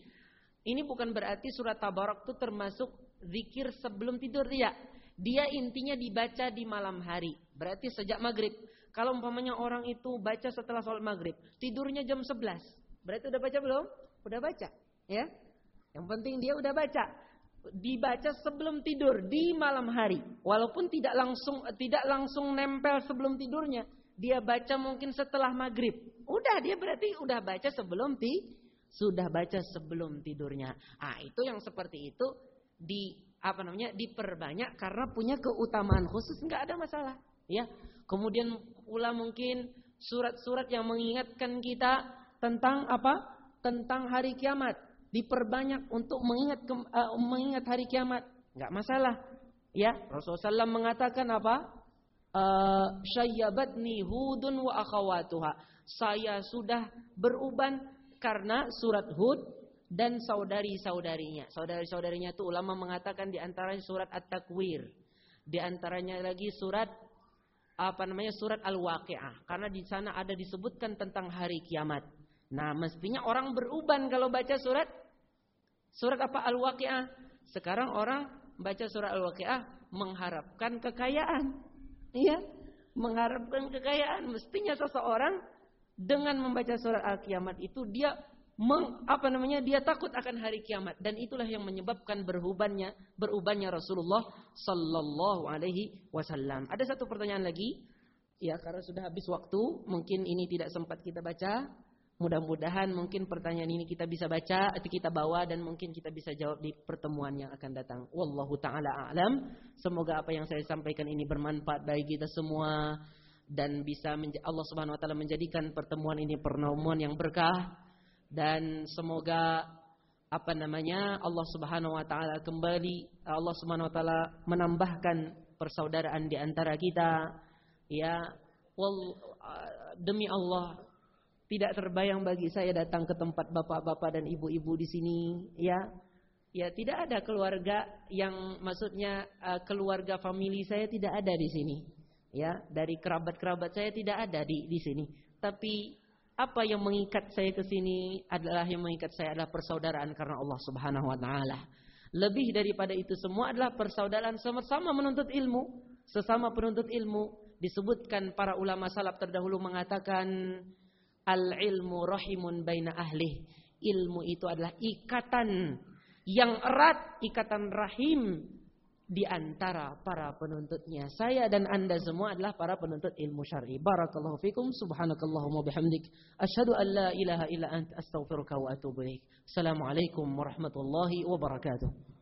ini bukan berarti surat Tabarak itu termasuk zikir sebelum tidur tidak. Dia intinya dibaca di malam hari. Berarti sejak maghrib. Kalau umpamanya orang itu baca setelah sholat maghrib, tidurnya jam 11. Berarti udah baca belum? Udah baca, ya. Yang penting dia udah baca. Dibaca sebelum tidur di malam hari, walaupun tidak langsung tidak langsung nempel sebelum tidurnya, dia baca mungkin setelah maghrib. Udah dia berarti udah baca sebelum ti sudah baca sebelum tidurnya. Ah itu yang seperti itu di apa namanya diperbanyak karena punya keutamaan khusus nggak ada masalah. Ya. Kemudian pula mungkin surat-surat yang mengingatkan kita tentang apa? Tentang hari kiamat. Diperbanyak untuk mengingat uh, mengingat hari kiamat. nggak masalah. Ya, Rasulullah SAW mengatakan apa? uh, syayyabatni hudun wa akhawatuha. Saya sudah beruban karena surat Hud dan saudari-saudarinya. Saudari-saudarinya itu ulama mengatakan di antaranya surat At-Takwir. Di antaranya lagi surat apa namanya surat Al-Waqiah karena di sana ada disebutkan tentang hari kiamat. Nah, mestinya orang beruban kalau baca surat surat apa Al-Waqiah. Sekarang orang baca surat Al-Waqiah mengharapkan kekayaan. Iya, mengharapkan kekayaan. Mestinya seseorang dengan membaca surat Al-Kiamat itu dia meng, apa namanya? Dia takut akan hari kiamat dan itulah yang menyebabkan berubahnya berubahnya Rasulullah sallallahu alaihi wasallam. Ada satu pertanyaan lagi. Ya, karena sudah habis waktu, mungkin ini tidak sempat kita baca. Mudah-mudahan mungkin pertanyaan ini kita bisa baca atau kita bawa dan mungkin kita bisa jawab di pertemuan yang akan datang. Wallahu taala a'lam. Semoga apa yang saya sampaikan ini bermanfaat bagi kita semua dan bisa Allah Subhanahu wa taala menjadikan pertemuan ini pertemuan yang berkah dan semoga apa namanya Allah Subhanahu wa taala kembali Allah Subhanahu wa taala menambahkan persaudaraan di antara kita ya. Wal, demi Allah tidak terbayang bagi saya datang ke tempat bapak-bapak dan ibu-ibu di sini ya. Ya tidak ada keluarga yang maksudnya uh, keluarga famili saya tidak ada di sini ya. Dari kerabat-kerabat saya tidak ada di di sini. Tapi apa yang mengikat saya ke sini adalah yang mengikat saya adalah persaudaraan karena Allah Subhanahu wa taala. Lebih daripada itu semua adalah persaudaraan sama-sama menuntut ilmu, sesama penuntut ilmu. Disebutkan para ulama salaf terdahulu mengatakan al ilmu rahimun baina ahli. Ilmu itu adalah ikatan yang erat, ikatan rahim di antara para penuntutnya. Saya dan Anda semua adalah para penuntut ilmu syar'i. Barakallahu fikum. Subhanakallahumma bihamdik. Asyhadu an la ilaha illa anta astaghfiruka wa atubu ilaik. Assalamualaikum warahmatullahi wabarakatuh.